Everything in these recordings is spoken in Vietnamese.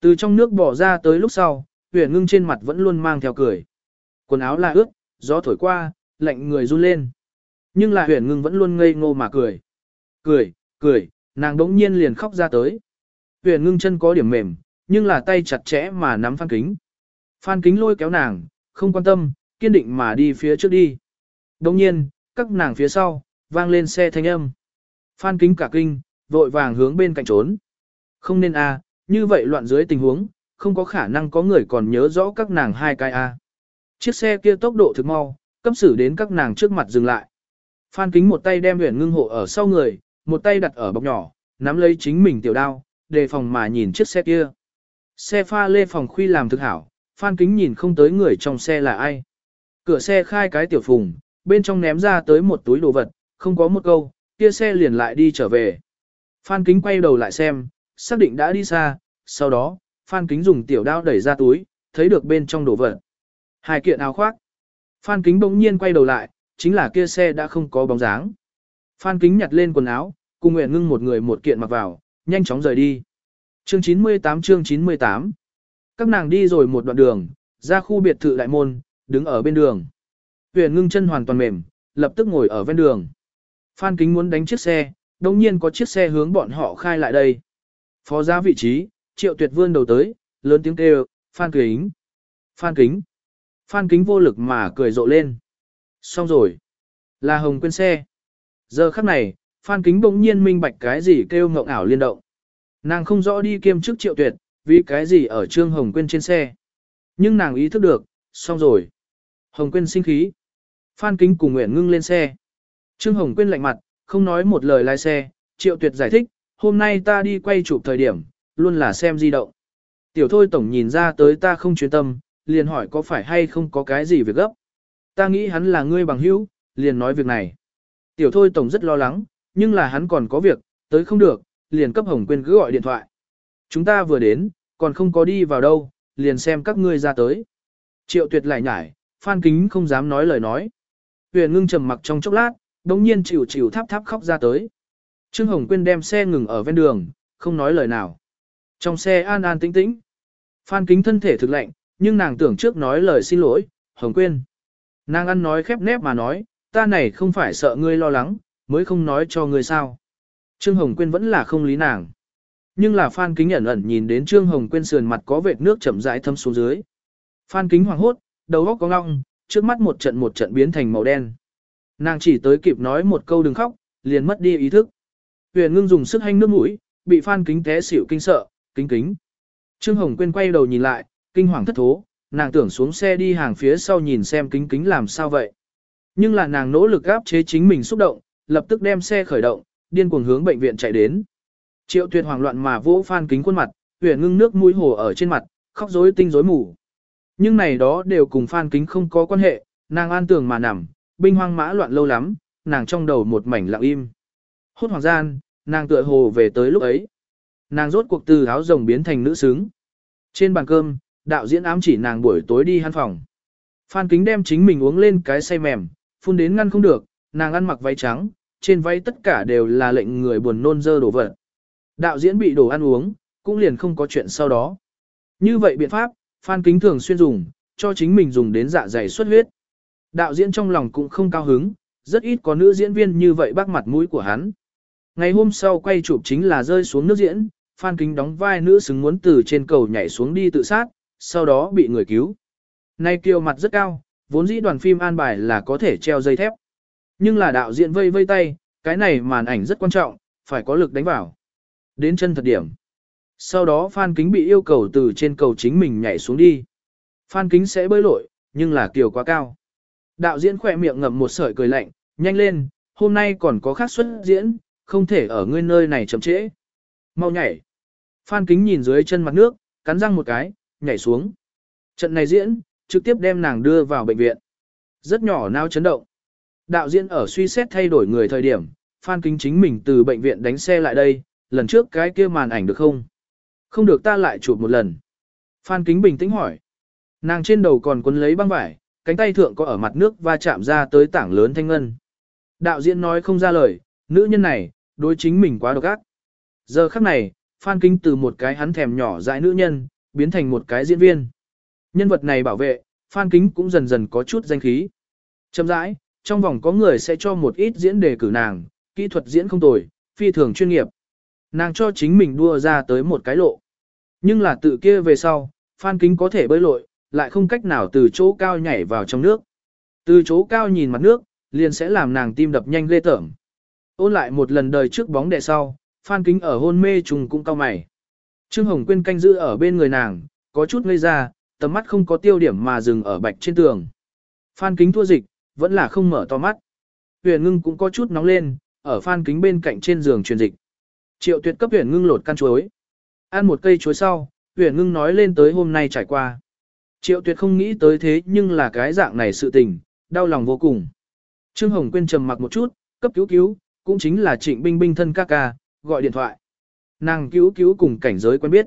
Từ trong nước bỏ ra tới lúc sau, huyền ngưng trên mặt vẫn luôn mang theo cười. Quần áo là ướt, gió thổi qua, lạnh người run lên. Nhưng là huyền ngưng vẫn luôn ngây ngô mà cười. Cười, cười, nàng đống nhiên liền khóc ra tới. Huyền ngưng chân có điểm mềm, nhưng là tay chặt chẽ mà nắm phan kính. Phan kính lôi kéo nàng, không quan tâm, kiên định mà đi phía trước đi. Đồng nhiên, các nàng phía sau, vang lên xe thanh âm. Phan kính cả kinh, vội vàng hướng bên cạnh trốn. Không nên à, như vậy loạn dưới tình huống, không có khả năng có người còn nhớ rõ các nàng hai cái a. À. Chiếc xe kia tốc độ thực mau, cấp xử đến các nàng trước mặt dừng lại. Phan kính một tay đem huyền ngưng hộ ở sau người, một tay đặt ở bọc nhỏ, nắm lấy chính mình tiểu đao, đề phòng mà nhìn chiếc xe kia. Xe pha lê phòng khuy làm thực hảo, Phan kính nhìn không tới người trong xe là ai. Cửa xe khai cái tiểu phùng, bên trong ném ra tới một túi đồ vật, không có một câu, kia xe liền lại đi trở về. Phan kính quay đầu lại xem, xác định đã đi xa, sau đó, Phan kính dùng tiểu đao đẩy ra túi, thấy được bên trong đồ vật. Hai kiện áo khoác. Phan kính bỗng nhiên quay đầu lại, chính là kia xe đã không có bóng dáng. Phan kính nhặt lên quần áo, cùng Nguyễn ngưng một người một kiện mặc vào, nhanh chóng rời đi. Chương 98 chương 98 Các nàng đi rồi một đoạn đường, ra khu biệt thự đại môn, đứng ở bên đường. Huyền ngưng chân hoàn toàn mềm, lập tức ngồi ở ven đường. Phan Kính muốn đánh chiếc xe, đồng nhiên có chiếc xe hướng bọn họ khai lại đây. Phó giá vị trí, triệu tuyệt vươn đầu tới, lớn tiếng kêu, Phan Kính. Phan Kính. Phan Kính vô lực mà cười rộ lên. Xong rồi. Là hồng quên xe. Giờ khắc này, Phan Kính bỗng nhiên minh bạch cái gì kêu ngộng ảo liên động. Nàng không rõ đi kiêm chức triệu tuyệt, vì cái gì ở Trương Hồng Quyên trên xe. Nhưng nàng ý thức được, xong rồi. Hồng Quyên sinh khí. Phan Kính cùng nguyện Ngưng lên xe. Trương Hồng Quyên lạnh mặt, không nói một lời lái xe, triệu tuyệt giải thích, hôm nay ta đi quay chụp thời điểm, luôn là xem di động. Tiểu thôi tổng nhìn ra tới ta không chuyên tâm, liền hỏi có phải hay không có cái gì việc gấp. Ta nghĩ hắn là ngươi bằng hữu, liền nói việc này. Tiểu thôi tổng rất lo lắng, nhưng là hắn còn có việc, tới không được, liền cấp Hồng Quyên cứ gọi điện thoại. Chúng ta vừa đến, còn không có đi vào đâu, liền xem các ngươi ra tới. Triệu tuyệt lại nhải, Phan Kính không dám nói lời nói. Huyền ngưng trầm mặc trong chốc lát, đống nhiên chịu chịu tháp tháp khóc ra tới. Trương Hồng Quyên đem xe ngừng ở ven đường, không nói lời nào. Trong xe an an tĩnh tĩnh. Phan Kính thân thể thực lạnh, nhưng nàng tưởng trước nói lời xin lỗi, Hồng Quyên. Nàng ăn nói khép nép mà nói, ta này không phải sợ ngươi lo lắng, mới không nói cho ngươi sao. Trương Hồng Quyên vẫn là không lý nàng. Nhưng là Phan Kính ẩn ẩn nhìn đến Trương Hồng Quyên sườn mặt có vệt nước chậm rãi thấm xuống dưới. Phan Kính hoảng hốt, đầu óc có ngọng, trước mắt một trận một trận biến thành màu đen. Nàng chỉ tới kịp nói một câu đừng khóc, liền mất đi ý thức. Huyền ngưng dùng sức hanh nước mũi, bị Phan Kính té xỉu kinh sợ, kính kính. Trương Hồng Quyên quay đầu nhìn lại, kinh hoàng thất thố, nàng tưởng xuống xe đi hàng phía sau nhìn xem kính kính làm sao vậy. Nhưng là nàng nỗ lực áp chế chính mình xúc động, lập tức đem xe khởi động, điên cuồng hướng bệnh viện chạy đến. Triệu tuyệt hoảng loạn mà vỗ phan kính khuôn mặt, huyền ngưng nước mũi hồ ở trên mặt, khóc rối tinh rối mù. Nhưng này đó đều cùng phan kính không có quan hệ, nàng an tường mà nằm, binh hoang mã loạn lâu lắm, nàng trong đầu một mảnh lặng im. Hốt hoàng gian, nàng tựa hồ về tới lúc ấy. Nàng rốt cuộc từ áo rồng biến thành nữ xứng. Trên bàn cơm, đạo diễn ám chỉ nàng buổi tối đi hắn phòng. Phan kính đem chính mình uống lên cái say mềm, phun đến ngăn không được, nàng ăn mặc váy trắng, trên váy tất cả đều là lệnh người buồn nôn dơ đổ vật. Đạo diễn bị đổ ăn uống, cũng liền không có chuyện sau đó. Như vậy biện pháp, Phan Kính thường xuyên dùng, cho chính mình dùng đến dạ dày xuất huyết. Đạo diễn trong lòng cũng không cao hứng, rất ít có nữ diễn viên như vậy bác mặt mũi của hắn. Ngày hôm sau quay chụp chính là rơi xuống nước diễn, Phan Kính đóng vai nữ xứng muốn từ trên cầu nhảy xuống đi tự sát, sau đó bị người cứu. Nay kiều mặt rất cao, vốn dĩ đoàn phim an bài là có thể treo dây thép. Nhưng là đạo diễn vây vây tay, cái này màn ảnh rất quan trọng, phải có lực đánh vào. Đến chân thật điểm. Sau đó Phan Kính bị yêu cầu từ trên cầu chính mình nhảy xuống đi. Phan Kính sẽ bơi lội, nhưng là kiều quá cao. Đạo diễn khỏe miệng ngậm một sợi cười lạnh, nhanh lên, hôm nay còn có khác xuất diễn, không thể ở ngươi nơi này chậm trễ. Mau nhảy. Phan Kính nhìn dưới chân mặt nước, cắn răng một cái, nhảy xuống. Trận này diễn, trực tiếp đem nàng đưa vào bệnh viện. Rất nhỏ nao chấn động. Đạo diễn ở suy xét thay đổi người thời điểm, Phan Kính chính mình từ bệnh viện đánh xe lại đây, lần trước cái kia màn ảnh được không? Không được ta lại chụp một lần. Phan Kính bình tĩnh hỏi. Nàng trên đầu còn quấn lấy băng vải, cánh tay thượng có ở mặt nước và chạm ra tới tảng lớn thanh ngân. Đạo diễn nói không ra lời, nữ nhân này, đối chính mình quá độc ác. Giờ khắc này, Phan Kính từ một cái hắn thèm nhỏ dại nữ nhân, biến thành một cái diễn viên. Nhân vật này bảo vệ, Phan Kính cũng dần dần có chút danh khí. Chậm rãi, trong vòng có người sẽ cho một ít diễn đề cử nàng, kỹ thuật diễn không tồi, phi thường chuyên nghiệp. Nàng cho chính mình đua ra tới một cái lộ. Nhưng là tự kia về sau, Phan Kính có thể bơi lội, lại không cách nào từ chỗ cao nhảy vào trong nước. Từ chỗ cao nhìn mặt nước, liền sẽ làm nàng tim đập nhanh lê tởm. Ôn lại một lần đời trước bóng đè sau, Phan Kính ở hôn mê trùng cũng cao mày. Trương Hồng Quyên canh giữ ở bên người nàng, có chút ngây ra, tầm mắt không có tiêu điểm mà dừng ở bạch trên tường. Phan Kính thua dịch, vẫn là không mở to mắt. Huyền ngưng cũng có chút nóng lên, ở Phan Kính bên cạnh trên giường truyền dịch. Triệu tuyệt cấp huyền ngưng lột căn chuối. Ăn một cây chuối sau, huyền ngưng nói lên tới hôm nay trải qua. Triệu tuyệt không nghĩ tới thế nhưng là cái dạng này sự tình, đau lòng vô cùng. Trương Hồng Quyên trầm mặc một chút, cấp cứu cứu, cũng chính là trịnh binh binh thân ca ca, gọi điện thoại. Nàng cứu cứu cùng cảnh giới quen biết.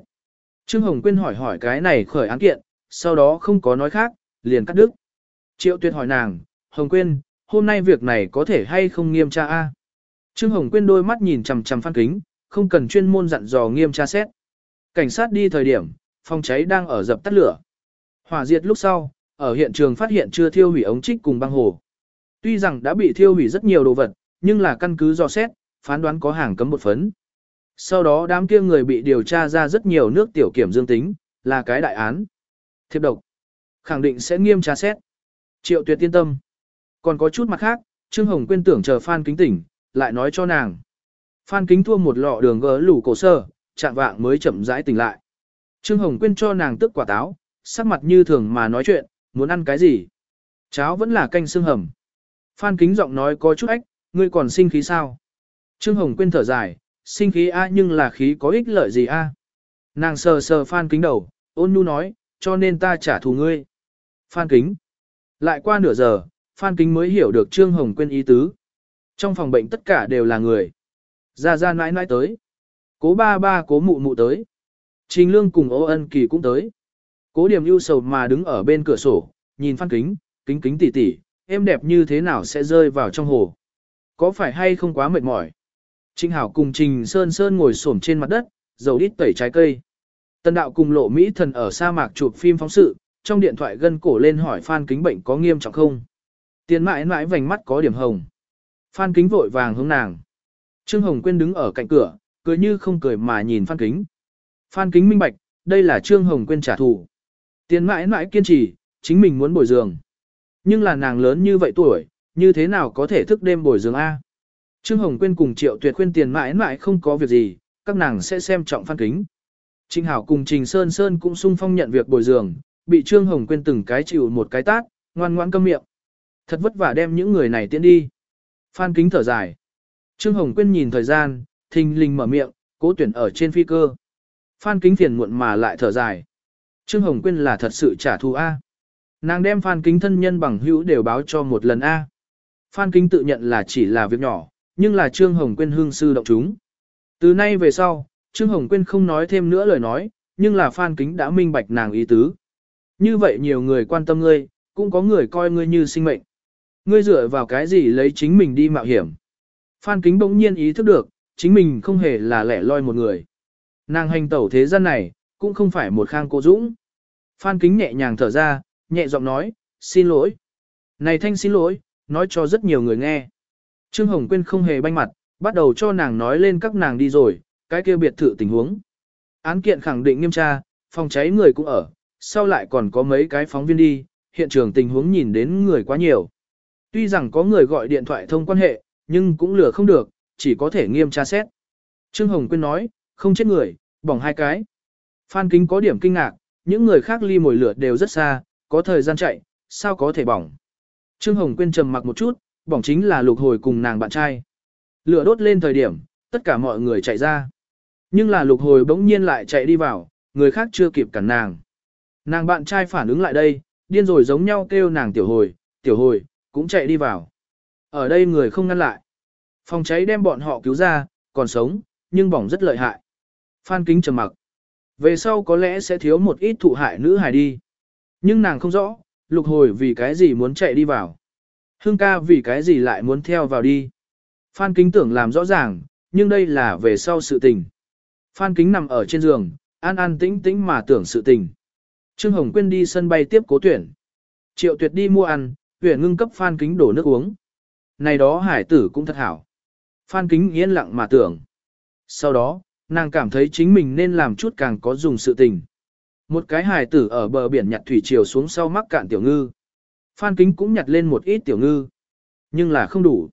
Trương Hồng Quyên hỏi hỏi cái này khởi án kiện, sau đó không có nói khác, liền cắt đứt. Triệu tuyệt hỏi nàng, Hồng Quyên, hôm nay việc này có thể hay không nghiêm tra a? Trương Hồng Quyên đôi mắt nhìn chằm chằm phan kính, không cần chuyên môn dặn dò nghiêm tra xét. Cảnh sát đi thời điểm, phòng cháy đang ở dập tắt lửa. Hỏa diệt lúc sau, ở hiện trường phát hiện chưa thiêu hủy ống trích cùng băng hồ. Tuy rằng đã bị thiêu hủy rất nhiều đồ vật, nhưng là căn cứ do xét, phán đoán có hàng cấm một phấn. Sau đó đám kia người bị điều tra ra rất nhiều nước tiểu kiểm dương tính, là cái đại án. Thiệp độc. Khẳng định sẽ nghiêm tra xét. Triệu tuyệt tiên tâm. Còn có chút mặt khác, Trương Hồng quên tưởng chờ Phan Kính tỉnh, lại nói cho nàng. Phan Kính thua một lọ đường gỡ lủ cổ sơ, chạm vạng mới chậm rãi tỉnh lại. Trương Hồng quên cho nàng tức quả táo, sắc mặt như thường mà nói chuyện, muốn ăn cái gì. Cháo vẫn là canh xương hầm. Phan Kính giọng nói có chút ách, ngươi còn sinh khí sao? Trương Hồng quên thở dài, sinh khí a nhưng là khí có ích lợi gì a? Nàng sờ sờ Phan Kính đầu, ôn nhu nói, cho nên ta trả thù ngươi. Phan Kính. Lại qua nửa giờ, Phan Kính mới hiểu được Trương Hồng quên ý tứ. Trong phòng bệnh tất cả đều là người. Ra ra nãi nãi tới. Cố ba ba cố mụ mụ tới. Trình Lương cùng Ô Ân Kỳ cũng tới. Cố điểm ưu sầu mà đứng ở bên cửa sổ, nhìn Phan Kính, kính kính tỉ tỉ, em đẹp như thế nào sẽ rơi vào trong hồ. Có phải hay không quá mệt mỏi? Trinh Hảo cùng Trình Sơn Sơn ngồi xổm trên mặt đất, dầu đít tẩy trái cây. Tân đạo cùng lộ Mỹ thần ở sa mạc chụp phim phóng sự, trong điện thoại gân cổ lên hỏi Phan Kính bệnh có nghiêm trọng không. Tiền mãi mãi vành mắt có điểm hồng. Phan Kính vội vàng hướng nàng. Trương Hồng Quyên đứng ở cạnh cửa, cười như không cười mà nhìn Phan Kính. Phan Kính minh bạch, đây là Trương Hồng Quyên trả thù. Tiền mãi mãi kiên trì, chính mình muốn bồi giường. Nhưng là nàng lớn như vậy tuổi, như thế nào có thể thức đêm bồi giường A. Trương Hồng Quyên cùng Triệu Tuyệt khuyên tiền mãi mãi không có việc gì, các nàng sẽ xem trọng Phan Kính. Trinh Hảo cùng Trình Sơn Sơn cũng sung phong nhận việc bồi giường, bị Trương Hồng Quyên từng cái chịu một cái tát, ngoan ngoãn câm miệng. Thật vất vả đem những người này tiến đi. Phan Kính thở dài. Trương Hồng Quyên nhìn thời gian, thình lình mở miệng, cố tuyển ở trên phi cơ. Phan Kính phiền muộn mà lại thở dài. Trương Hồng Quyên là thật sự trả thù A. Nàng đem Phan Kính thân nhân bằng hữu đều báo cho một lần A. Phan Kính tự nhận là chỉ là việc nhỏ, nhưng là Trương Hồng Quyên hương sư động chúng. Từ nay về sau, Trương Hồng Quyên không nói thêm nữa lời nói, nhưng là Phan Kính đã minh bạch nàng ý tứ. Như vậy nhiều người quan tâm ngươi, cũng có người coi ngươi như sinh mệnh. Ngươi dựa vào cái gì lấy chính mình đi mạo hiểm. Phan Kính bỗng nhiên ý thức được, chính mình không hề là lẻ loi một người. Nàng hành tẩu thế gian này, cũng không phải một khang cô dũng. Phan Kính nhẹ nhàng thở ra, nhẹ giọng nói, xin lỗi. Này thanh xin lỗi, nói cho rất nhiều người nghe. Trương Hồng Quyên không hề banh mặt, bắt đầu cho nàng nói lên các nàng đi rồi, cái kia biệt thự tình huống. Án kiện khẳng định nghiêm tra, phòng cháy người cũng ở, sau lại còn có mấy cái phóng viên đi, hiện trường tình huống nhìn đến người quá nhiều. Tuy rằng có người gọi điện thoại thông quan hệ, nhưng cũng lừa không được, chỉ có thể nghiêm tra xét. Trương Hồng Quyên nói, không chết người, bỏng hai cái. Phan Kính có điểm kinh ngạc, những người khác ly mồi lửa đều rất xa, có thời gian chạy, sao có thể bỏng. Trương Hồng Quyên trầm mặc một chút, bỏng chính là lục hồi cùng nàng bạn trai. Lửa đốt lên thời điểm, tất cả mọi người chạy ra. Nhưng là lục hồi bỗng nhiên lại chạy đi vào, người khác chưa kịp cản nàng. Nàng bạn trai phản ứng lại đây, điên rồi giống nhau kêu nàng tiểu hồi, tiểu hồi, cũng chạy đi vào. Ở đây người không ngăn lại. Phòng cháy đem bọn họ cứu ra, còn sống, nhưng bỏng rất lợi hại. Phan kính trầm mặc. Về sau có lẽ sẽ thiếu một ít thụ hại nữ hài đi. Nhưng nàng không rõ, lục hồi vì cái gì muốn chạy đi vào. Hương ca vì cái gì lại muốn theo vào đi. Phan kính tưởng làm rõ ràng, nhưng đây là về sau sự tình. Phan Kính nằm ở trên giường, an an tĩnh tĩnh mà tưởng sự tình. Trương Hồng Quyên đi sân bay tiếp cố tuyển. Triệu tuyệt đi mua ăn, tuyển ngưng cấp Phan Kính đổ nước uống. Này đó hải tử cũng thật hảo. Phan Kính yên lặng mà tưởng. Sau đó, nàng cảm thấy chính mình nên làm chút càng có dùng sự tình. Một cái hải tử ở bờ biển nhặt thủy triều xuống sau mắc cạn tiểu ngư. Phan Kính cũng nhặt lên một ít tiểu ngư. Nhưng là không đủ.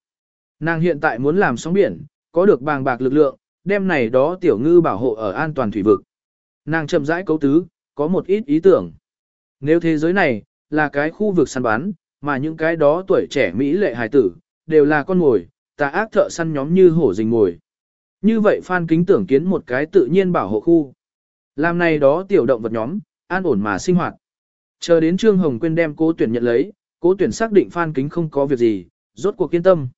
Nàng hiện tại muốn làm sóng biển, có được bàng bạc lực lượng, đem này đó tiểu ngư bảo hộ ở an toàn thủy vực. Nàng chậm rãi cấu tứ, có một ít ý tưởng. Nếu thế giới này, là cái khu vực săn bắn, mà những cái đó tuổi trẻ Mỹ lệ hài tử, đều là con mồi, tà ác thợ săn nhóm như hổ rình mồi. Như vậy Phan Kính tưởng kiến một cái tự nhiên bảo hộ khu. Làm này đó tiểu động vật nhóm, an ổn mà sinh hoạt. Chờ đến Trương Hồng Quyên đem cố tuyển nhận lấy, cố tuyển xác định Phan Kính không có việc gì, rốt cuộc kiên tâm.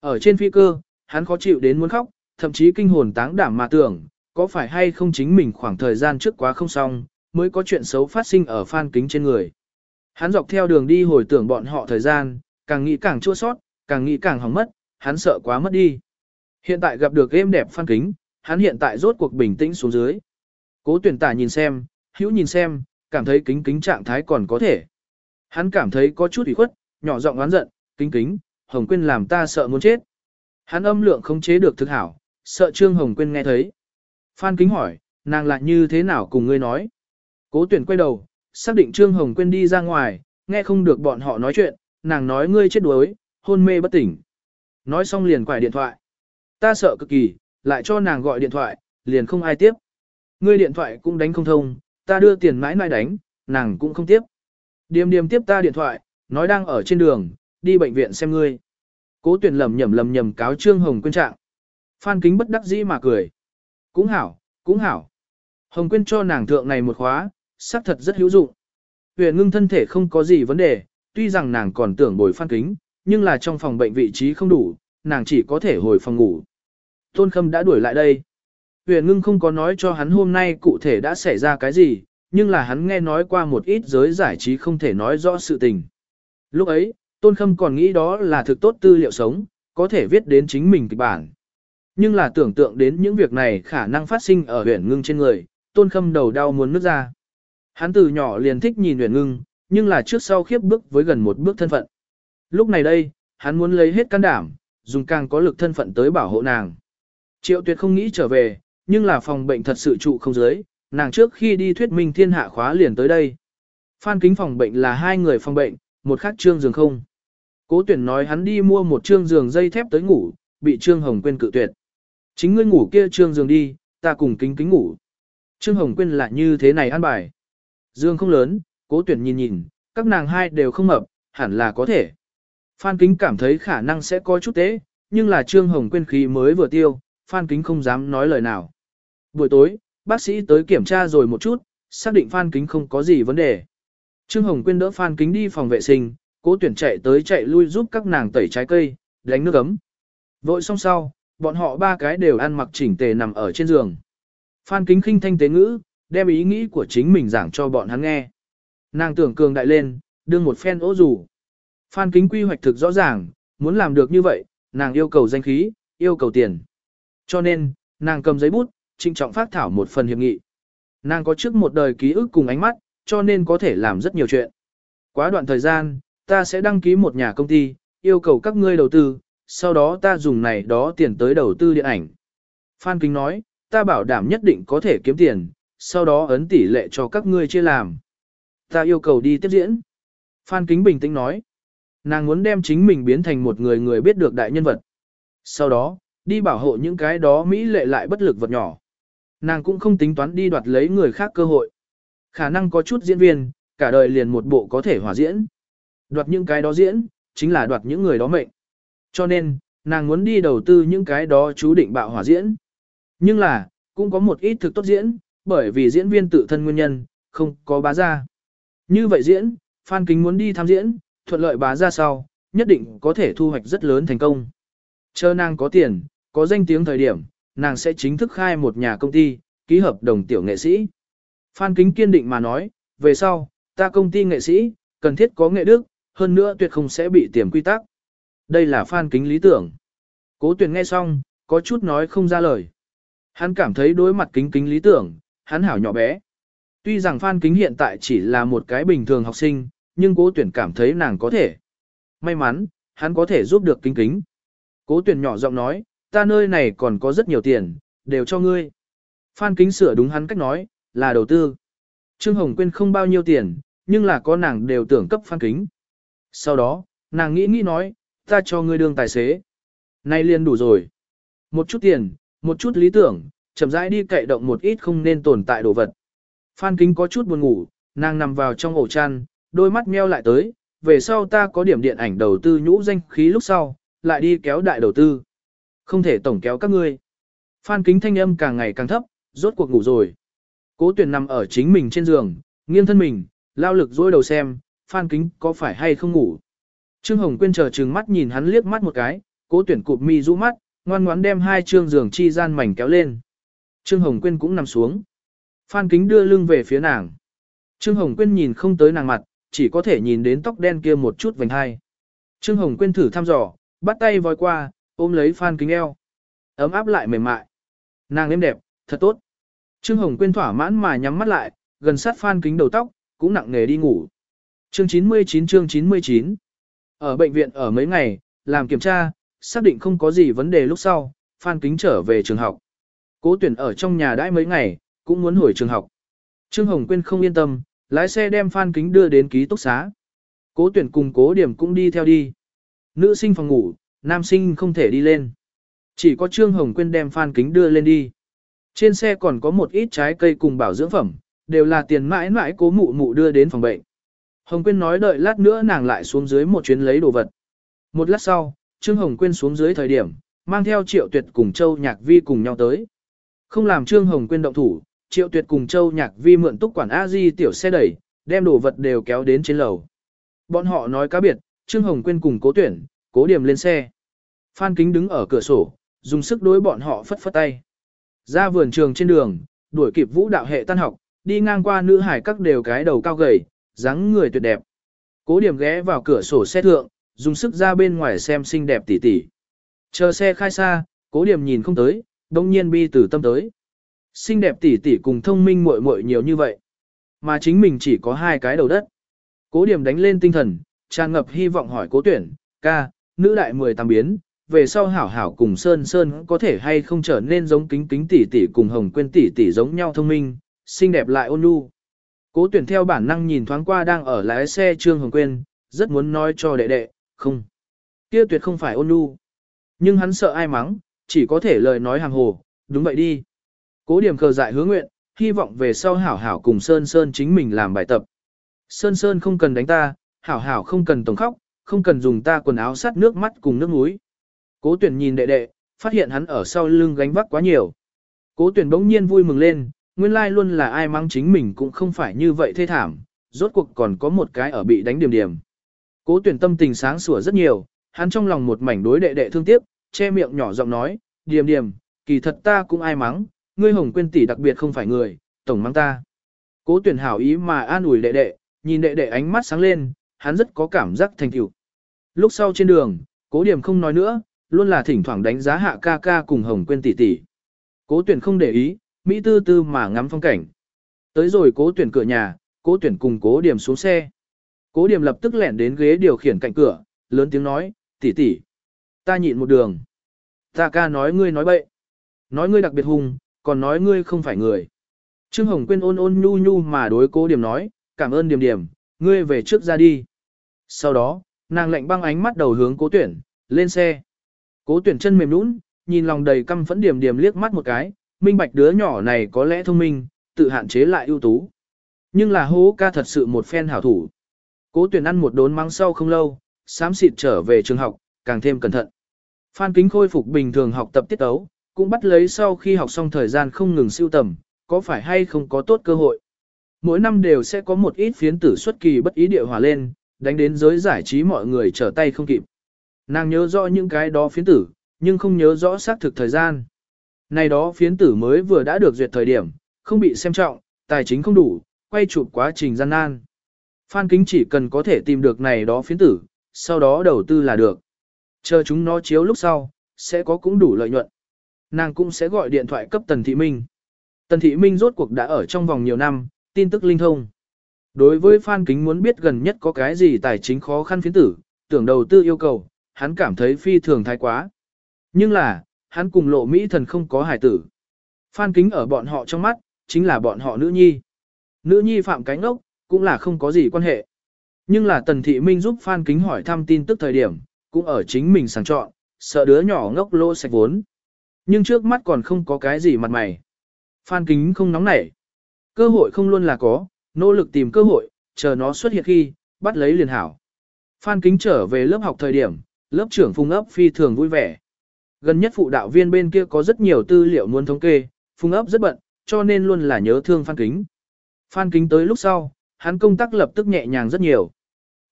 Ở trên phi cơ, hắn khó chịu đến muốn khóc, thậm chí kinh hồn táng đảm mà tưởng, có phải hay không chính mình khoảng thời gian trước quá không xong, mới có chuyện xấu phát sinh ở Phan Kính trên người. Hắn dọc theo đường đi hồi tưởng bọn họ thời gian, càng nghĩ càng chua sót, càng nghĩ càng hỏng mất, hắn sợ quá mất đi. Hiện tại gặp được êm đẹp Phan Kính, hắn hiện tại rốt cuộc bình tĩnh xuống dưới. Cố tuyển tả nhìn xem, hữu nhìn xem, cảm thấy kính kính trạng thái còn có thể. Hắn cảm thấy có chút ủy khuất, nhỏ giọng oán giận, kính kính, Hồng Quyên làm ta sợ muốn chết. Hắn âm lượng không chế được thực hảo, sợ Trương Hồng Quyên nghe thấy. Phan kính hỏi, nàng lại như thế nào cùng ngươi nói. Cố tuyển quay đầu, xác định Trương Hồng Quyên đi ra ngoài, nghe không được bọn họ nói chuyện, nàng nói ngươi chết đuối, hôn mê bất tỉnh. Nói xong liền quải điện thoại. Ta sợ cực kỳ, lại cho nàng gọi điện thoại, liền không ai tiếp. Ngươi điện thoại cũng đánh không thông, ta đưa tiền mãi mãi đánh, nàng cũng không tiếp. Điềm điềm tiếp ta điện thoại, nói đang ở trên đường, đi bệnh viện xem ngươi. Cố tuyển lầm nhầm lầm nhầm cáo Trương Hồng Quyên trạng. Phan kính bất đắc dĩ mà cười. Cũng hảo, cũng hảo. Hồng Quyên cho nàng thượng này một khóa, xác thật rất hữu dụng. Huyền ngưng thân thể không có gì vấn đề, tuy rằng nàng còn tưởng bồi phan kính, nhưng là trong phòng bệnh vị trí không đủ, nàng chỉ có thể hồi phòng ngủ. Tôn Khâm đã đuổi lại đây. Huyền ngưng không có nói cho hắn hôm nay cụ thể đã xảy ra cái gì, nhưng là hắn nghe nói qua một ít giới giải trí không thể nói rõ sự tình. Lúc ấy, Tôn Khâm còn nghĩ đó là thực tốt tư liệu sống, có thể viết đến chính mình kịch bản. Nhưng là tưởng tượng đến những việc này khả năng phát sinh ở huyền ngưng trên người, Tôn Khâm đầu đau muốn nước ra. Hắn từ nhỏ liền thích nhìn huyền ngưng, nhưng là trước sau khiếp bước với gần một bước thân phận. Lúc này đây, hắn muốn lấy hết can đảm, dùng càng có lực thân phận tới bảo hộ nàng. Triệu tuyệt không nghĩ trở về, nhưng là phòng bệnh thật sự trụ không giới, nàng trước khi đi thuyết minh thiên hạ khóa liền tới đây. Phan kính phòng bệnh là hai người phòng bệnh, một khác trương giường không. Cố tuyển nói hắn đi mua một trương giường dây thép tới ngủ, bị trương hồng quên cự tuyệt. Chính ngươi ngủ kia trương giường đi, ta cùng kính kính ngủ. Trương hồng quên là như thế này ăn bài. Dương không lớn, cố tuyển nhìn nhìn, các nàng hai đều không mập, hẳn là có thể. Phan kính cảm thấy khả năng sẽ có chút tế, nhưng là trương hồng quên khí mới vừa tiêu, Phan kính không dám nói lời nào. Buổi tối, bác sĩ tới kiểm tra rồi một chút, xác định Phan kính không có gì vấn đề. Trương Hồng Quyên đỡ Phan Kính đi phòng vệ sinh, cố tuyển chạy tới chạy lui giúp các nàng tẩy trái cây, đánh nước ấm. Vội xong sau, bọn họ ba cái đều ăn mặc chỉnh tề nằm ở trên giường. Phan Kính khinh thanh tế ngữ, đem ý nghĩ của chính mình giảng cho bọn hắn nghe. Nàng tưởng cường đại lên, đương một phen ố rủ. Phan Kính quy hoạch thực rõ ràng, muốn làm được như vậy, nàng yêu cầu danh khí, yêu cầu tiền. Cho nên, nàng cầm giấy bút, trịnh trọng phát thảo một phần hiệp nghị. Nàng có trước một đời ký ức cùng ánh mắt, cho nên có thể làm rất nhiều chuyện. Quá đoạn thời gian, ta sẽ đăng ký một nhà công ty, yêu cầu các ngươi đầu tư, sau đó ta dùng này đó tiền tới đầu tư điện ảnh. Phan Kính nói, ta bảo đảm nhất định có thể kiếm tiền, sau đó ấn tỷ lệ cho các ngươi chia làm. Ta yêu cầu đi tiếp diễn. Phan Kính bình tĩnh nói, nàng muốn đem chính mình biến thành một người người biết được đại nhân vật. Sau đó, đi bảo hộ những cái đó Mỹ lệ lại bất lực vật nhỏ. Nàng cũng không tính toán đi đoạt lấy người khác cơ hội. Khả năng có chút diễn viên, cả đời liền một bộ có thể hòa diễn. Đoạt những cái đó diễn, chính là đoạt những người đó mệnh. Cho nên, nàng muốn đi đầu tư những cái đó chú định bạo hòa diễn. Nhưng là, cũng có một ít thực tốt diễn, bởi vì diễn viên tự thân nguyên nhân, không có bá ra. Như vậy diễn, Phan Kính muốn đi tham diễn, thuận lợi bá ra sau, nhất định có thể thu hoạch rất lớn thành công. Chờ nàng có tiền, có danh tiếng thời điểm, nàng sẽ chính thức khai một nhà công ty, ký hợp đồng tiểu nghệ sĩ. Phan Kính kiên định mà nói, về sau, ta công ty nghệ sĩ, cần thiết có nghệ đức, hơn nữa tuyệt không sẽ bị tiềm quy tắc. Đây là Phan Kính lý tưởng. Cố tuyển nghe xong, có chút nói không ra lời. Hắn cảm thấy đối mặt kính kính lý tưởng, hắn hảo nhỏ bé. Tuy rằng Phan Kính hiện tại chỉ là một cái bình thường học sinh, nhưng cố tuyển cảm thấy nàng có thể. May mắn, hắn có thể giúp được kính kính. Cố tuyển nhỏ giọng nói, ta nơi này còn có rất nhiều tiền, đều cho ngươi. Phan Kính sửa đúng hắn cách nói, là đầu tư. Trương Hồng Quyên không bao nhiêu tiền, nhưng là có nàng đều tưởng cấp Phan Kính. Sau đó, nàng nghĩ nghĩ nói, ta cho ngươi đương tài xế. Nay liền đủ rồi. Một chút tiền, một chút lý tưởng, chậm rãi đi cậy động một ít không nên tồn tại đồ vật. Phan Kính có chút buồn ngủ, nàng nằm vào trong ổ chăn, đôi mắt meo lại tới, về sau ta có điểm điện ảnh đầu tư nhũ danh khí lúc sau, lại đi kéo đại đầu tư. Không thể tổng kéo các ngươi. Phan Kính thanh âm càng ngày càng thấp, rốt cuộc ngủ rồi. Cố tuyển nằm ở chính mình trên giường, nghiêng thân mình, lao lực dối đầu xem, Phan Kính có phải hay không ngủ. Trương Hồng Quyên chờ trừng mắt nhìn hắn liếc mắt một cái, cố tuyển cụp mi rũ mắt, ngoan ngoãn đem hai trương giường chi gian mảnh kéo lên. Trương Hồng Quyên cũng nằm xuống. Phan Kính đưa lưng về phía nàng. Trương Hồng Quyên nhìn không tới nàng mặt, chỉ có thể nhìn đến tóc đen kia một chút vành hai. Trương Hồng Quyên thử thăm dò, bắt tay vòi qua, ôm lấy Phan Kính eo. Ấm áp lại mềm mại. Nàng êm đẹp, thật tốt. Trương Hồng Quyên thỏa mãn mà nhắm mắt lại, gần sát Phan Kính đầu tóc, cũng nặng nề đi ngủ. Chương 99 chương 99 Ở bệnh viện ở mấy ngày, làm kiểm tra, xác định không có gì vấn đề lúc sau, Phan Kính trở về trường học. Cố tuyển ở trong nhà đãi mấy ngày, cũng muốn hồi trường học. Trương Hồng Quyên không yên tâm, lái xe đem Phan Kính đưa đến ký túc xá. Cố tuyển cùng cố điểm cũng đi theo đi. Nữ sinh phòng ngủ, nam sinh không thể đi lên. Chỉ có Trương Hồng Quyên đem Phan Kính đưa lên đi. Trên xe còn có một ít trái cây cùng bảo dưỡng phẩm, đều là tiền mãi mãi cố mụ mụ đưa đến phòng bệnh. Hồng Quyên nói đợi lát nữa nàng lại xuống dưới một chuyến lấy đồ vật. Một lát sau, Trương Hồng Quyên xuống dưới thời điểm, mang theo Triệu Tuyệt cùng Châu Nhạc Vi cùng nhau tới. Không làm Trương Hồng Quyên động thủ, Triệu Tuyệt cùng Châu Nhạc Vi mượn túc quản A Di tiểu xe đẩy, đem đồ vật đều kéo đến trên lầu. Bọn họ nói cá biệt, Trương Hồng Quyên cùng cố tuyển, cố điểm lên xe. Phan Kính đứng ở cửa sổ, dùng sức đối bọn họ phất phất tay. Ra vườn trường trên đường, đuổi kịp vũ đạo hệ tan học, đi ngang qua nữ hải các đều cái đầu cao gầy, dáng người tuyệt đẹp. Cố điểm ghé vào cửa sổ xe thượng, dùng sức ra bên ngoài xem xinh đẹp tỉ tỉ. Chờ xe khai xa, cố điểm nhìn không tới, đông nhiên bi từ tâm tới. Xinh đẹp tỉ tỉ cùng thông minh muội muội nhiều như vậy. Mà chính mình chỉ có hai cái đầu đất. Cố điểm đánh lên tinh thần, tràn ngập hy vọng hỏi cố tuyển, ca, nữ đại 18 biến, về sau hảo hảo cùng Sơn Sơn có thể hay không trở nên giống kính kính tỷ tỷ cùng Hồng Quyên tỷ tỷ giống nhau thông minh, xinh đẹp lại ôn nhu. Cố tuyển theo bản năng nhìn thoáng qua đang ở lái xe Trương Hồng Quyên, rất muốn nói cho đệ đệ, không. Kia tuyệt không phải ôn nhu. Nhưng hắn sợ ai mắng, chỉ có thể lời nói hàng hồ, đúng vậy đi. Cố điểm khờ dại hứa nguyện, hy vọng về sau hảo hảo cùng Sơn Sơn chính mình làm bài tập. Sơn Sơn không cần đánh ta, hảo hảo không cần tổng khóc, không cần dùng ta quần áo sắt nước mắt cùng nước mũi. Cố tuyển nhìn đệ đệ, phát hiện hắn ở sau lưng gánh vác quá nhiều. Cố tuyển bỗng nhiên vui mừng lên, nguyên lai luôn là ai mang chính mình cũng không phải như vậy thê thảm, rốt cuộc còn có một cái ở bị đánh điểm điểm. Cố tuyển tâm tình sáng sủa rất nhiều, hắn trong lòng một mảnh đối đệ đệ thương tiếc, che miệng nhỏ giọng nói, điểm điểm, kỳ thật ta cũng ai mắng, ngươi hồng quên tỷ đặc biệt không phải người, tổng mắng ta. Cố tuyển hảo ý mà an ủi đệ đệ, nhìn đệ đệ ánh mắt sáng lên, hắn rất có cảm giác thành tựu. Lúc sau trên đường, cố điểm không nói nữa, luôn là thỉnh thoảng đánh giá hạ ca ca cùng hồng Quyên tỷ tỷ. Cố tuyển không để ý, Mỹ tư tư mà ngắm phong cảnh. Tới rồi cố tuyển cửa nhà, cố tuyển cùng cố điểm xuống xe. Cố điểm lập tức lẻn đến ghế điều khiển cạnh cửa, lớn tiếng nói, tỷ tỷ, ta nhịn một đường. Ta ca nói ngươi nói bậy. Nói ngươi đặc biệt hung, còn nói ngươi không phải người. Trương Hồng Quyên ôn ôn nhu nhu mà đối cố điểm nói, cảm ơn điểm điểm, ngươi về trước ra đi. Sau đó, nàng lạnh băng ánh mắt đầu hướng cố tuyển, lên xe. Cố tuyển chân mềm nũng, nhìn lòng đầy căm phẫn điểm điểm liếc mắt một cái, minh bạch đứa nhỏ này có lẽ thông minh, tự hạn chế lại ưu tú. Nhưng là hố ca thật sự một phen hảo thủ. Cố tuyển ăn một đốn mắng sau không lâu, sám xịt trở về trường học, càng thêm cẩn thận. Phan Kính khôi phục bình thường học tập tiết tấu, cũng bắt lấy sau khi học xong thời gian không ngừng siêu tầm, có phải hay không có tốt cơ hội. Mỗi năm đều sẽ có một ít phiến tử xuất kỳ bất ý địa hòa lên, đánh đến giới giải trí mọi người trở tay không kịp. Nàng nhớ rõ những cái đó phiến tử, nhưng không nhớ rõ xác thực thời gian. Này đó phiến tử mới vừa đã được duyệt thời điểm, không bị xem trọng, tài chính không đủ, quay chụp quá trình gian nan. Phan Kính chỉ cần có thể tìm được này đó phiến tử, sau đó đầu tư là được. Chờ chúng nó chiếu lúc sau, sẽ có cũng đủ lợi nhuận. Nàng cũng sẽ gọi điện thoại cấp Tần Thị Minh. Tần Thị Minh rốt cuộc đã ở trong vòng nhiều năm, tin tức linh thông. Đối với Phan Kính muốn biết gần nhất có cái gì tài chính khó khăn phiến tử, tưởng đầu tư yêu cầu, hắn cảm thấy phi thường thái quá. Nhưng là, hắn cùng lộ Mỹ thần không có hài tử. Phan Kính ở bọn họ trong mắt, chính là bọn họ nữ nhi. Nữ nhi phạm cánh ốc, cũng là không có gì quan hệ. Nhưng là Tần Thị Minh giúp Phan Kính hỏi thăm tin tức thời điểm, cũng ở chính mình sàng chọn, sợ đứa nhỏ ngốc lô sạch vốn. Nhưng trước mắt còn không có cái gì mặt mày. Phan Kính không nóng nảy. Cơ hội không luôn là có, nỗ lực tìm cơ hội, chờ nó xuất hiện khi, bắt lấy liền hảo. Phan Kính trở về lớp học thời điểm, lớp trưởng Phùng ấp phi thường vui vẻ. Gần nhất phụ đạo viên bên kia có rất nhiều tư liệu muốn thống kê, Phùng ấp rất bận, cho nên luôn là nhớ thương Phan Kính. Phan Kính tới lúc sau, hắn công tác lập tức nhẹ nhàng rất nhiều.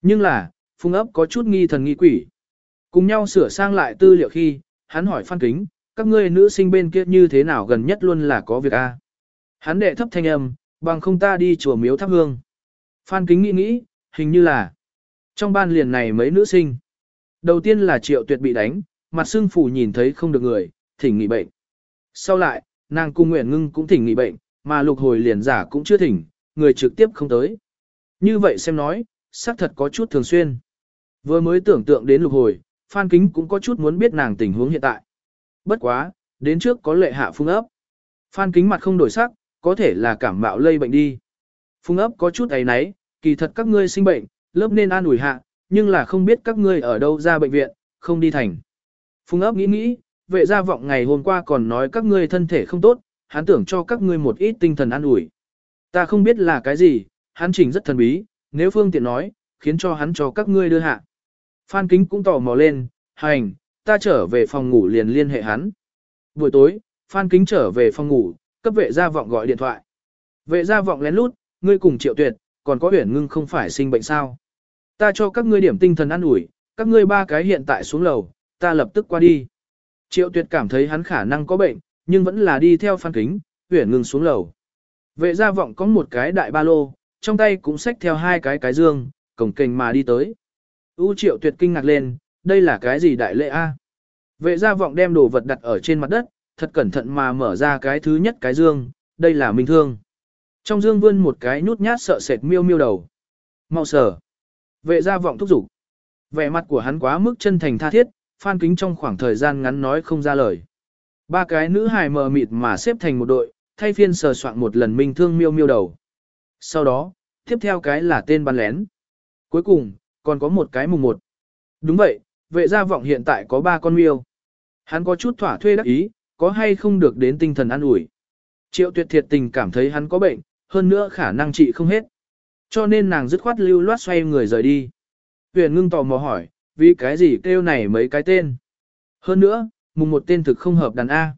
Nhưng là, Phùng ấp có chút nghi thần nghi quỷ. Cùng nhau sửa sang lại tư liệu khi, hắn hỏi Phan Kính, các ngươi nữ sinh bên kia như thế nào gần nhất luôn là có việc a. Hắn đệ thấp thanh âm, bằng không ta đi chùa miếu thắp hương. Phan Kính nghĩ nghĩ, hình như là trong ban liền này mấy nữ sinh. Đầu tiên là triệu tuyệt bị đánh, mặt xương phủ nhìn thấy không được người, thỉnh nghỉ bệnh. Sau lại, nàng cung nguyện ngưng cũng thỉnh nghỉ bệnh, mà lục hồi liền giả cũng chưa thỉnh, người trực tiếp không tới. Như vậy xem nói, xác thật có chút thường xuyên. Vừa mới tưởng tượng đến lục hồi, Phan Kính cũng có chút muốn biết nàng tình huống hiện tại. Bất quá, đến trước có lệ hạ phung ấp. Phan Kính mặt không đổi sắc, có thể là cảm mạo lây bệnh đi. Phung ấp có chút ấy náy, kỳ thật các ngươi sinh bệnh, lớp nên an ủi hạ, nhưng là không biết các ngươi ở đâu ra bệnh viện, không đi thành. phùng ấp nghĩ nghĩ, vệ gia vọng ngày hôm qua còn nói các ngươi thân thể không tốt, hắn tưởng cho các ngươi một ít tinh thần an ủi. Ta không biết là cái gì, hắn chỉnh rất thần bí, nếu phương tiện nói, khiến cho hắn cho các ngươi đưa hạ. Phan Kính cũng tò mò lên, hành, ta trở về phòng ngủ liền liên hệ hắn. Buổi tối, Phan Kính trở về phòng ngủ, cấp vệ gia vọng gọi điện thoại. Vệ gia vọng lén lút, ngươi cùng triệu tuyệt, còn có huyển ngưng không phải sinh bệnh sao. Ta cho các ngươi điểm tinh thần ăn ủi, các ngươi ba cái hiện tại xuống lầu, ta lập tức qua đi. Triệu tuyệt cảm thấy hắn khả năng có bệnh, nhưng vẫn là đi theo phan kính, huyển ngừng xuống lầu. Vệ gia vọng có một cái đại ba lô, trong tay cũng xách theo hai cái cái dương, cổng kềnh mà đi tới. U triệu tuyệt kinh ngạc lên, đây là cái gì đại lệ a? Vệ gia vọng đem đồ vật đặt ở trên mặt đất, thật cẩn thận mà mở ra cái thứ nhất cái dương, đây là minh thương. Trong dương vươn một cái nhút nhát sợ sệt miêu miêu đầu. Mau sở. Vệ gia vọng thúc giục. Vẻ mặt của hắn quá mức chân thành tha thiết, phan kính trong khoảng thời gian ngắn nói không ra lời. Ba cái nữ hài mờ mịt mà xếp thành một đội, thay phiên sờ soạn một lần minh thương miêu miêu đầu. Sau đó, tiếp theo cái là tên bắn lén. Cuối cùng, còn có một cái mùng một. Đúng vậy, vệ gia vọng hiện tại có ba con miêu. Hắn có chút thỏa thuê đắc ý, có hay không được đến tinh thần an ủi. Triệu tuyệt thiệt tình cảm thấy hắn có bệnh, hơn nữa khả năng trị không hết. Cho nên nàng dứt khoát lưu loát xoay người rời đi. Huyền ngưng tò mò hỏi, vì cái gì kêu này mấy cái tên. Hơn nữa, mùng một tên thực không hợp đàn A.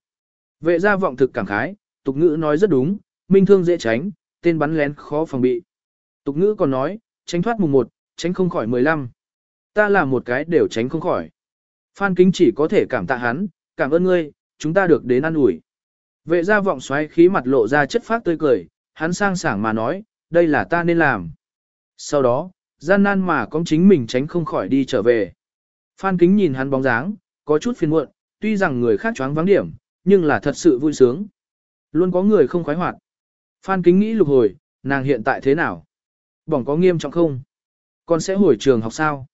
Vệ gia vọng thực cảm khái, tục ngữ nói rất đúng, minh thương dễ tránh, tên bắn lén khó phòng bị. Tục ngữ còn nói, tránh thoát mùng một, tránh không khỏi mười lăm. Ta làm một cái đều tránh không khỏi. Phan Kính chỉ có thể cảm tạ hắn, cảm ơn ngươi, chúng ta được đến ăn ủi. Vệ gia vọng xoáy khí mặt lộ ra chất phát tươi cười, hắn sang sảng mà nói, đây là ta nên làm. Sau đó, gian nan mà có chính mình tránh không khỏi đi trở về. Phan Kính nhìn hắn bóng dáng, có chút phiền muộn, tuy rằng người khác choáng vắng điểm, nhưng là thật sự vui sướng. Luôn có người không khoái hoạt. Phan Kính nghĩ lục hồi, nàng hiện tại thế nào? Bỏng có nghiêm trọng không? Con sẽ hồi trường học sao?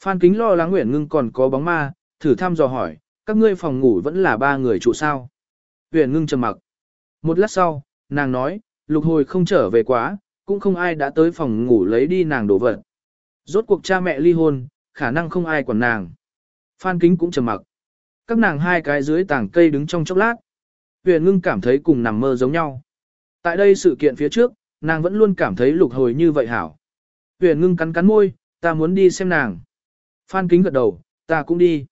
Phan Kính lo lắng Nguyễn Ngưng còn có bóng ma, thử thăm dò hỏi, các ngươi phòng ngủ vẫn là ba người trụ sao? Nguyễn Ngưng trầm mặc. Một lát sau, nàng nói, lục hồi không trở về quá, cũng không ai đã tới phòng ngủ lấy đi nàng đồ vật. Rốt cuộc cha mẹ ly hôn, khả năng không ai quản nàng. Phan Kính cũng trầm mặc. Các nàng hai cái dưới tảng cây đứng trong chốc lát. Huyền ngưng cảm thấy cùng nằm mơ giống nhau. Tại đây sự kiện phía trước, nàng vẫn luôn cảm thấy lục hồi như vậy hảo. Huyền ngưng cắn cắn môi, ta muốn đi xem nàng. Phan Kính gật đầu, ta cũng đi.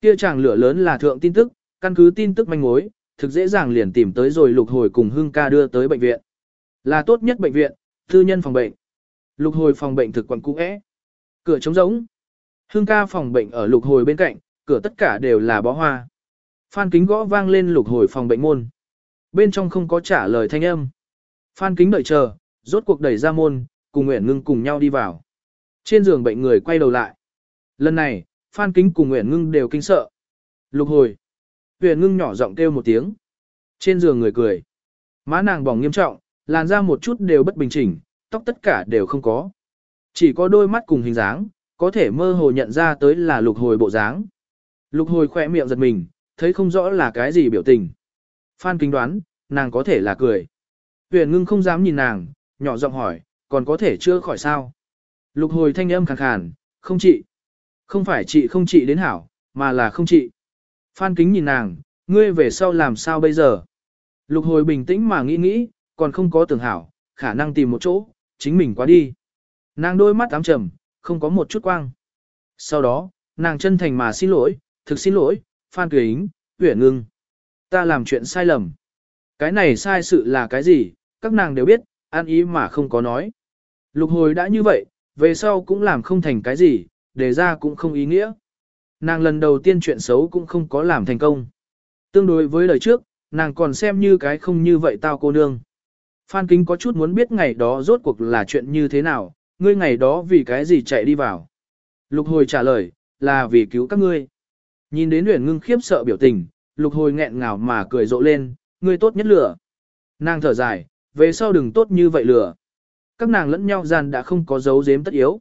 Kia chàng lửa lớn là thượng tin tức, căn cứ tin tức manh mối, thực dễ dàng liền tìm tới rồi lục hồi cùng hưng ca đưa tới bệnh viện. Là tốt nhất bệnh viện, tư nhân phòng bệnh. Lục hồi phòng bệnh thực quận cũ é. Cửa trống rỗng. Hương ca phòng bệnh ở lục hồi bên cạnh, cửa tất cả đều là bó hoa. Phan kính gõ vang lên lục hồi phòng bệnh môn. Bên trong không có trả lời thanh âm. Phan kính đợi chờ, rốt cuộc đẩy ra môn, cùng Nguyễn Ngưng cùng nhau đi vào. Trên giường bệnh người quay đầu lại. Lần này, Phan kính cùng Nguyễn Ngưng đều kinh sợ. Lục hồi. nguyễn ngưng nhỏ giọng kêu một tiếng. Trên giường người cười. Má nàng bỏng nghiêm trọng, làn da một chút đều bất bình chỉnh, tóc tất cả đều không có. Chỉ có đôi mắt cùng hình dáng, có thể mơ hồ nhận ra tới là lục hồi bộ dáng. Lục hồi khỏe miệng giật mình, thấy không rõ là cái gì biểu tình. Phan kính đoán, nàng có thể là cười. Huyền ngưng không dám nhìn nàng, nhỏ giọng hỏi, còn có thể chưa khỏi sao? Lục hồi thanh âm khàn khàn, không trị. Không phải chị không trị đến hảo, mà là không trị. Phan kính nhìn nàng, ngươi về sau làm sao bây giờ? Lục hồi bình tĩnh mà nghĩ nghĩ, còn không có tưởng hảo, khả năng tìm một chỗ, chính mình quá đi. Nàng đôi mắt ám trầm, không có một chút quang. Sau đó, nàng chân thành mà xin lỗi, thực xin lỗi, Phan Kính, Uyển Ngưng. Ta làm chuyện sai lầm. Cái này sai sự là cái gì, các nàng đều biết, an ý mà không có nói. Lục hồi đã như vậy, về sau cũng làm không thành cái gì, đề ra cũng không ý nghĩa. Nàng lần đầu tiên chuyện xấu cũng không có làm thành công. Tương đối với lời trước, nàng còn xem như cái không như vậy tao cô nương. Phan Kính có chút muốn biết ngày đó rốt cuộc là chuyện như thế nào, ngươi ngày đó vì cái gì chạy đi vào. Lục hồi trả lời, là vì cứu các ngươi. Nhìn đến huyền ngưng khiếp sợ biểu tình, lục hồi nghẹn ngào mà cười rộ lên, ngươi tốt nhất lửa. Nàng thở dài, về sau đừng tốt như vậy lửa. Các nàng lẫn nhau gian đã không có dấu giếm tất yếu.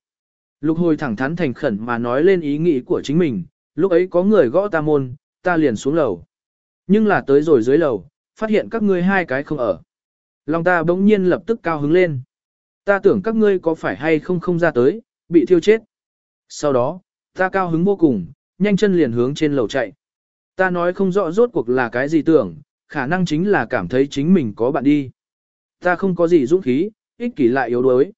Lục hồi thẳng thắn thành khẩn mà nói lên ý nghĩ của chính mình, lúc ấy có người gõ ta môn, ta liền xuống lầu. Nhưng là tới rồi dưới lầu, phát hiện các ngươi hai cái không ở. Lòng ta bỗng nhiên lập tức cao hứng lên. Ta tưởng các ngươi có phải hay không không ra tới, bị thiêu chết. Sau đó, ta cao hứng vô cùng, nhanh chân liền hướng trên lầu chạy. Ta nói không rõ rốt cuộc là cái gì tưởng, khả năng chính là cảm thấy chính mình có bạn đi. Ta không có gì dũng khí, ích kỷ lại yếu đuối.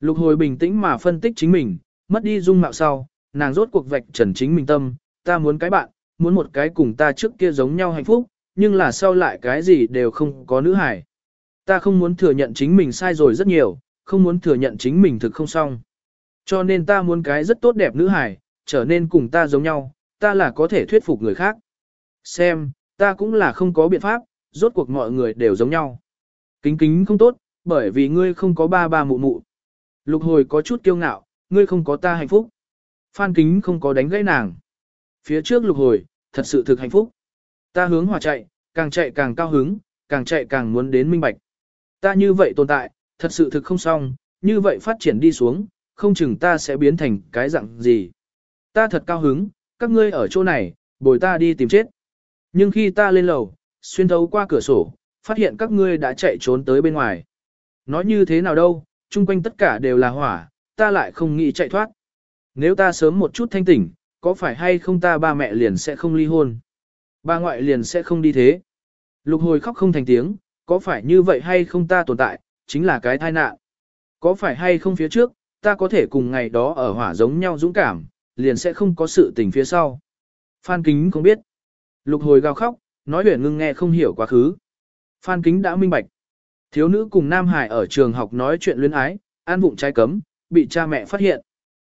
Lục hồi bình tĩnh mà phân tích chính mình, mất đi dung mạo sau, nàng rốt cuộc vạch trần chính mình tâm, ta muốn cái bạn, muốn một cái cùng ta trước kia giống nhau hạnh phúc, nhưng là sau lại cái gì đều không có nữ hải. Ta không muốn thừa nhận chính mình sai rồi rất nhiều, không muốn thừa nhận chính mình thực không xong. Cho nên ta muốn cái rất tốt đẹp nữ hải, trở nên cùng ta giống nhau, ta là có thể thuyết phục người khác. Xem, ta cũng là không có biện pháp, rốt cuộc mọi người đều giống nhau. Kính kính không tốt, bởi vì ngươi không có ba ba mụ mụ. Lục hồi có chút kiêu ngạo, ngươi không có ta hạnh phúc. Phan kính không có đánh gãy nàng. Phía trước lục hồi, thật sự thực hạnh phúc. Ta hướng hòa chạy, càng chạy càng cao hứng, càng chạy càng muốn đến minh bạch. Ta như vậy tồn tại, thật sự thực không xong, như vậy phát triển đi xuống, không chừng ta sẽ biến thành cái dạng gì. Ta thật cao hứng, các ngươi ở chỗ này, bồi ta đi tìm chết. Nhưng khi ta lên lầu, xuyên thấu qua cửa sổ, phát hiện các ngươi đã chạy trốn tới bên ngoài. Nói như thế nào đâu, chung quanh tất cả đều là hỏa, ta lại không nghĩ chạy thoát. Nếu ta sớm một chút thanh tỉnh, có phải hay không ta ba mẹ liền sẽ không ly hôn? Ba ngoại liền sẽ không đi thế. Lục hồi khóc không thành tiếng, có phải như vậy hay không ta tồn tại, chính là cái tai nạn. Có phải hay không phía trước, ta có thể cùng ngày đó ở hỏa giống nhau dũng cảm, liền sẽ không có sự tình phía sau. Phan Kính không biết. Lục hồi gào khóc, nói huyền ngưng nghe không hiểu quá khứ. Phan Kính đã minh bạch. Thiếu nữ cùng Nam Hải ở trường học nói chuyện luyến ái, an vụng trái cấm, bị cha mẹ phát hiện.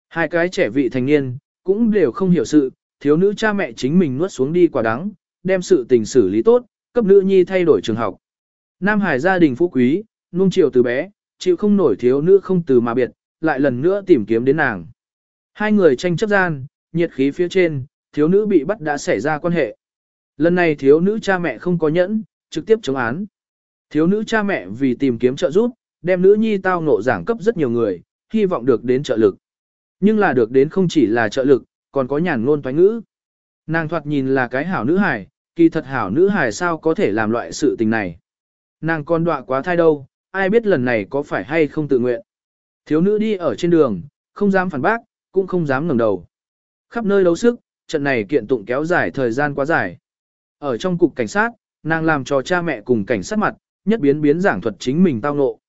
Hai cái trẻ vị thành niên, cũng đều không hiểu sự, thiếu nữ cha mẹ chính mình nuốt xuống đi quả đắng, đem sự tình xử lý tốt, cấp nữ nhi thay đổi trường học. Nam Hải gia đình phú quý, nung chiều từ bé, chịu không nổi thiếu nữ không từ mà biệt, lại lần nữa tìm kiếm đến nàng. Hai người tranh chấp gian, nhiệt khí phía trên, thiếu nữ bị bắt đã xảy ra quan hệ. Lần này thiếu nữ cha mẹ không có nhẫn, trực tiếp chống án. Thiếu nữ cha mẹ vì tìm kiếm trợ giúp, đem nữ nhi tao ngộ giảng cấp rất nhiều người, hy vọng được đến trợ lực. Nhưng là được đến không chỉ là trợ lực, còn có nhàn ngôn toán ngữ. Nàng thoạt nhìn là cái hảo nữ hài, kỳ thật hảo nữ hài sao có thể làm loại sự tình này. Nàng còn đọa quá thai đâu, ai biết lần này có phải hay không tự nguyện. Thiếu nữ đi ở trên đường, không dám phản bác, cũng không dám ngẩng đầu. Khắp nơi đấu sức, trận này kiện tụng kéo dài thời gian quá dài. Ở trong cục cảnh sát, nàng làm cho cha mẹ cùng cảnh sát mặt, nhất biến biến giảng thuật chính mình tao ngộ.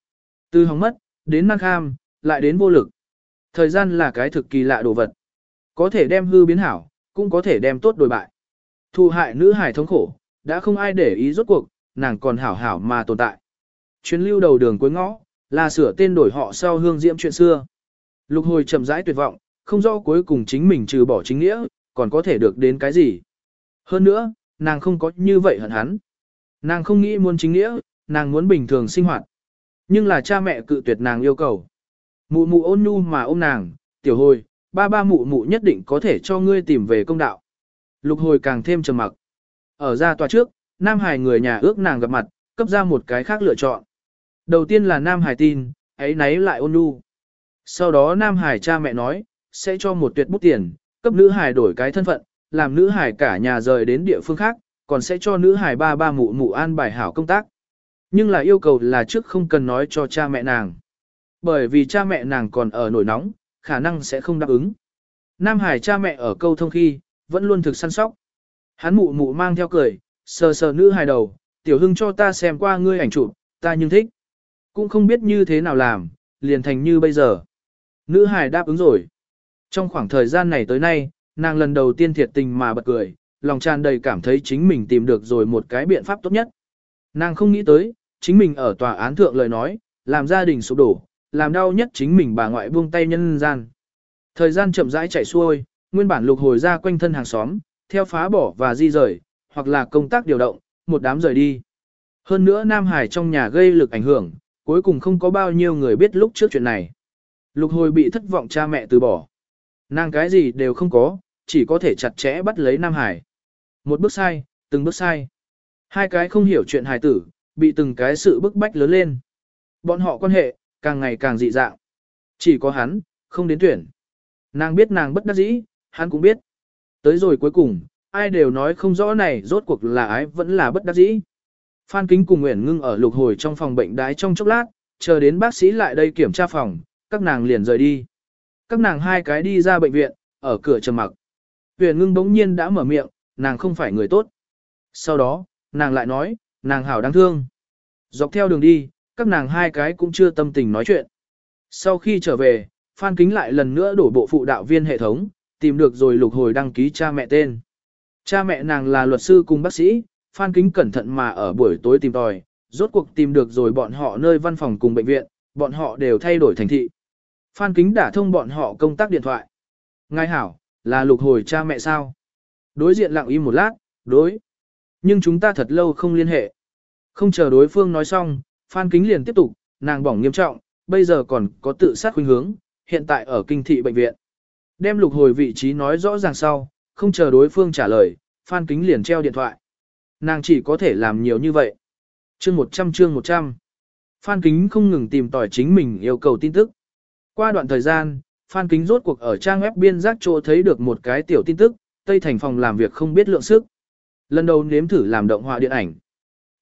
Từ hóng mất, đến năng kham, lại đến vô lực. Thời gian là cái thực kỳ lạ đồ vật. Có thể đem hư biến hảo, cũng có thể đem tốt đổi bại. Thu hại nữ hải thống khổ, đã không ai để ý rốt cuộc, nàng còn hảo hảo mà tồn tại. Chuyến lưu đầu đường cuối ngõ, là sửa tên đổi họ sau hương diễm chuyện xưa. Lục hồi chậm rãi tuyệt vọng, không rõ cuối cùng chính mình trừ bỏ chính nghĩa, còn có thể được đến cái gì. Hơn nữa, nàng không có như vậy hận hắn. Nàng không nghĩ muốn chính nghĩa, nàng muốn bình thường sinh hoạt. Nhưng là cha mẹ cự tuyệt nàng yêu cầu. Mụ mụ ôn nhu mà ôm nàng, tiểu hồi, ba ba mụ mụ nhất định có thể cho ngươi tìm về công đạo. Lục hồi càng thêm trầm mặc. Ở ra tòa trước, Nam Hải người nhà ước nàng gặp mặt, cấp ra một cái khác lựa chọn. Đầu tiên là Nam Hải tin, ấy nấy lại ôn nhu. Sau đó Nam Hải cha mẹ nói, sẽ cho một tuyệt bút tiền, cấp nữ hải đổi cái thân phận, làm nữ hải cả nhà rời đến địa phương khác, còn sẽ cho nữ hải ba ba mụ mụ an bài hảo công tác. Nhưng là yêu cầu là trước không cần nói cho cha mẹ nàng. Bởi vì cha mẹ nàng còn ở nổi nóng, khả năng sẽ không đáp ứng. Nam Hải cha mẹ ở câu thông khi, vẫn luôn thực săn sóc. Hắn mụ mụ mang theo cười, sờ sờ nữ hài đầu, tiểu hưng cho ta xem qua ngươi ảnh chụp, ta nhưng thích. Cũng không biết như thế nào làm, liền thành như bây giờ. Nữ hài đáp ứng rồi. Trong khoảng thời gian này tới nay, nàng lần đầu tiên thiệt tình mà bật cười, lòng tràn đầy cảm thấy chính mình tìm được rồi một cái biện pháp tốt nhất. Nàng không nghĩ tới, chính mình ở tòa án thượng lời nói, làm gia đình sụp đổ, làm đau nhất chính mình bà ngoại buông tay nhân gian. Thời gian chậm rãi chạy xuôi, nguyên bản lục hồi ra quanh thân hàng xóm, theo phá bỏ và di rời, hoặc là công tác điều động, một đám rời đi. Hơn nữa Nam Hải trong nhà gây lực ảnh hưởng, cuối cùng không có bao nhiêu người biết lúc trước chuyện này. Lục hồi bị thất vọng cha mẹ từ bỏ. Nàng cái gì đều không có, chỉ có thể chặt chẽ bắt lấy Nam Hải. Một bước sai, từng bước sai. Hai cái không hiểu chuyện hài tử, bị từng cái sự bức bách lớn lên. Bọn họ quan hệ, càng ngày càng dị dạng. Chỉ có hắn, không đến tuyển. Nàng biết nàng bất đắc dĩ, hắn cũng biết. Tới rồi cuối cùng, ai đều nói không rõ này rốt cuộc là ái vẫn là bất đắc dĩ. Phan Kính cùng Nguyễn Ngưng ở lục hồi trong phòng bệnh đái trong chốc lát, chờ đến bác sĩ lại đây kiểm tra phòng, các nàng liền rời đi. Các nàng hai cái đi ra bệnh viện, ở cửa trầm mặc. Huyền ngưng bỗng nhiên đã mở miệng, nàng không phải người tốt. Sau đó, nàng lại nói, nàng hảo đáng thương. Dọc theo đường đi, các nàng hai cái cũng chưa tâm tình nói chuyện. Sau khi trở về, Phan Kính lại lần nữa đổ bộ phụ đạo viên hệ thống, tìm được rồi lục hồi đăng ký cha mẹ tên. Cha mẹ nàng là luật sư cùng bác sĩ, Phan Kính cẩn thận mà ở buổi tối tìm tòi, rốt cuộc tìm được rồi bọn họ nơi văn phòng cùng bệnh viện, bọn họ đều thay đổi thành thị. Phan Kính đã thông bọn họ công tác điện thoại. Ngài hảo, là lục hồi cha mẹ sao? Đối diện lặng im một lát, đối. Nhưng chúng ta thật lâu không liên hệ. Không chờ đối phương nói xong, Phan Kính liền tiếp tục, nàng bỏng nghiêm trọng, bây giờ còn có tự sát khuynh hướng, hiện tại ở kinh thị bệnh viện. Đem lục hồi vị trí nói rõ ràng sau, không chờ đối phương trả lời, Phan Kính liền treo điện thoại. Nàng chỉ có thể làm nhiều như vậy. Chương 100 chương 100. Phan Kính không ngừng tìm tòi chính mình yêu cầu tin tức. Qua đoạn thời gian, Phan Kính rốt cuộc ở trang web biên giác chỗ thấy được một cái tiểu tin tức, Tây Thành phòng làm việc không biết lượng sức. Lần đầu nếm thử làm động họa điện ảnh.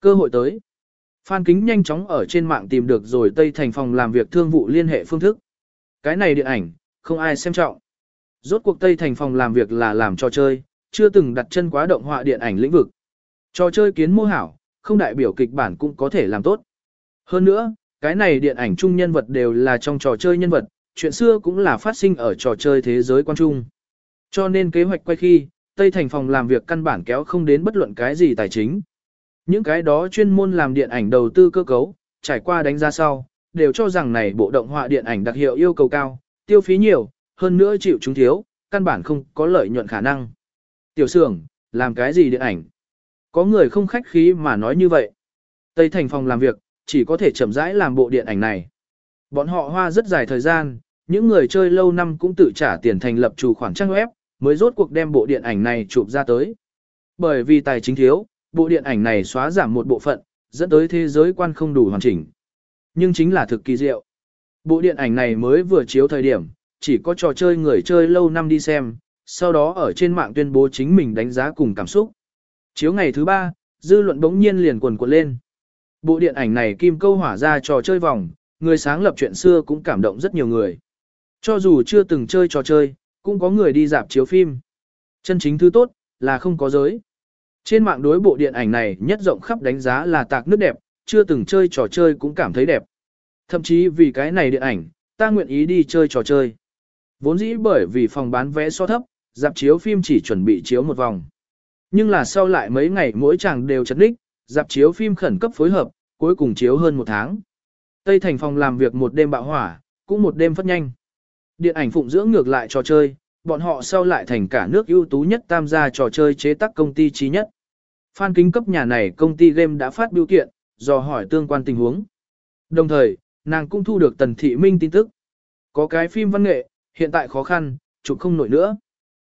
Cơ hội tới. Phan Kính nhanh chóng ở trên mạng tìm được rồi Tây Thành phòng làm việc thương vụ liên hệ phương thức. Cái này điện ảnh, không ai xem trọng. Rốt cuộc Tây Thành phòng làm việc là làm trò chơi, chưa từng đặt chân quá động họa điện ảnh lĩnh vực. Trò chơi kiến mô hảo, không đại biểu kịch bản cũng có thể làm tốt. Hơn nữa, cái này điện ảnh chung nhân vật đều là trong trò chơi nhân vật, chuyện xưa cũng là phát sinh ở trò chơi thế giới quan trung. Cho nên kế hoạch quay khi, Tây Thành phòng làm việc căn bản kéo không đến bất luận cái gì tài chính. Những cái đó chuyên môn làm điện ảnh đầu tư cơ cấu, trải qua đánh giá sau, đều cho rằng này bộ động họa điện ảnh đặc hiệu yêu cầu cao, tiêu phí nhiều, hơn nữa chịu chúng thiếu, căn bản không có lợi nhuận khả năng. Tiểu sưởng, làm cái gì điện ảnh? Có người không khách khí mà nói như vậy. Tây thành phòng làm việc, chỉ có thể chậm rãi làm bộ điện ảnh này. Bọn họ hoa rất dài thời gian, những người chơi lâu năm cũng tự trả tiền thành lập chủ khoản trang web, mới rốt cuộc đem bộ điện ảnh này chụp ra tới. Bởi vì tài chính thiếu, bộ điện ảnh này xóa giảm một bộ phận, dẫn tới thế giới quan không đủ hoàn chỉnh. Nhưng chính là thực kỳ diệu. Bộ điện ảnh này mới vừa chiếu thời điểm, chỉ có trò chơi người chơi lâu năm đi xem, sau đó ở trên mạng tuyên bố chính mình đánh giá cùng cảm xúc. Chiếu ngày thứ ba, dư luận bỗng nhiên liền quần quật lên. Bộ điện ảnh này kim câu hỏa ra trò chơi vòng, người sáng lập chuyện xưa cũng cảm động rất nhiều người. Cho dù chưa từng chơi trò chơi, cũng có người đi dạp chiếu phim. Chân chính thứ tốt, là không có giới. Trên mạng đối bộ điện ảnh này nhất rộng khắp đánh giá là tạc nước đẹp, chưa từng chơi trò chơi cũng cảm thấy đẹp. Thậm chí vì cái này điện ảnh, ta nguyện ý đi chơi trò chơi. Vốn dĩ bởi vì phòng bán vé so thấp, dạp chiếu phim chỉ chuẩn bị chiếu một vòng. Nhưng là sau lại mấy ngày mỗi chàng đều chật ních, dạp chiếu phim khẩn cấp phối hợp, cuối cùng chiếu hơn một tháng. Tây thành phòng làm việc một đêm bạo hỏa, cũng một đêm phát nhanh. Điện ảnh phụng dưỡng ngược lại trò chơi, bọn họ sau lại thành cả nước ưu tú nhất tham gia trò chơi chế tác công ty trí nhất. Phan kính cấp nhà này công ty game đã phát biểu kiện, dò hỏi tương quan tình huống. Đồng thời, nàng cũng thu được tần thị minh tin tức. Có cái phim văn nghệ, hiện tại khó khăn, chụp không nổi nữa.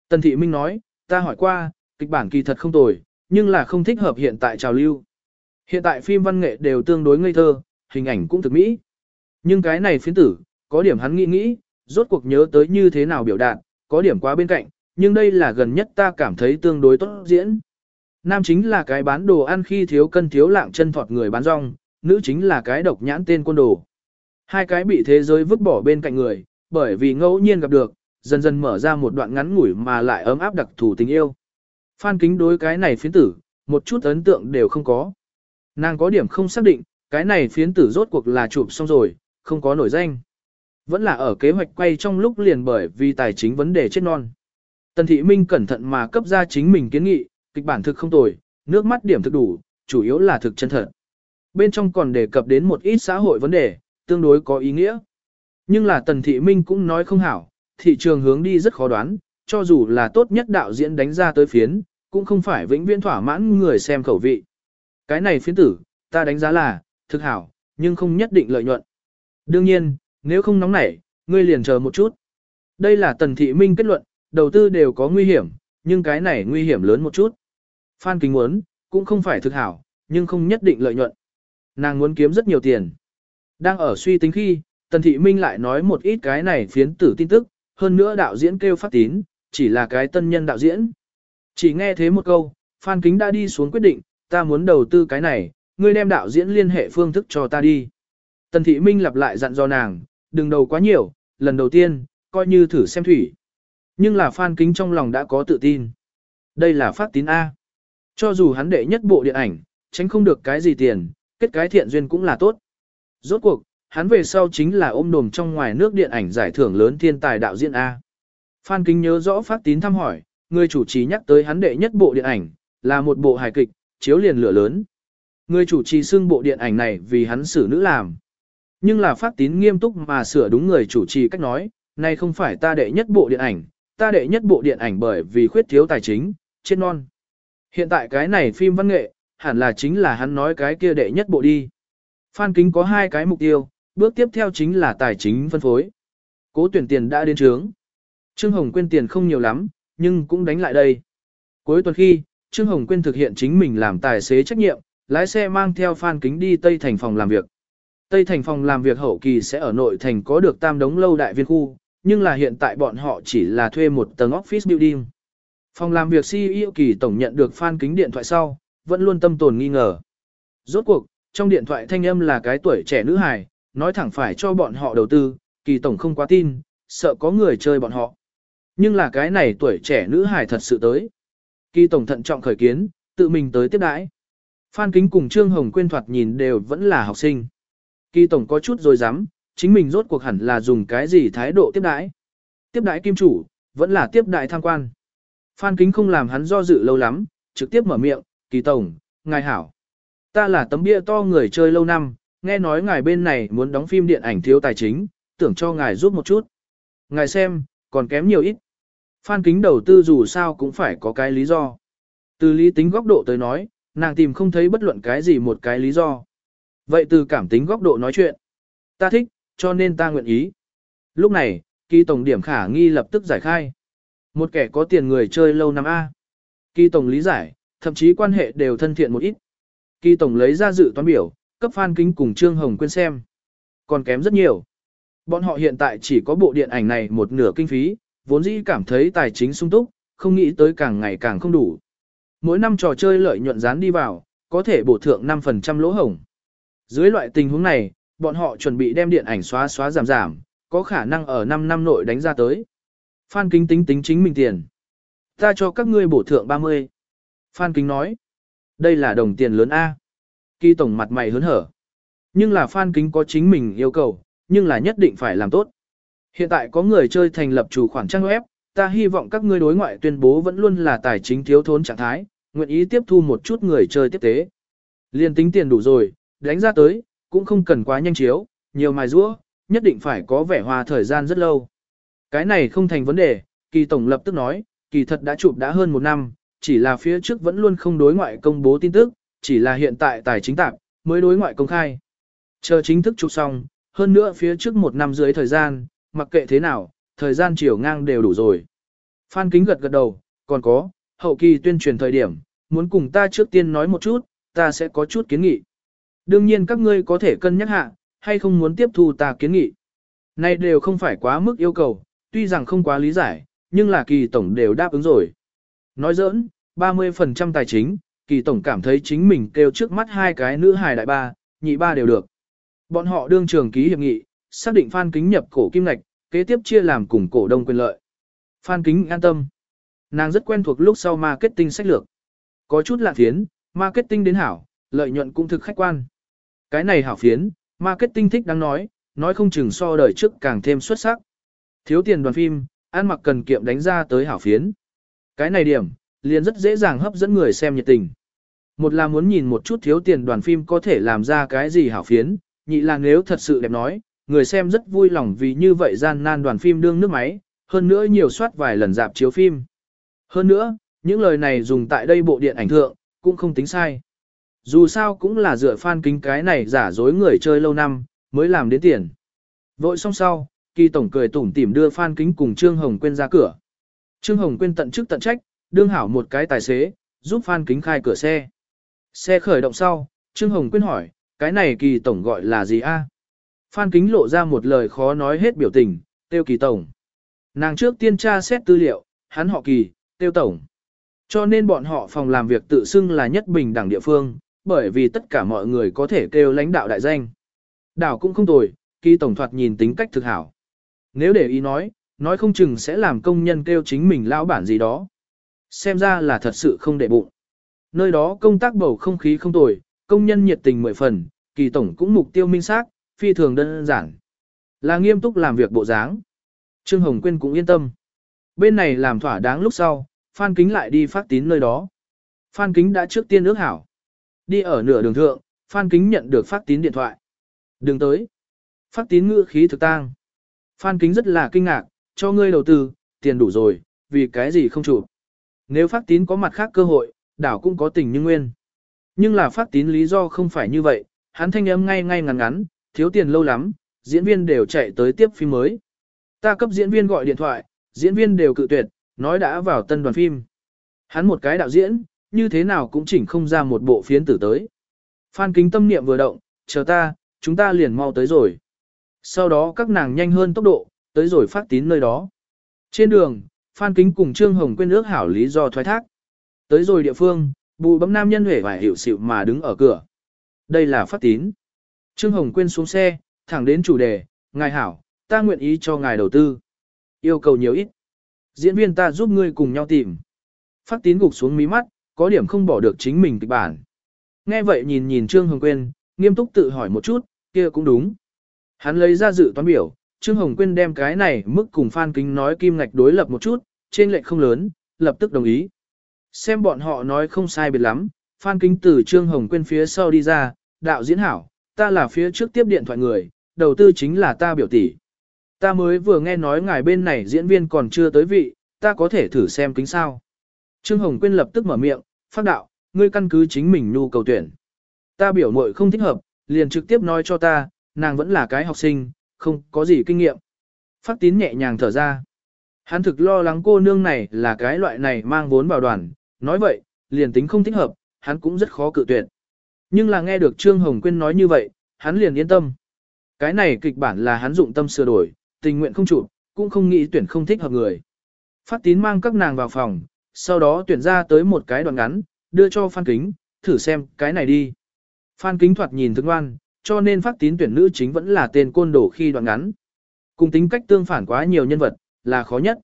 Tần thị minh nói, ta hỏi qua, kịch bản kỳ thật không tồi, nhưng là không thích hợp hiện tại trào lưu. Hiện tại phim văn nghệ đều tương đối ngây thơ, hình ảnh cũng thực mỹ. Nhưng cái này phiến tử, có điểm hắn nghĩ nghĩ, rốt cuộc nhớ tới như thế nào biểu đạt, có điểm quá bên cạnh, nhưng đây là gần nhất ta cảm thấy tương đối tốt diễn. Nam chính là cái bán đồ ăn khi thiếu cân thiếu lạng chân thọt người bán rong, nữ chính là cái độc nhãn tên quân đồ. Hai cái bị thế giới vứt bỏ bên cạnh người, bởi vì ngẫu nhiên gặp được, dần dần mở ra một đoạn ngắn ngủi mà lại ấm áp đặc thù tình yêu. Phan kính đối cái này phiến tử, một chút ấn tượng đều không có. Nàng có điểm không xác định, cái này phiến tử rốt cuộc là chụp xong rồi, không có nổi danh. Vẫn là ở kế hoạch quay trong lúc liền bởi vì tài chính vấn đề chết non. Tần Thị Minh cẩn thận mà cấp ra chính mình kiến nghị, kịch bản thực không tồi, nước mắt điểm thực đủ, chủ yếu là thực chân thật. Bên trong còn đề cập đến một ít xã hội vấn đề, tương đối có ý nghĩa. Nhưng là Tần Thị Minh cũng nói không hảo, thị trường hướng đi rất khó đoán, cho dù là tốt nhất đạo diễn đánh ra tới phiến, cũng không phải vĩnh viễn thỏa mãn người xem khẩu vị. Cái này phiến tử, ta đánh giá là, thực hảo, nhưng không nhất định lợi nhuận. Đương nhiên, nếu không nóng nảy, ngươi liền chờ một chút. Đây là Tần Thị Minh kết luận, đầu tư đều có nguy hiểm, nhưng cái này nguy hiểm lớn một chút. Phan Kính muốn, cũng không phải thực hảo, nhưng không nhất định lợi nhuận. Nàng muốn kiếm rất nhiều tiền. Đang ở suy tính khi, Tần Thị Minh lại nói một ít cái này phiến tử tin tức, hơn nữa đạo diễn kêu phát tín, chỉ là cái tân nhân đạo diễn. Chỉ nghe thế một câu, Phan Kính đã đi xuống quyết định, ta muốn đầu tư cái này, ngươi đem đạo diễn liên hệ phương thức cho ta đi. Tần Thị Minh lặp lại dặn dò nàng, đừng đầu quá nhiều, lần đầu tiên, coi như thử xem thủy. Nhưng là Phan Kính trong lòng đã có tự tin. Đây là phát tín A. Cho dù hắn đệ nhất bộ điện ảnh, tránh không được cái gì tiền, kết cái thiện duyên cũng là tốt. Rốt cuộc, hắn về sau chính là ôm đồm trong ngoài nước điện ảnh giải thưởng lớn thiên tài đạo diễn A. Phan Kính nhớ rõ phát tín thăm hỏi, người chủ trì nhắc tới hắn đệ nhất bộ điện ảnh, là một bộ hài kịch, chiếu liền lửa lớn. Người chủ trì xưng bộ điện ảnh này vì hắn xử nữ làm. Nhưng là phát tín nghiêm túc mà sửa đúng người chủ trì cách nói, này không phải ta đệ nhất bộ điện ảnh, ta đệ nhất bộ điện ảnh bởi vì khuyết thiếu tài chính, chết non. Hiện tại cái này phim văn nghệ, hẳn là chính là hắn nói cái kia đệ nhất bộ đi. Phan Kính có hai cái mục tiêu, bước tiếp theo chính là tài chính phân phối. Cố tuyển tiền đã đến trướng. Trương Hồng quên tiền không nhiều lắm, nhưng cũng đánh lại đây. Cuối tuần khi, Trương Hồng Quyên thực hiện chính mình làm tài xế trách nhiệm, lái xe mang theo Phan Kính đi Tây Thành phòng làm việc. Tây Thành phòng làm việc hậu kỳ sẽ ở nội thành có được tam đống lâu đại viên khu, nhưng là hiện tại bọn họ chỉ là thuê một tầng office building. Phòng làm việc CEO kỳ tổng nhận được Phan Kính điện thoại sau, vẫn luôn tâm tồn nghi ngờ. Rốt cuộc, trong điện thoại thanh âm là cái tuổi trẻ nữ hài, nói thẳng phải cho bọn họ đầu tư, kỳ tổng không quá tin, sợ có người chơi bọn họ. Nhưng là cái này tuổi trẻ nữ hài thật sự tới. Kỳ tổng thận trọng khởi kiến, tự mình tới tiếp đãi. Phan Kính cùng Trương Hồng Quyên thoạt nhìn đều vẫn là học sinh. Kỳ tổng có chút rồi dám, chính mình rốt cuộc hẳn là dùng cái gì thái độ tiếp đãi. Tiếp đãi kim chủ, vẫn là tiếp đãi tham quan. Phan Kính không làm hắn do dự lâu lắm, trực tiếp mở miệng, kỳ tổng, ngài hảo. Ta là tấm bia to người chơi lâu năm, nghe nói ngài bên này muốn đóng phim điện ảnh thiếu tài chính, tưởng cho ngài giúp một chút. Ngài xem, còn kém nhiều ít. Phan Kính đầu tư dù sao cũng phải có cái lý do. Từ lý tính góc độ tới nói, nàng tìm không thấy bất luận cái gì một cái lý do. Vậy từ cảm tính góc độ nói chuyện. Ta thích, cho nên ta nguyện ý. Lúc này, kỳ tổng điểm khả nghi lập tức giải khai. Một kẻ có tiền người chơi lâu năm A. Kỳ tổng lý giải, thậm chí quan hệ đều thân thiện một ít. Kỳ tổng lấy ra dự toán biểu, cấp Phan Kính cùng Trương Hồng Quyên xem. Còn kém rất nhiều. Bọn họ hiện tại chỉ có bộ điện ảnh này một nửa kinh phí, vốn dĩ cảm thấy tài chính sung túc, không nghĩ tới càng ngày càng không đủ. Mỗi năm trò chơi lợi nhuận dán đi vào, có thể bổ thượng 5% lỗ hổng. Dưới loại tình huống này, bọn họ chuẩn bị đem điện ảnh xóa xóa giảm giảm, có khả năng ở 5 năm nội đánh ra tới. Phan Kính tính tính chính mình tiền. Ta cho các ngươi bổ thượng 30. Phan Kính nói, đây là đồng tiền lớn A. Kỳ tổng mặt mày hớn hở. Nhưng là Phan Kính có chính mình yêu cầu, nhưng là nhất định phải làm tốt. Hiện tại có người chơi thành lập chủ khoản trang web, ta hy vọng các ngươi đối ngoại tuyên bố vẫn luôn là tài chính thiếu thốn trạng thái, nguyện ý tiếp thu một chút người chơi tiếp tế. Liên tính tiền đủ rồi, đánh ra tới, cũng không cần quá nhanh chiếu, nhiều mài rũa, nhất định phải có vẻ hòa thời gian rất lâu. Cái này không thành vấn đề, kỳ tổng lập tức nói, kỳ thật đã chụp đã hơn một năm, chỉ là phía trước vẫn luôn không đối ngoại công bố tin tức, chỉ là hiện tại tài chính tạp, mới đối ngoại công khai. Chờ chính thức chụp xong, hơn nữa phía trước một năm dưới thời gian, mặc kệ thế nào, thời gian chiều ngang đều đủ rồi. Phan Kính gật gật đầu, còn có, hậu kỳ tuyên truyền thời điểm, muốn cùng ta trước tiên nói một chút, ta sẽ có chút kiến nghị. Đương nhiên các ngươi có thể cân nhắc hạ, hay không muốn tiếp thu ta kiến nghị. Này đều không phải quá mức yêu cầu, tuy rằng không quá lý giải, nhưng là kỳ tổng đều đáp ứng rồi. Nói giỡn, 30% tài chính, kỳ tổng cảm thấy chính mình kêu trước mắt hai cái nữ hài đại ba, nhị ba đều được. Bọn họ đương trường ký hiệp nghị, xác định Phan Kính nhập cổ kim ngạch, kế tiếp chia làm cùng cổ đông quyền lợi. Phan Kính an tâm. Nàng rất quen thuộc lúc sau marketing sách lược. Có chút lạ thiến, marketing đến hảo, lợi nhuận cũng thực khách quan. Cái này hảo phiến, marketing thích đáng nói, nói không chừng so đời trước càng thêm xuất sắc. Thiếu tiền đoàn phim, ăn mặc cần kiệm đánh ra tới hảo phiến. Cái này điểm, liền rất dễ dàng hấp dẫn người xem nhiệt tình. Một là muốn nhìn một chút thiếu tiền đoàn phim có thể làm ra cái gì hảo phiến, nhị là nếu thật sự đẹp nói, người xem rất vui lòng vì như vậy gian nan đoàn phim đương nước máy, hơn nữa nhiều soát vài lần dạp chiếu phim. Hơn nữa, những lời này dùng tại đây bộ điện ảnh thượng, cũng không tính sai. Dù sao cũng là dựa fan kính cái này giả dối người chơi lâu năm, mới làm đến tiền. Vội xong sau, kỳ tổng cười tủm tỉm đưa fan kính cùng Trương Hồng Quyên ra cửa. Trương Hồng Quyên tận chức tận trách, đương hảo một cái tài xế, giúp fan kính khai cửa xe. Xe khởi động sau, Trương Hồng Quyên hỏi, cái này kỳ tổng gọi là gì a? Phan Kính lộ ra một lời khó nói hết biểu tình, tiêu kỳ tổng. Nàng trước tiên tra xét tư liệu, hắn họ kỳ, tiêu tổng. Cho nên bọn họ phòng làm việc tự xưng là nhất bình đẳng địa phương, bởi vì tất cả mọi người có thể kêu lãnh đạo đại danh. Đảo cũng không tồi, kỳ tổng thoạt nhìn tính cách thực hảo. Nếu để ý nói, nói không chừng sẽ làm công nhân kêu chính mình lão bản gì đó. Xem ra là thật sự không để bụng. Nơi đó công tác bầu không khí không tồi, công nhân nhiệt tình mười phần, kỳ tổng cũng mục tiêu minh xác, phi thường đơn giản. Là nghiêm túc làm việc bộ dáng. Trương Hồng Quyên cũng yên tâm. Bên này làm thỏa đáng lúc sau, Phan Kính lại đi phát tín nơi đó. Phan Kính đã trước tiên ước hảo. Đi ở nửa đường thượng, Phan Kính nhận được phát tín điện thoại. Đường tới. Phát tín ngữ khí thực tang. Phan Kính rất là kinh ngạc, cho ngươi đầu tư, tiền đủ rồi, vì cái gì không chủ Nếu phát tín có mặt khác cơ hội, đảo cũng có tình như nguyên. Nhưng là phát tín lý do không phải như vậy, hắn thanh âm ngay ngay ngắn ngắn, thiếu tiền lâu lắm, diễn viên đều chạy tới tiếp phim mới. Ta cấp diễn viên gọi điện thoại, diễn viên đều cự tuyệt, nói đã vào tân đoàn phim. Hắn một cái đạo diễn, như thế nào cũng chỉnh không ra một bộ phiến tử tới. Phan kính tâm niệm vừa động, chờ ta, chúng ta liền mau tới rồi. Sau đó các nàng nhanh hơn tốc độ, tới rồi phát tín nơi đó. Trên đường, Phan kính cùng Trương Hồng quên ước hảo lý do thoái thác. Tới rồi địa phương, bù bấm nam nhân huệ vải hiểu xịu mà đứng ở cửa. Đây là phát tín. Trương Hồng quên xuống xe, thẳng đến chủ đề, ngài hảo, ta nguyện ý cho ngài đầu tư. Yêu cầu nhiều ít. Diễn viên ta giúp ngươi cùng nhau tìm. Phát tín gục xuống mí mắt, có điểm không bỏ được chính mình kịch bản. Nghe vậy nhìn nhìn Trương Hồng Quyên, nghiêm túc tự hỏi một chút, kia cũng đúng. Hắn lấy ra dự toán biểu, Trương Hồng Quyên đem cái này mức cùng Phan Kính nói kim ngạch đối lập một chút, trên lệch không lớn, lập tức đồng ý. Xem bọn họ nói không sai biệt lắm, Phan Kính từ Trương Hồng Quyên phía sau đi ra, đạo diễn hảo, ta là phía trước tiếp điện thoại người, đầu tư chính là ta biểu tỷ. Ta mới vừa nghe nói ngài bên này diễn viên còn chưa tới vị, ta có thể thử xem kính sao. Trương Hồng Quyên lập tức mở miệng, phát đạo, ngươi căn cứ chính mình nhu cầu tuyển. Ta biểu muội không thích hợp, liền trực tiếp nói cho ta, nàng vẫn là cái học sinh, không có gì kinh nghiệm. Phát tín nhẹ nhàng thở ra. Hắn thực lo lắng cô nương này là cái loại này mang vốn vào đoàn, nói vậy, liền tính không thích hợp, hắn cũng rất khó cự tuyệt. Nhưng là nghe được Trương Hồng Quyên nói như vậy, hắn liền yên tâm. Cái này kịch bản là hắn dụng tâm sửa đổi, tình nguyện không chụp, cũng không nghĩ tuyển không thích hợp người. Phát tín mang các nàng vào phòng, sau đó tuyển ra tới một cái đoạn ngắn, đưa cho Phan Kính, thử xem cái này đi. Phan Kính thoạt nhìn thức ngoan, cho nên phát tín tuyển nữ chính vẫn là tên côn đồ khi đoạn ngắn. Cùng tính cách tương phản quá nhiều nhân vật, là khó nhất.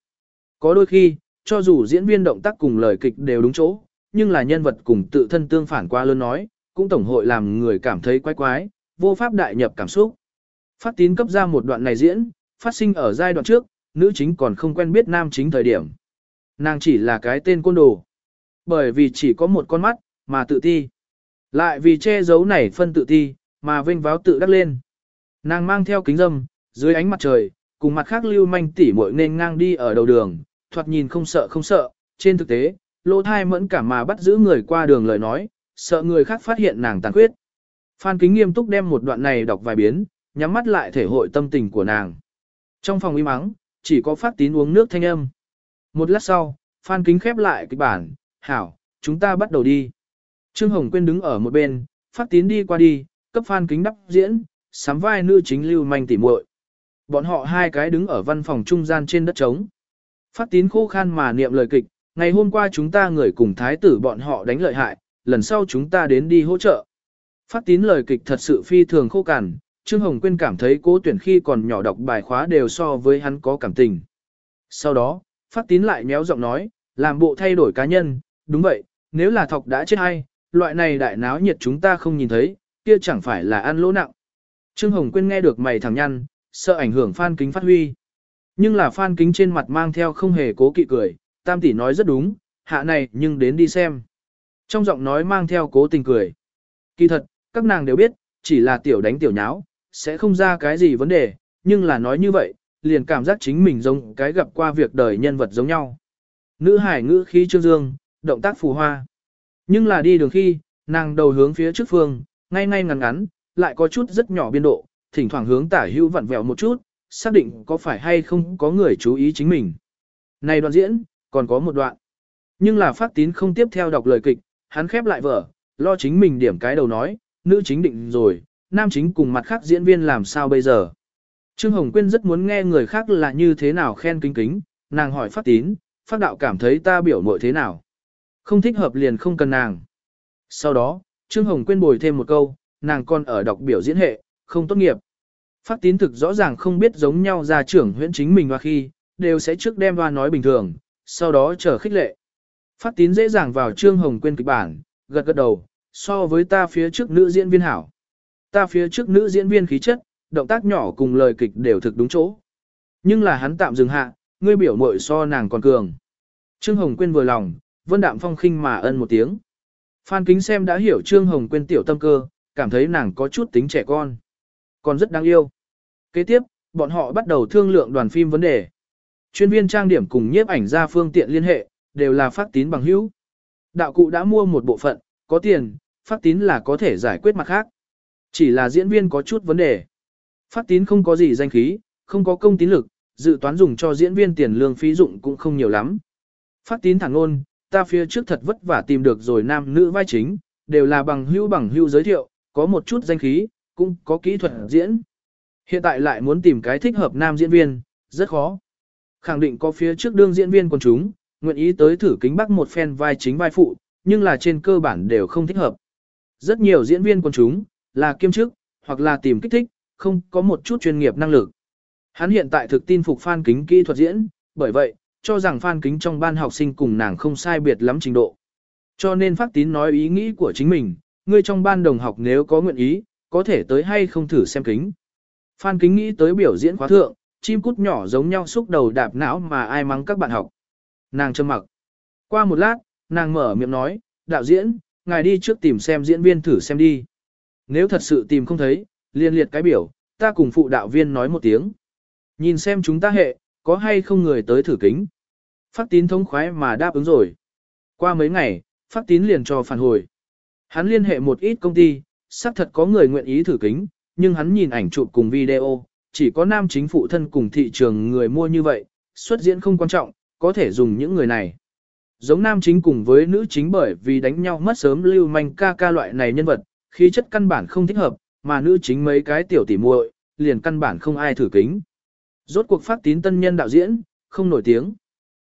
Có đôi khi, cho dù diễn viên động tác cùng lời kịch đều đúng chỗ, nhưng là nhân vật cùng tự thân tương phản qua lớn nói, cũng tổng hội làm người cảm thấy quái quái, vô pháp đại nhập cảm xúc. Phát tín cấp ra một đoạn này diễn, phát sinh ở giai đoạn trước, nữ chính còn không quen biết nam chính thời điểm. Nàng chỉ là cái tên côn đồ. Bởi vì chỉ có một con mắt, mà tự ti. Lại vì che giấu này phân tự ti, mà vinh váo tự đắc lên. Nàng mang theo kính dâm, dưới ánh mặt trời, cùng mặt khác lưu manh tỉ muội nên ngang đi ở đầu đường, thoạt nhìn không sợ không sợ, trên thực tế, lỗ thai mẫn cả mà bắt giữ người qua đường lời nói, sợ người khác phát hiện nàng tàn khuyết. Phan Kính nghiêm túc đem một đoạn này đọc vài biến, nhắm mắt lại thể hội tâm tình của nàng. Trong phòng im mắng, chỉ có phát tín uống nước thanh âm. Một lát sau, Phan Kính khép lại kịch bản, hảo, chúng ta bắt đầu đi. Trương Hồng Quyên đứng ở một bên, phát tín đi qua đi, cấp Phan Kính đắp diễn, sắm vai nữ chính lưu manh tỉ muội. Bọn họ hai cái đứng ở văn phòng trung gian trên đất trống. Phát tín khô khan mà niệm lời kịch, ngày hôm qua chúng ta người cùng thái tử bọn họ đánh lợi hại, lần sau chúng ta đến đi hỗ trợ. Phát tín lời kịch thật sự phi thường khô cằn, Trương Hồng Quyên cảm thấy cố tuyển khi còn nhỏ đọc bài khóa đều so với hắn có cảm tình. Sau đó, phát tín lại méo giọng nói, làm bộ thay đổi cá nhân, đúng vậy, nếu là thọc đã chết hay, loại này đại náo nhiệt chúng ta không nhìn thấy, kia chẳng phải là ăn lỗ nặng. Trương Hồng Quyên nghe được mày thẳng nhăn, sợ ảnh hưởng Phan Kính phát huy. Nhưng là Phan Kính trên mặt mang theo không hề cố kỵ cười, Tam tỷ nói rất đúng, hạ này nhưng đến đi xem. Trong giọng nói mang theo cố tình cười. Kỳ thật, các nàng đều biết, chỉ là tiểu đánh tiểu nháo, sẽ không ra cái gì vấn đề, nhưng là nói như vậy, liền cảm giác chính mình giống cái gặp qua việc đời nhân vật giống nhau. Nữ hải ngữ khí trương dương, động tác phù hoa. Nhưng là đi đường khi, nàng đầu hướng phía trước phương, ngay ngay ngắn ngắn, lại có chút rất nhỏ biên độ, thỉnh thoảng hướng tả hữu vặn vẹo một chút, xác định có phải hay không có người chú ý chính mình. Này đoạn diễn, còn có một đoạn. Nhưng là phát tín không tiếp theo đọc lời kịch, hắn khép lại vở, lo chính mình điểm cái đầu nói, nữ chính định rồi, nam chính cùng mặt khác diễn viên làm sao bây giờ. Trương Hồng Quyên rất muốn nghe người khác là như thế nào khen kính kính, nàng hỏi phát tín, phát đạo cảm thấy ta biểu mội thế nào. Không thích hợp liền không cần nàng. Sau đó, Trương Hồng Quyên bồi thêm một câu, nàng còn ở đọc biểu diễn hệ, không tốt nghiệp. Phát tín thực rõ ràng không biết giống nhau ra trưởng huyễn chính mình và khi, đều sẽ trước đem hoa nói bình thường, sau đó chờ khích lệ. Phát tín dễ dàng vào Trương Hồng Quyên kịch bản, gật gật đầu, so với ta phía trước nữ diễn viên hảo. Ta phía trước nữ diễn viên khí chất, động tác nhỏ cùng lời kịch đều thực đúng chỗ. Nhưng là hắn tạm dừng hạ, ngươi biểu mội so nàng còn cường. Trương Hồng Quyên vừa lòng, Vân Đạm Phong khinh mà ân một tiếng. Phan Kính xem đã hiểu Trương Hồng Quyên tiểu tâm cơ, cảm thấy nàng có chút tính trẻ con. Còn rất đáng yêu. Kế tiếp, bọn họ bắt đầu thương lượng đoàn phim vấn đề. Chuyên viên trang điểm cùng nhiếp ảnh ra phương tiện liên hệ, đều là phát tín bằng hữu. Đạo cụ đã mua một bộ phận, có tiền, phát tín là có thể giải quyết mặt khác. Chỉ là diễn viên có chút vấn đề. Phát tín không có gì danh khí, không có công tín lực, dự toán dùng cho diễn viên tiền lương phí dụng cũng không nhiều lắm. Phát tín thẳng ngôn, ta phía trước thật vất vả tìm được rồi nam nữ vai chính, đều là bằng hữu bằng hữu giới thiệu, có một chút danh khí, cũng có kỹ thuật diễn. Hiện tại lại muốn tìm cái thích hợp nam diễn viên, rất khó. Khẳng định có phía trước đương diễn viên quần chúng, nguyện ý tới thử kính bắc một phen vai chính vai phụ, nhưng là trên cơ bản đều không thích hợp. Rất nhiều diễn viên quần chúng, là kiêm chức, hoặc là tìm kích thích, không có một chút chuyên nghiệp năng lực. Hắn hiện tại thực tin phục Phan Kính kỹ thuật diễn, bởi vậy, cho rằng Phan Kính trong ban học sinh cùng nàng không sai biệt lắm trình độ. Cho nên phát tín nói ý nghĩ của chính mình, ngươi trong ban đồng học nếu có nguyện ý, có thể tới hay không thử xem kính. Phan Kính nghĩ tới biểu diễn khóa thượng, chim cút nhỏ giống nhau xúc đầu đạp não mà ai mắng các bạn học. Nàng trầm mặc. Qua một lát, nàng mở miệng nói, đạo diễn, ngài đi trước tìm xem diễn viên thử xem đi. Nếu thật sự tìm không thấy, liên liệt cái biểu, ta cùng phụ đạo viên nói một tiếng. Nhìn xem chúng ta hệ, có hay không người tới thử kính. Phát tín thông khoái mà đáp ứng rồi. Qua mấy ngày, phát tín liền cho phản hồi. Hắn liên hệ một ít công ty, xác thật có người nguyện ý thử kính, nhưng hắn nhìn ảnh chụp cùng video, chỉ có nam chính phụ thân cùng thị trường người mua như vậy, xuất diễn không quan trọng, có thể dùng những người này. Giống nam chính cùng với nữ chính bởi vì đánh nhau mất sớm lưu manh ca ca loại này nhân vật, khí chất căn bản không thích hợp, mà nữ chính mấy cái tiểu tỉ muội, liền căn bản không ai thử kính. Rốt cuộc phát tín tân nhân đạo diễn, không nổi tiếng.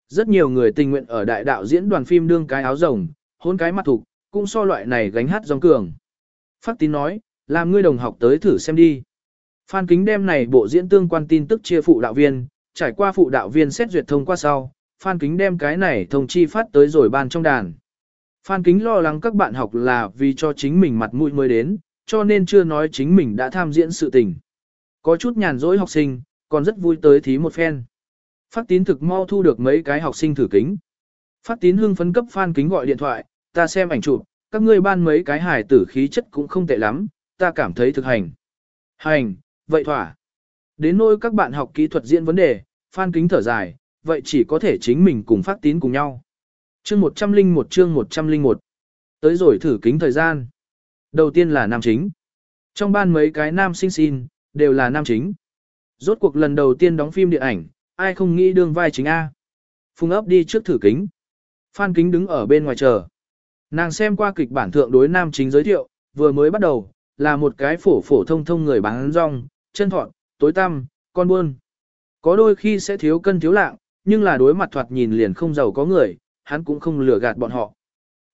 Rất nhiều người tình nguyện ở đại đạo diễn đoàn phim đương cái áo rồng, hôn cái mặt thục, cũng so loại này gánh hát dòng cường. Phát tín nói, làm ngươi đồng học tới thử xem đi. Phan Kính đem này bộ diễn tương quan tin tức chia phụ đạo viên, trải qua phụ đạo viên xét duyệt thông qua sau, Phan Kính đem cái này thông chi phát tới rồi ban trong đàn. Phan Kính lo lắng các bạn học là vì cho chính mình mặt mũi mới đến, cho nên chưa nói chính mình đã tham diễn sự tình. Có chút nhàn rỗi học sinh, còn rất vui tới thí một phen. Phát tín thực mau thu được mấy cái học sinh thử kính. Phát tín hưng phấn cấp Phan Kính gọi điện thoại, ta xem ảnh chụp, các ngươi ban mấy cái hài tử khí chất cũng không tệ lắm, ta cảm thấy thực hành. Hành, vậy thỏa. Đến nỗi các bạn học kỹ thuật diễn vấn đề, Phan Kính thở dài, vậy chỉ có thể chính mình cùng phát tín cùng nhau. Chương 101 chương 101 Tới rồi thử kính thời gian. Đầu tiên là nam chính. Trong ban mấy cái nam sinh xin, đều là nam chính. Rốt cuộc lần đầu tiên đóng phim điện ảnh, ai không nghĩ đương vai chính A. Phùng ấp đi trước thử kính. Phan kính đứng ở bên ngoài chờ. Nàng xem qua kịch bản thượng đối nam chính giới thiệu, vừa mới bắt đầu, là một cái phổ phổ thông thông người bán rong, chân thọn, tối tăm, con buôn. Có đôi khi sẽ thiếu cân thiếu lạng, nhưng là đối mặt thoạt nhìn liền không giàu có người, hắn cũng không lừa gạt bọn họ.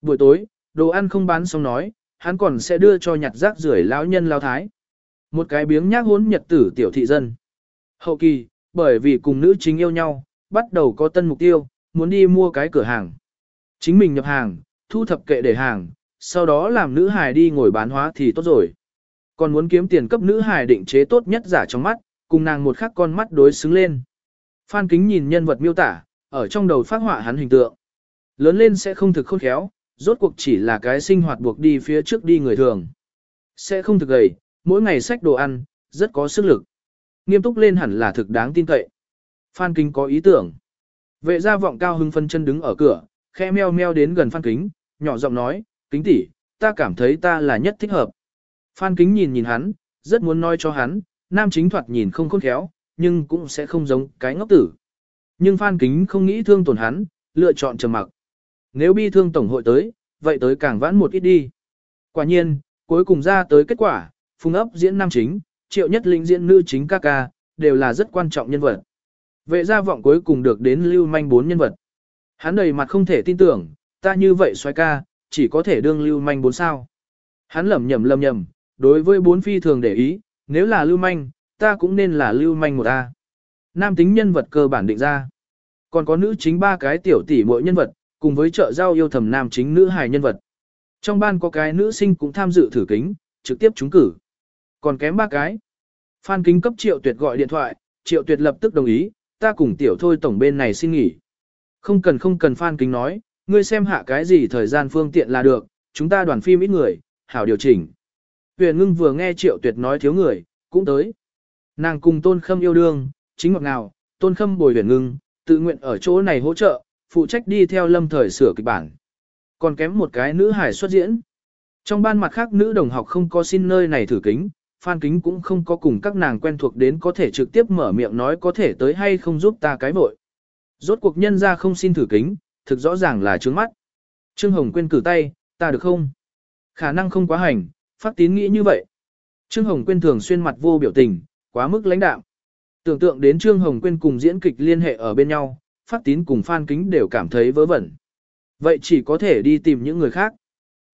Buổi tối, đồ ăn không bán xong nói, hắn còn sẽ đưa cho nhặt rác rưởi lão nhân lao thái. Một cái biếng nhác hốn nhật tử tiểu thị dân. Hậu kỳ, bởi vì cùng nữ chính yêu nhau, bắt đầu có tân mục tiêu, muốn đi mua cái cửa hàng. Chính mình nhập hàng, thu thập kệ để hàng, sau đó làm nữ hài đi ngồi bán hóa thì tốt rồi. Còn muốn kiếm tiền cấp nữ hài định chế tốt nhất giả trong mắt, cùng nàng một khắc con mắt đối xứng lên. Phan Kính nhìn nhân vật miêu tả, ở trong đầu phát họa hắn hình tượng. Lớn lên sẽ không thực khôn khéo, rốt cuộc chỉ là cái sinh hoạt buộc đi phía trước đi người thường. Sẽ không thực gầy, mỗi ngày xách đồ ăn, rất có sức lực. Nghiêm túc lên hẳn là thực đáng tin cậy. Phan Kính có ý tưởng. Vệ gia vọng cao hưng phân chân đứng ở cửa, khe meo meo đến gần Phan Kính, nhỏ giọng nói, Kính tỷ, ta cảm thấy ta là nhất thích hợp. Phan Kính nhìn nhìn hắn, rất muốn nói cho hắn, nam chính thoạt nhìn không khôn khéo, nhưng cũng sẽ không giống cái ngốc tử. Nhưng Phan Kính không nghĩ thương tổn hắn, lựa chọn trầm mặc. Nếu bi thương tổng hội tới, vậy tới càng vãn một ít đi. Quả nhiên, cuối cùng ra tới kết quả, phùng ấp diễn nam chính, triệu nhất linh diễn nữ chính ca ca, đều là rất quan trọng nhân vật. Vệ gia vọng cuối cùng được đến lưu manh bốn nhân vật. Hắn đầy mặt không thể tin tưởng, ta như vậy xoay ca, chỉ có thể đương lưu manh bốn sao. Hắn lầm nhầm lầm nhầm, đối với bốn phi thường để ý, nếu là lưu manh, ta cũng nên là lưu manh một A. Nam tính nhân vật cơ bản định ra. Còn có nữ chính ba cái tiểu tỷ mỗi nhân vật, cùng với trợ giao yêu thầm nam chính nữ hài nhân vật. Trong ban có cái nữ sinh cũng tham dự thử kính, trực tiếp trúng cử. Còn kém ba cái. Phan kính cấp triệu tuyệt gọi điện thoại, triệu tuyệt lập tức đồng ý, ta cùng tiểu thôi tổng bên này xin nghỉ. Không cần không cần Phan kính nói, ngươi xem hạ cái gì thời gian phương tiện là được, chúng ta đoàn phim ít người, hảo điều chỉnh. Huyền ngưng vừa nghe triệu tuyệt nói thiếu người, cũng tới. Nàng cùng tôn khâm yêu đương, chính ngọt nào, tôn khâm bồi huyền ngưng, tự nguyện ở chỗ này hỗ trợ, phụ trách đi theo lâm thời sửa kịch bản. Còn kém một cái nữ hải xuất diễn. Trong ban mặt khác nữ đồng học không có xin nơi này thử kính, Phan Kính cũng không có cùng các nàng quen thuộc đến có thể trực tiếp mở miệng nói có thể tới hay không giúp ta cái vội. Rốt cuộc nhân ra không xin thử kính, thực rõ ràng là trướng mắt. Trương Hồng Quyên cử tay, ta được không? Khả năng không quá hành, phát tín nghĩ như vậy. Trương Hồng Quyên thường xuyên mặt vô biểu tình, quá mức lãnh đạm. Tưởng tượng đến Trương Hồng Quyên cùng diễn kịch liên hệ ở bên nhau, phát tín cùng Phan Kính đều cảm thấy vớ vẩn. Vậy chỉ có thể đi tìm những người khác.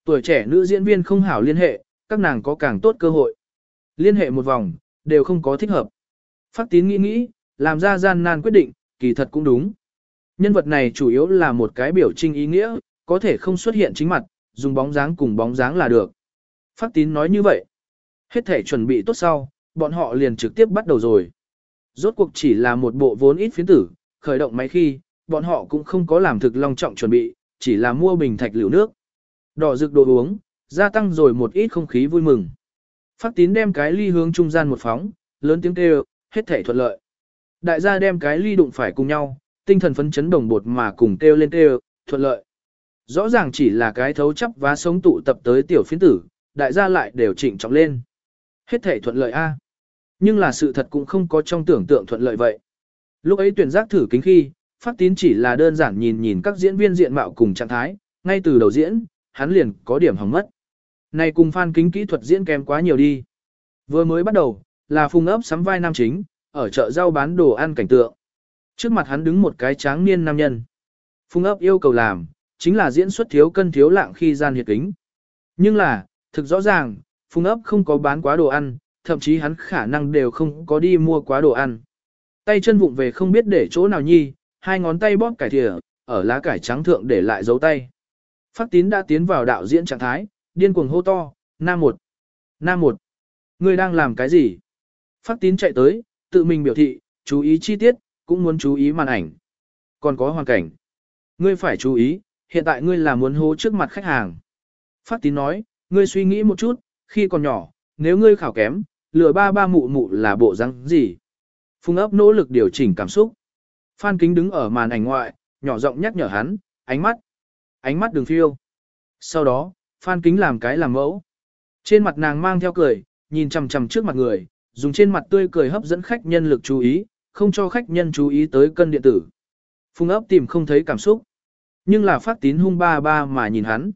Tuổi trẻ nữ diễn viên không hảo liên hệ, các nàng có càng tốt cơ hội. Liên hệ một vòng, đều không có thích hợp. Phát tín nghĩ nghĩ, làm ra gian nan quyết định, kỳ thật cũng đúng. Nhân vật này chủ yếu là một cái biểu trinh ý nghĩa, có thể không xuất hiện chính mặt, dùng bóng dáng cùng bóng dáng là được. Phát tín nói như vậy. Hết thể chuẩn bị tốt sau, bọn họ liền trực tiếp bắt đầu rồi. Rốt cuộc chỉ là một bộ vốn ít phiến tử, khởi động máy khi, bọn họ cũng không có làm thực long trọng chuẩn bị, chỉ là mua bình thạch liều nước. Đỏ rực đồ uống, gia tăng rồi một ít không khí vui mừng. Phát tín đem cái ly hướng trung gian một phóng, lớn tiếng kêu, hết thể thuận lợi. Đại gia đem cái ly đụng phải cùng nhau, tinh thần phấn chấn đồng bột mà cùng kêu lên kêu, thuận lợi. Rõ ràng chỉ là cái thấu chấp và sống tụ tập tới tiểu phiến tử, đại gia lại đều chỉnh trọng lên. Hết thể thuận lợi a. À? Nhưng là sự thật cũng không có trong tưởng tượng thuận lợi vậy. Lúc ấy tuyển giác thử kính khi, phát tín chỉ là đơn giản nhìn nhìn các diễn viên diện mạo cùng trạng thái, ngay từ đầu diễn, hắn liền có điểm hỏng mất. Này cùng phan kính kỹ thuật diễn kém quá nhiều đi. Vừa mới bắt đầu, là phùng ấp sắm vai nam chính, ở chợ rau bán đồ ăn cảnh tượng. Trước mặt hắn đứng một cái tráng niên nam nhân. Phùng ấp yêu cầu làm, chính là diễn xuất thiếu cân thiếu lạng khi gian hiệt kính. Nhưng là, thực rõ ràng, Phùng ấp không có bán quá đồ ăn, thậm chí hắn khả năng đều không có đi mua quá đồ ăn. Tay chân vụng về không biết để chỗ nào nhi, hai ngón tay bóp cải thìa, ở lá cải trắng thượng để lại dấu tay. Phát tín đã tiến vào đạo diễn trạng thái, điên cuồng hô to, nam một, nam một, ngươi đang làm cái gì? Phát tín chạy tới, tự mình biểu thị, chú ý chi tiết, cũng muốn chú ý màn ảnh. Còn có hoàn cảnh. Ngươi phải chú ý, hiện tại ngươi là muốn hố trước mặt khách hàng. Phát tín nói, ngươi suy nghĩ một chút, khi còn nhỏ, nếu ngươi khảo kém, lừa ba ba mụ mụ là bộ răng gì? Phùng ấp nỗ lực điều chỉnh cảm xúc. Phan Kính đứng ở màn ảnh ngoại, nhỏ giọng nhắc nhở hắn, ánh mắt, ánh mắt đường phiêu. Sau đó, Phan Kính làm cái làm mẫu. Trên mặt nàng mang theo cười, nhìn chằm chằm trước mặt người, dùng trên mặt tươi cười hấp dẫn khách nhân lực chú ý, không cho khách nhân chú ý tới cân điện tử. Phùng ấp tìm không thấy cảm xúc. Nhưng là phát tín hung ba ba mà nhìn hắn.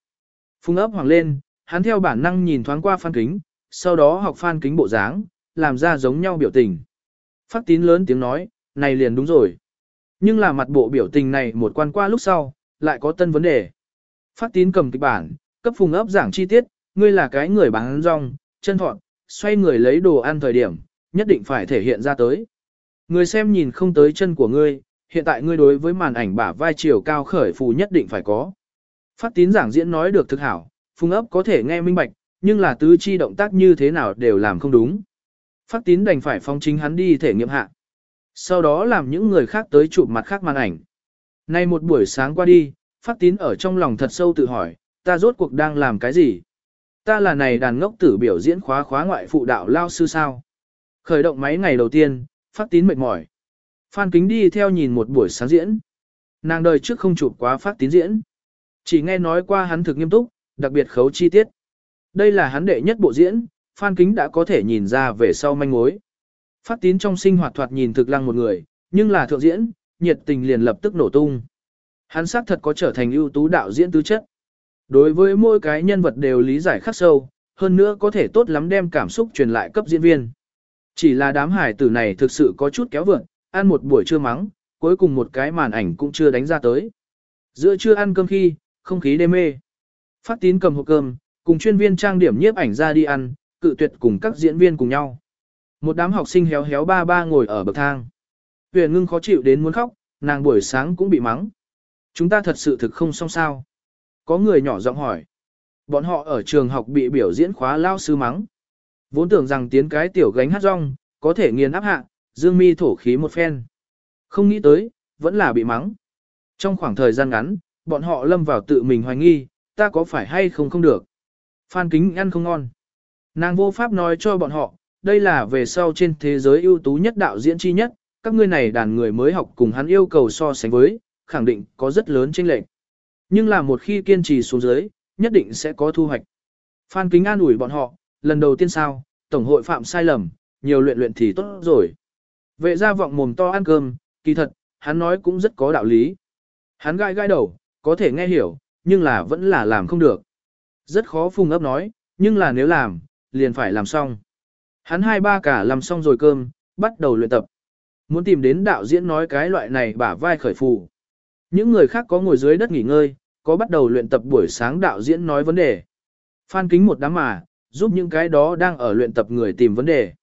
Phùng ấp hoàng lên, hắn theo bản năng nhìn thoáng qua Phan Kính, sau đó học Phan Kính bộ dáng, làm ra giống nhau biểu tình. Phát tín lớn tiếng nói, này liền đúng rồi. Nhưng là mặt bộ biểu tình này một quan qua lúc sau, lại có tân vấn đề. Phát tín cầm kịch bản, cấp phùng ấp giảng chi tiết, ngươi là cái người bán rong, chân thọn, xoay người lấy đồ ăn thời điểm, nhất định phải thể hiện ra tới. Người xem nhìn không tới chân của ngươi, hiện tại ngươi đối với màn ảnh bả vai chiều cao khởi phù nhất định phải có. Phát tín giảng diễn nói được thực hảo, phung ấp có thể nghe minh bạch, nhưng là tứ chi động tác như thế nào đều làm không đúng. Phát tín đành phải phong chính hắn đi thể nghiệm hạ. Sau đó làm những người khác tới chụp mặt khác màn ảnh. Nay một buổi sáng qua đi, phát tín ở trong lòng thật sâu tự hỏi, ta rốt cuộc đang làm cái gì? Ta là này đàn ngốc tử biểu diễn khóa khóa ngoại phụ đạo lao sư sao? Khởi động máy ngày đầu tiên, phát tín mệt mỏi. Phan kính đi theo nhìn một buổi sáng diễn. Nàng đời trước không chụp quá phát tín diễn. Chỉ nghe nói qua hắn thực nghiêm túc, đặc biệt khấu chi tiết. Đây là hắn đệ nhất bộ diễn, Phan Kính đã có thể nhìn ra về sau manh mối. Phát tín trong sinh hoạt thoạt nhìn thực lăng một người, nhưng là thượng diễn, nhiệt tình liền lập tức nổ tung. Hắn xác thật có trở thành ưu tú đạo diễn tứ chất. Đối với mỗi cái nhân vật đều lý giải khắc sâu, hơn nữa có thể tốt lắm đem cảm xúc truyền lại cấp diễn viên. Chỉ là đám hải tử này thực sự có chút kéo vượn, ăn một buổi trưa mắng, cuối cùng một cái màn ảnh cũng chưa đánh ra tới. Giữa trưa ăn cơm khi, không khí đê mê. Phát tín cầm hộp cơm, cùng chuyên viên trang điểm nhiếp ảnh ra đi ăn, cự tuyệt cùng các diễn viên cùng nhau. Một đám học sinh héo héo ba ba ngồi ở bậc thang. Huyền ngưng khó chịu đến muốn khóc, nàng buổi sáng cũng bị mắng. Chúng ta thật sự thực không xong sao. Có người nhỏ giọng hỏi. Bọn họ ở trường học bị biểu diễn khóa lao sư mắng. Vốn tưởng rằng tiến cái tiểu gánh hát rong, có thể nghiền áp hạ, dương mi thổ khí một phen. Không nghĩ tới, vẫn là bị mắng. Trong khoảng thời gian ngắn, bọn họ lâm vào tự mình hoài nghi, ta có phải hay không không được. Phan kính ăn không ngon. Nàng vô pháp nói cho bọn họ, đây là về sau trên thế giới ưu tú nhất đạo diễn chi nhất, các ngươi này đàn người mới học cùng hắn yêu cầu so sánh với, khẳng định có rất lớn chênh lệch. Nhưng là một khi kiên trì xuống dưới, nhất định sẽ có thu hoạch. Phan Kính an ủi bọn họ, lần đầu tiên sao, Tổng hội phạm sai lầm, nhiều luyện luyện thì tốt rồi. Vệ gia vọng mồm to ăn cơm, kỳ thật, hắn nói cũng rất có đạo lý. Hắn gai gai đầu, có thể nghe hiểu, nhưng là vẫn là làm không được. Rất khó phùng ấp nói, nhưng là nếu làm, liền phải làm xong. Hắn hai ba cả làm xong rồi cơm, bắt đầu luyện tập. Muốn tìm đến đạo diễn nói cái loại này bả vai khởi phù. Những người khác có ngồi dưới đất nghỉ ngơi, có bắt đầu luyện tập buổi sáng đạo diễn nói vấn đề. Phan kính một đám mà, giúp những cái đó đang ở luyện tập người tìm vấn đề.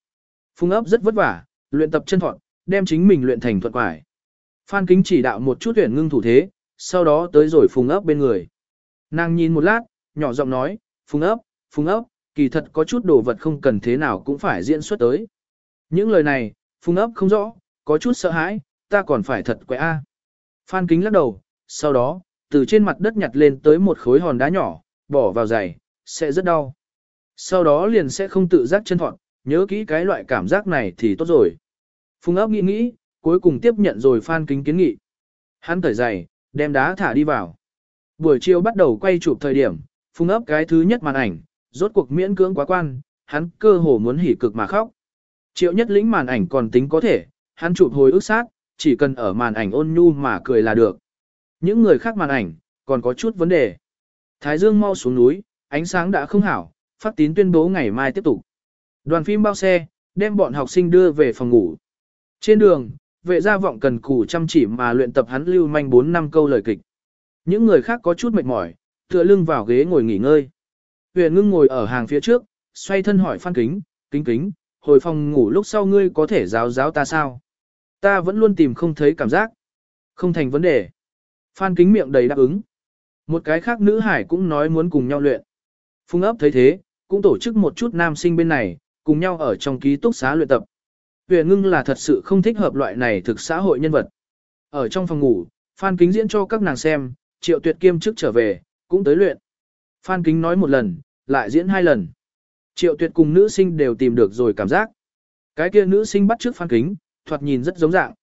Phùng ấp rất vất vả, luyện tập chân thuận, đem chính mình luyện thành thuận quải. Phan kính chỉ đạo một chút tuyển ngưng thủ thế, sau đó tới rồi phùng ấp bên người. Nàng nhìn một lát, nhỏ giọng nói, phùng ấp, phùng ấp, kỳ thật có chút đồ vật không cần thế nào cũng phải diễn xuất tới. Những lời này, phùng ấp không rõ, có chút sợ hãi, ta còn phải thật quậy a. Phan kính lắc đầu, sau đó, từ trên mặt đất nhặt lên tới một khối hòn đá nhỏ, bỏ vào giày, sẽ rất đau. Sau đó liền sẽ không tự giác chân thọn, nhớ kỹ cái loại cảm giác này thì tốt rồi. Phùng ấp nghĩ nghĩ, cuối cùng tiếp nhận rồi Phan kính kiến nghị. Hắn cởi giày, đem đá thả đi vào. Buổi chiều bắt đầu quay chụp thời điểm, Phùng ấp cái thứ nhất màn ảnh, rốt cuộc miễn cưỡng quá quan, hắn cơ hồ muốn hỉ cực mà khóc. Triệu nhất lĩnh màn ảnh còn tính có thể, hắn chụp hồi ức sát, chỉ cần ở màn ảnh ôn nhu mà cười là được. Những người khác màn ảnh, còn có chút vấn đề. Thái Dương mau xuống núi, ánh sáng đã không hảo, phát tín tuyên bố ngày mai tiếp tục. Đoàn phim bao xe, đem bọn học sinh đưa về phòng ngủ. Trên đường, vệ gia vọng cần cù chăm chỉ mà luyện tập hắn lưu manh 4 năm câu lời kịch. Những người khác có chút mệt mỏi, tựa lưng vào ghế ngồi nghỉ ngơi. Huyền ngưng ngồi ở hàng phía trước, xoay thân hỏi Phan Kính, kính kính, hồi phòng ngủ lúc sau ngươi có thể giáo giáo ta sao? Ta vẫn luôn tìm không thấy cảm giác. Không thành vấn đề. Phan Kính miệng đầy đáp ứng. Một cái khác nữ hải cũng nói muốn cùng nhau luyện. Phung ấp thấy thế, cũng tổ chức một chút nam sinh bên này, cùng nhau ở trong ký túc xá luyện tập. Huyền ngưng là thật sự không thích hợp loại này thực xã hội nhân vật. Ở trong phòng ngủ, Phan Kính diễn cho các nàng xem, triệu tuyệt kiêm trước trở về, cũng tới luyện. Phan Kính nói một lần, lại diễn hai lần. Triệu tuyệt cùng nữ sinh đều tìm được rồi cảm giác. Cái kia nữ sinh bắt trước Phan Kính, thoạt nhìn rất giống dạng.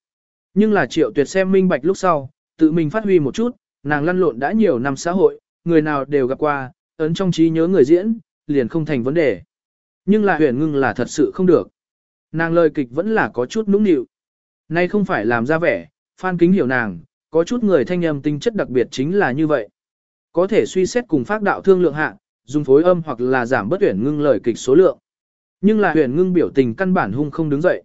Nhưng là triệu tuyệt xem minh bạch lúc sau, tự mình phát huy một chút, nàng lăn lộn đã nhiều năm xã hội, người nào đều gặp qua, ấn trong trí nhớ người diễn, liền không thành vấn đề. Nhưng là huyền ngưng là thật sự không được. Nàng lời kịch vẫn là có chút nũng nịu. Nay không phải làm ra vẻ, Phan Kính hiểu nàng, có chút người thanh âm tinh chất đặc biệt chính là như vậy. Có thể suy xét cùng phát đạo thương lượng hạ, dùng phối âm hoặc là giảm bất tuyển ngưng lời kịch số lượng. Nhưng là huyền ngưng biểu tình căn bản hung không đứng dậy.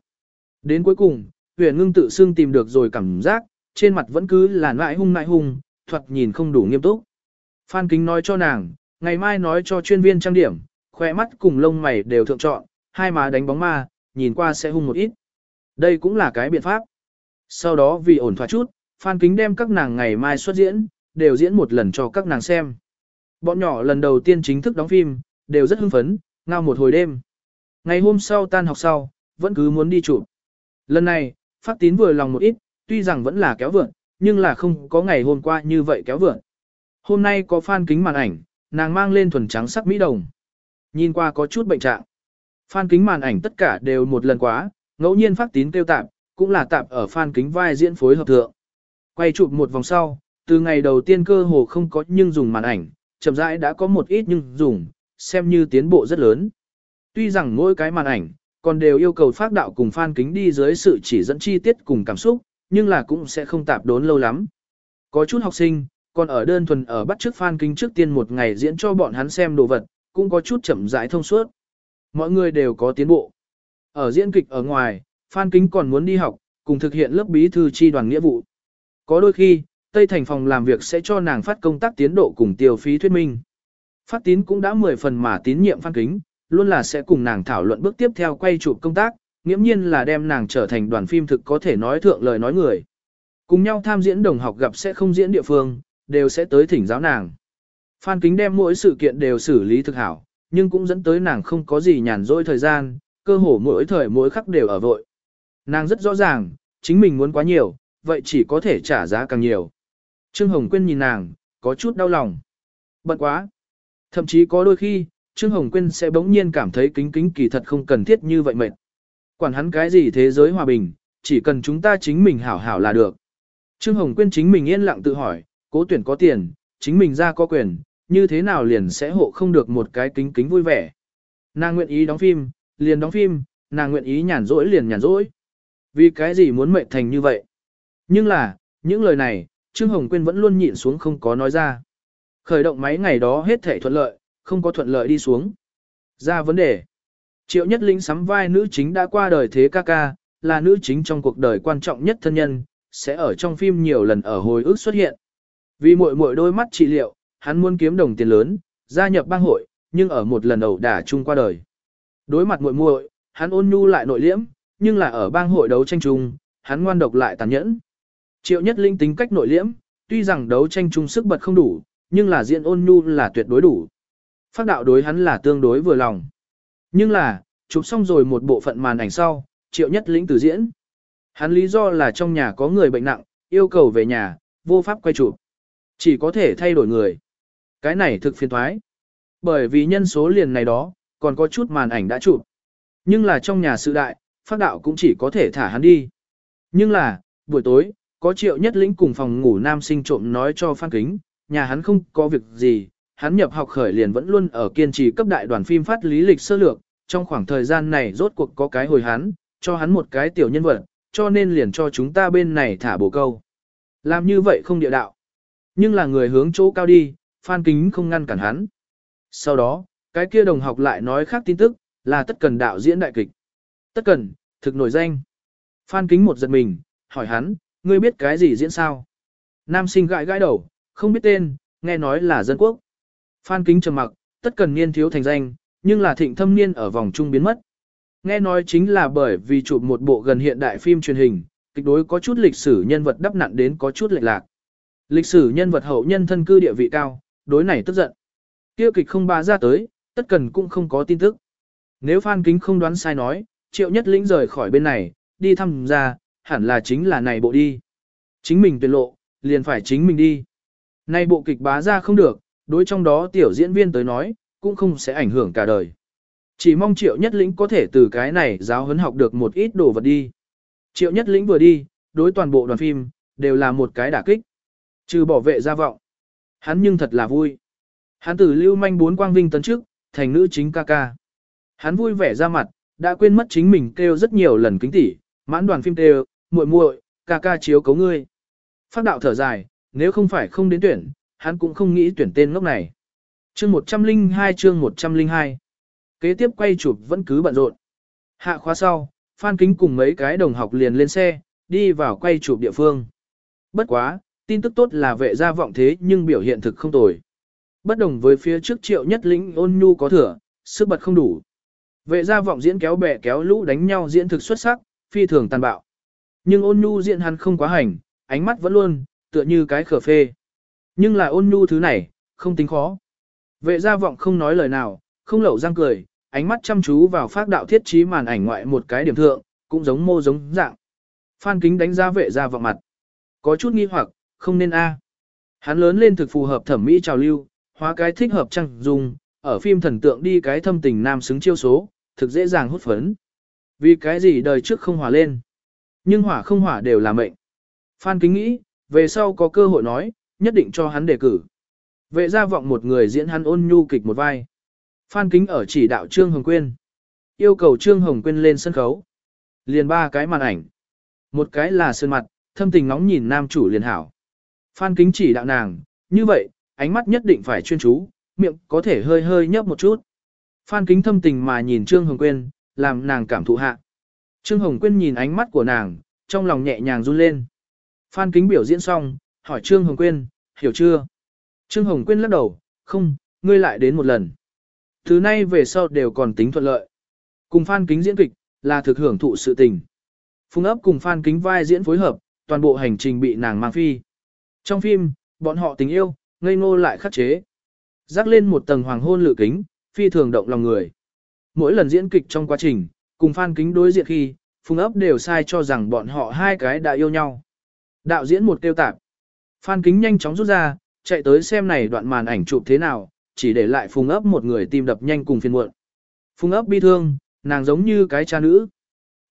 Đến cuối cùng, huyền ngưng tự xưng tìm được rồi cảm giác, trên mặt vẫn cứ là nãi hung nãi hung, thuật nhìn không đủ nghiêm túc. Phan Kính nói cho nàng, ngày mai nói cho chuyên viên trang điểm, khỏe mắt cùng lông mày đều thượng chọn, hai má đánh bóng ma, nhìn qua sẽ hung một ít. Đây cũng là cái biện pháp. Sau đó vì ổn thỏa chút, Phan Kính đem các nàng ngày mai xuất diễn, đều diễn một lần cho các nàng xem. Bọn nhỏ lần đầu tiên chính thức đóng phim, đều rất hưng phấn, ngao một hồi đêm. Ngày hôm sau tan học sau, vẫn cứ muốn đi chụp. Lần này, phát tín vừa lòng một ít, tuy rằng vẫn là kéo vượn, nhưng là không có ngày hôm qua như vậy kéo vượn. Hôm nay có phan kính màn ảnh, nàng mang lên thuần trắng sắc mỹ đồng. Nhìn qua có chút bệnh trạng. Phan kính màn ảnh tất cả đều một lần quá, ngẫu nhiên phát tín tiêu tạp, cũng là tạp ở phan kính vai diễn phối hợp thượng. Quay chụp một vòng sau, từ ngày đầu tiên cơ hồ không có nhưng dùng màn ảnh, chậm rãi đã có một ít nhưng dùng, xem như tiến bộ rất lớn. Tuy rằng mỗi cái màn ảnh, còn đều yêu cầu phát đạo cùng phan kính đi dưới sự chỉ dẫn chi tiết cùng cảm xúc, nhưng là cũng sẽ không tạp đốn lâu lắm. Có chút học sinh, còn ở đơn thuần ở bắt trước phan kính trước tiên một ngày diễn cho bọn hắn xem đồ vật, cũng có chút chậm rãi thông suốt. Mọi người đều có tiến bộ. Ở diễn kịch ở ngoài, phan kính còn muốn đi học, cùng thực hiện lớp bí thư chi đoàn nghĩa vụ. Có đôi khi, Tây Thành phòng làm việc sẽ cho nàng phát công tác tiến độ cùng tiêu phí thuyết minh. Phát tín cũng đã 10 phần mà tín nhiệm phan kính, luôn là sẽ cùng nàng thảo luận bước tiếp theo quay chụp công tác, nghiễm nhiên là đem nàng trở thành đoàn phim thực có thể nói thượng lời nói người. Cùng nhau tham diễn đồng học gặp sẽ không diễn địa phương, đều sẽ tới thỉnh giáo nàng. Phan Kính đem mỗi sự kiện đều xử lý thực hảo, nhưng cũng dẫn tới nàng không có gì nhàn rỗi thời gian, cơ hồ mỗi thời mỗi khắc đều ở vội. Nàng rất rõ ràng, chính mình muốn quá nhiều, vậy chỉ có thể trả giá càng nhiều. Trương Hồng Quyên nhìn nàng, có chút đau lòng. Bận quá. Thậm chí có đôi khi, Trương Hồng Quyên sẽ bỗng nhiên cảm thấy kính kính kỳ thật không cần thiết như vậy mệt. Quản hắn cái gì thế giới hòa bình, chỉ cần chúng ta chính mình hảo hảo là được. Trương Hồng Quyên chính mình yên lặng tự hỏi, cố tuyển có tiền, chính mình ra có quyền, như thế nào liền sẽ hộ không được một cái kính kính vui vẻ. Nàng nguyện ý đóng phim, liền đóng phim, nàng nguyện ý nhàn rỗi liền nhàn rỗi. Vì cái gì muốn mệt thành như vậy? Nhưng là, những lời này, Trương Hồng Quyên vẫn luôn nhịn xuống không có nói ra. Khởi động máy ngày đó hết thể thuận lợi, không có thuận lợi đi xuống. Ra vấn đề. Triệu Nhất Linh sắm vai nữ chính đã qua đời thế ca ca, là nữ chính trong cuộc đời quan trọng nhất thân nhân, sẽ ở trong phim nhiều lần ở hồi ức xuất hiện. Vì muội muội đôi mắt trị liệu, hắn muốn kiếm đồng tiền lớn, gia nhập bang hội, nhưng ở một lần ẩu đả chung qua đời. Đối mặt muội muội, hắn ôn nhu lại nội liễm, nhưng là ở bang hội đấu tranh chung, hắn ngoan độc lại tàn nhẫn. Triệu Nhất Linh tính cách nội liễm, tuy rằng đấu tranh chung sức bật không đủ, nhưng là diện ôn nhu là tuyệt đối đủ. Phát đạo đối hắn là tương đối vừa lòng. Nhưng là, chụp xong rồi một bộ phận màn ảnh sau, triệu nhất lĩnh từ diễn. Hắn lý do là trong nhà có người bệnh nặng, yêu cầu về nhà, vô pháp quay chụp. Chỉ có thể thay đổi người. Cái này thực phiền thoái. Bởi vì nhân số liền này đó, còn có chút màn ảnh đã chụp. Nhưng là trong nhà sự đại, phát đạo cũng chỉ có thể thả hắn đi. Nhưng là, buổi tối, có triệu nhất lĩnh cùng phòng ngủ nam sinh trộm nói cho Phan Kính, nhà hắn không có việc gì, hắn nhập học khởi liền vẫn luôn ở kiên trì cấp đại đoàn phim phát lý lịch sơ lược, trong khoảng thời gian này rốt cuộc có cái hồi hắn, cho hắn một cái tiểu nhân vật, cho nên liền cho chúng ta bên này thả bổ câu. Làm như vậy không địa đạo. Nhưng là người hướng chỗ cao đi, Phan Kính không ngăn cản hắn. Sau đó, cái kia đồng học lại nói khác tin tức, là tất cần đạo diễn đại kịch. Tất cần, thực nổi danh. Phan Kính một giật mình, hỏi hắn, ngươi biết cái gì diễn sao? Nam sinh gãi gãi đầu, không biết tên, nghe nói là dân quốc. Phan Kính trầm mặc, tất cần niên thiếu thành danh, nhưng là thịnh thâm niên ở vòng trung biến mất. Nghe nói chính là bởi vì chụp một bộ gần hiện đại phim truyền hình, kịch đối có chút lịch sử nhân vật đắp nặn đến có chút lệch lạc. Lịch sử nhân vật hậu nhân thân cư địa vị cao, đối này tức giận. Kia kịch không ba ra tới, tất cần cũng không có tin tức. Nếu Phan Kính không đoán sai nói, triệu nhất lĩnh rời khỏi bên này, đi thăm ra, hẳn là chính là này bộ đi. Chính mình tuyệt lộ, liền phải chính mình đi. Này bộ kịch bá ra không được, đối trong đó tiểu diễn viên tới nói, cũng không sẽ ảnh hưởng cả đời. Chỉ mong triệu nhất lĩnh có thể từ cái này giáo huấn học được một ít đồ vật đi. Triệu nhất lĩnh vừa đi, đối toàn bộ đoàn phim, đều là một cái đả kích. Trừ bảo vệ gia vọng. Hắn nhưng thật là vui. Hắn từ lưu manh bốn quang vinh tấn trước, thành nữ chính ca ca. Hắn vui vẻ ra mặt, đã quên mất chính mình kêu rất nhiều lần kính tỉ, mãn đoàn phim kêu, muội muội, ca ca chiếu cấu ngươi. Phát đạo thở dài, nếu không phải không đến tuyển, hắn cũng không nghĩ tuyển tên ngốc này. Chương 102 chương 102 Kế tiếp quay chụp vẫn cứ bận rộn. Hạ khóa sau, Phan Kính cùng mấy cái đồng học liền lên xe, đi vào quay chụp địa phương. Bất quá, tin tức tốt là vệ gia vọng thế nhưng biểu hiện thực không tồi. Bất đồng với phía trước triệu nhất lĩnh ôn nhu có thừa, sức bật không đủ. Vệ gia vọng diễn kéo bè kéo lũ đánh nhau diễn thực xuất sắc, phi thường tàn bạo. Nhưng ôn nhu diễn hắn không quá hành, ánh mắt vẫn luôn, tựa như cái khở phê. Nhưng là ôn nhu thứ này, không tính khó. Vệ gia vọng không nói lời nào, không lẩu răng cười, ánh mắt chăm chú vào phát đạo thiết trí màn ảnh ngoại một cái điểm thượng, cũng giống mô giống dạng. Phan kính đánh giá vệ gia vọng mặt. Có chút nghi hoặc, không nên a. Hắn lớn lên thực phù hợp thẩm mỹ trào lưu, hóa cái thích hợp trang dùng, ở phim thần tượng đi cái thâm tình nam xứng chiêu số, thực dễ dàng hút phấn. Vì cái gì đời trước không hỏa lên. Nhưng hỏa không hỏa đều là mệnh. Phan kính nghĩ, về sau có cơ hội nói, nhất định cho hắn đề cử. Vệ gia vọng một người diễn hắn ôn nhu kịch một vai. Phan kính ở chỉ đạo Trương Hồng Quyên. Yêu cầu Trương Hồng Quyên lên sân khấu. Liền ba cái màn ảnh. Một cái là sơn mặt, thâm tình ngóng nhìn nam chủ liền hảo. Phan kính chỉ đạo nàng, như vậy, ánh mắt nhất định phải chuyên chú, miệng có thể hơi hơi nhấp một chút. Phan kính thâm tình mà nhìn Trương Hồng Quyên, làm nàng cảm thụ hạ. Trương Hồng Quyên nhìn ánh mắt của nàng, trong lòng nhẹ nhàng run lên. Phan kính biểu diễn xong, hỏi Trương Hồng Quyên, hiểu chưa? Trương Hồng Quyên lắc đầu, không, ngươi lại đến một lần. Thứ nay về sau đều còn tính thuận lợi. Cùng Phan kính diễn kịch, là thực hưởng thụ sự tình. Phùng ấp cùng Phan kính vai diễn phối hợp, toàn bộ hành trình bị nàng mang phi. Trong phim, bọn họ tình yêu, ngây ngô lại khắc chế. Rắc lên một tầng hoàng hôn lự kính, phi thường động lòng người. Mỗi lần diễn kịch trong quá trình, cùng Phan Kính đối diện khi, Phùng ấp đều sai cho rằng bọn họ hai cái đã yêu nhau. Đạo diễn một tiêu tạp. Phan Kính nhanh chóng rút ra, chạy tới xem này đoạn màn ảnh chụp thế nào, chỉ để lại Phùng ấp một người tim đập nhanh cùng phiền muộn. Phùng ấp bi thương, nàng giống như cái cha nữ.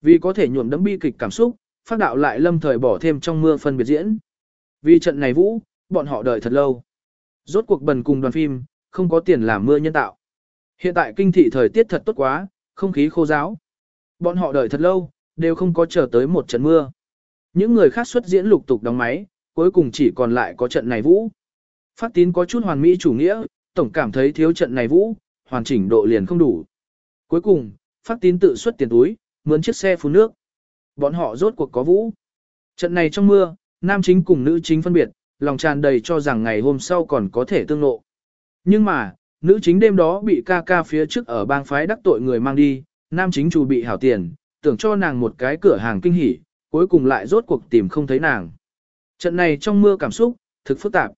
Vì có thể nhuộm đẫm bi kịch cảm xúc, phát đạo lại lâm thời bỏ thêm trong mưa phân biệt diễn. Vì trận này vũ, bọn họ đợi thật lâu. Rốt cuộc bần cùng đoàn phim, không có tiền làm mưa nhân tạo. Hiện tại kinh thị thời tiết thật tốt quá, không khí khô giáo. Bọn họ đợi thật lâu, đều không có chờ tới một trận mưa. Những người khác xuất diễn lục tục đóng máy, cuối cùng chỉ còn lại có trận này vũ. Phát tín có chút hoàn mỹ chủ nghĩa, tổng cảm thấy thiếu trận này vũ, hoàn chỉnh độ liền không đủ. Cuối cùng, phát tín tự xuất tiền túi, mướn chiếc xe phun nước. Bọn họ rốt cuộc có vũ. Trận này trong mưa, nam chính cùng nữ chính phân biệt, lòng tràn đầy cho rằng ngày hôm sau còn có thể tương lộ Nhưng mà, nữ chính đêm đó bị ca ca phía trước ở bang phái đắc tội người mang đi, nam chính chủ bị hảo tiền, tưởng cho nàng một cái cửa hàng kinh hỉ, cuối cùng lại rốt cuộc tìm không thấy nàng. Trận này trong mưa cảm xúc, thực phức tạp.